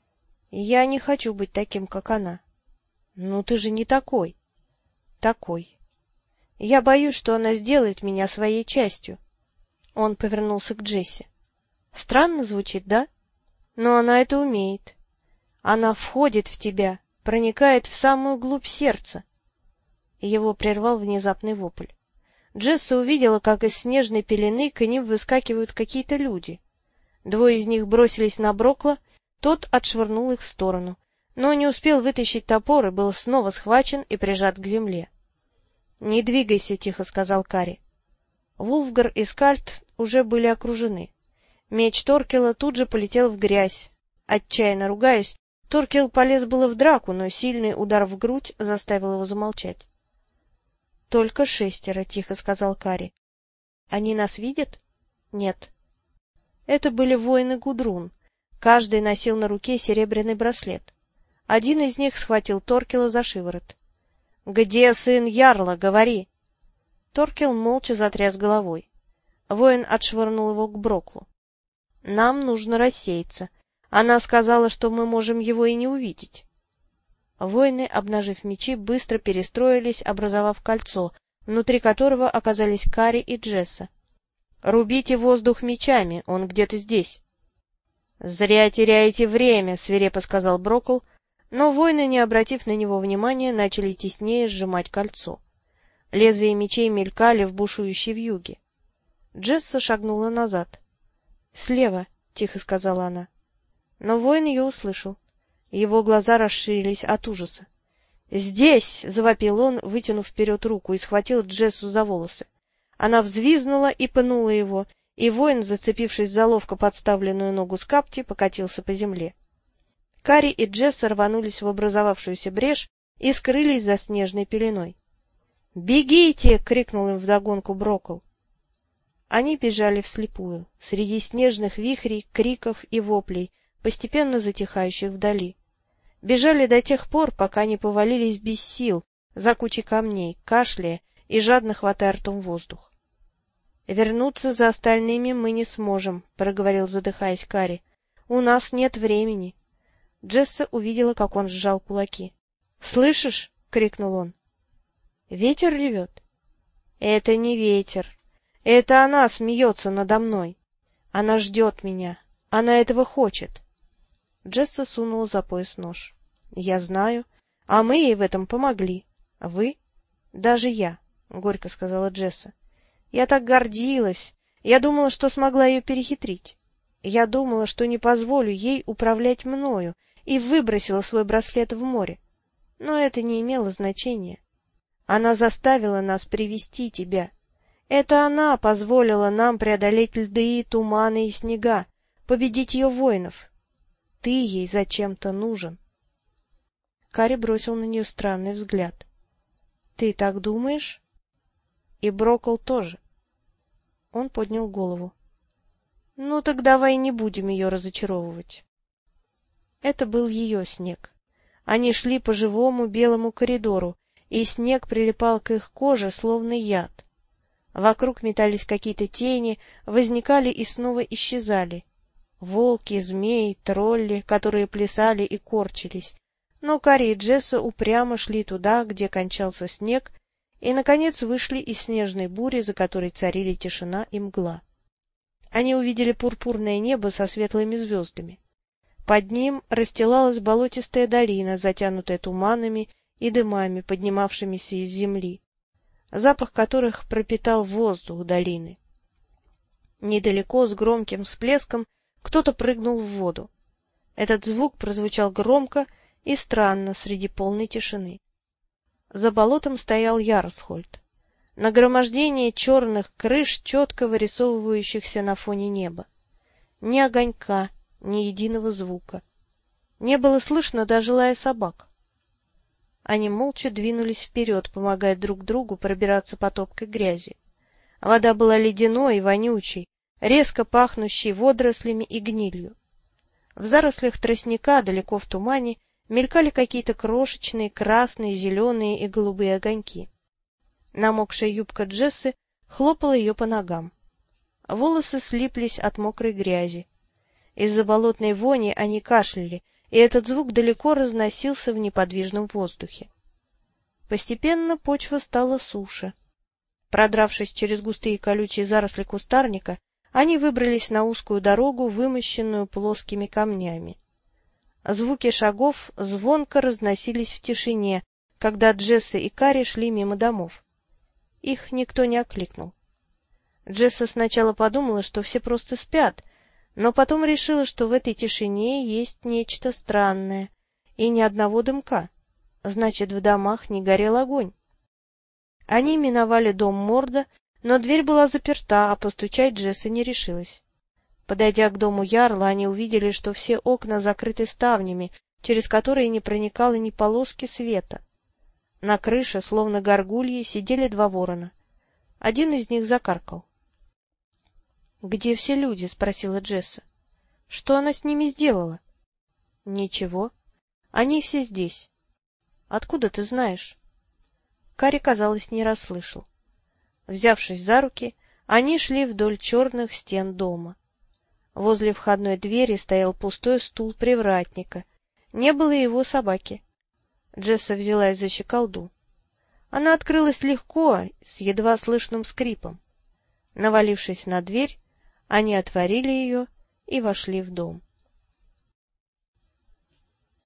— Я не хочу быть таким, как она. — Ну, ты же не такой. — Такой. Я боюсь, что она сделает меня своей частью. — он повернулся к Джесси. Странно звучит, да? Но она это умеет. Она входит в тебя, проникает в самую глубь сердца. Его прервал внезапный вопль. Джесса увидела, как из снежной пелены к ним выскакивают какие-то люди. Двое из них бросились на Брокла, тот отшвырнул их в сторону, но не успел вытащить топор и был снова схвачен и прижат к земле. — Не двигайся, — тихо сказал Кари. Вулфгар и Скальд уже были окружены. Меч Торкела тут же полетел в грязь. Отчаянно ругаясь, Торкел полез было в драку, но сильный удар в грудь заставил его замолчать. — Только шестеро, — тихо сказал Кари. — Они нас видят? — Нет. Это были воины Гудрун. Каждый носил на руке серебряный браслет. Один из них схватил Торкела за шиворот. — Где сын Ярла? Говори! Торкел молча затряс головой. Воин отшвырнул его к Броклу. — Нам нужно рассеяться. Она сказала, что мы можем его и не увидеть. Воины, обнажив мечи, быстро перестроились, образовав кольцо, внутри которого оказались Кари и Джесса. — Рубите воздух мечами, он где-то здесь. — Зря теряете время, — свирепо сказал Брокл, но воины, не обратив на него внимания, начали теснее сжимать кольцо. Лезвия мечей мелькали в бушующей вьюге. Джесса шагнула назад. — Слева, — тихо сказала она. Но воин ее услышал. Его глаза расширились от ужаса. «Здесь!» — завопил он, вытянув вперед руку, и схватил Джессу за волосы. Она взвизгнула и пнула его, и воин, зацепившись за ловко подставленную ногу скапти, покатился по земле. Кари и Джесса рванулись в образовавшуюся брешь и скрылись за снежной пеленой. «Бегите!» — крикнул им вдогонку Брокл. Они бежали вслепую, среди снежных вихрей, криков и воплей, постепенно затихающих вдали. Бежали до тех пор, пока не повалились без сил, за кучей камней, кашляя и жадно хватая ртом воздух. — Вернуться за остальными мы не сможем, — проговорил, задыхаясь Кари. — У нас нет времени. Джесса увидела, как он сжал кулаки. — Слышишь? — крикнул он. — Ветер ревет? — Это не ветер. Это она смеется надо мной. Она ждет меня. Она этого хочет. Джесса сунула за пояс нож. — Я знаю. А мы ей в этом помогли. Вы? — Даже я, — горько сказала Джесса. — Я так гордилась. Я думала, что смогла ее перехитрить. Я думала, что не позволю ей управлять мною, и выбросила свой браслет в море. Но это не имело значения. Она заставила нас привести тебя. Это она позволила нам преодолеть льды, туманы и снега, победить ее воинов. Ты ей зачем-то нужен. Кари бросил на нее странный взгляд. — Ты так думаешь? — И Брокол тоже. Он поднял голову. — Ну так давай не будем ее разочаровывать. Это был ее снег. Они шли по живому белому коридору, и снег прилипал к их коже, словно яд. Вокруг метались какие-то тени, возникали и снова исчезали. Волки, змеи, тролли, которые плясали и корчились. Но Кари и Джесса упрямо шли туда, где кончался снег, и, наконец, вышли из снежной бури, за которой царили тишина и мгла. Они увидели пурпурное небо со светлыми звездами. Под ним расстилалась болотистая долина, затянутая туманами и дымами, поднимавшимися из земли, запах которых пропитал воздух долины. Недалеко с громким всплеском кто-то прыгнул в воду. Этот звук прозвучал громко и странно среди полной тишины. За болотом стоял Ярсхольд. Нагромождение черных крыш, четко вырисовывающихся на фоне неба. Ни огонька, ни единого звука. Не было слышно даже лая собак. Они молча двинулись вперед, помогая друг другу пробираться по топкой грязи. Вода была ледяной и вонючей, резко пахнущей водорослями и гнилью. В зарослях тростника, далеко в тумане, мелькали какие-то крошечные красные, зеленые и голубые огоньки. Намокшая юбка Джессы хлопала ее по ногам. Волосы слиплись от мокрой грязи. Из-за болотной вони они кашляли, и этот звук далеко разносился в неподвижном воздухе. Постепенно почва стала суше. Продравшись через густые колючие заросли кустарника, они выбрались на узкую дорогу, вымощенную плоскими камнями. Звуки шагов звонко разносились в тишине, когда Джесса и Кари шли мимо домов. Их никто не окликнул. Джесса сначала подумала, что все просто спят, но потом решила, что в этой тишине есть нечто странное, и ни одного дымка. Значит, в домах не горел огонь. Они миновали дом Морда, но дверь была заперта, а постучать Джесса не решилась. Подойдя к дому Ярла, они увидели, что все окна закрыты ставнями, через которые не проникало ни полоски света. На крыше, словно горгульи, сидели два ворона. Один из них закаркал. — Где все люди? — спросила Джесса. — Что она с ними сделала? — Ничего. Они все здесь. — Откуда ты знаешь? Кари, казалось, не расслышал. Взявшись за руки, они шли вдоль черных стен дома. Возле входной двери стоял пустой стул привратника. Не было его собаки. Джесса взялась за щеколду. Она открылась легко, с едва слышным скрипом. Навалившись на дверь, они отворили ее и вошли в дом.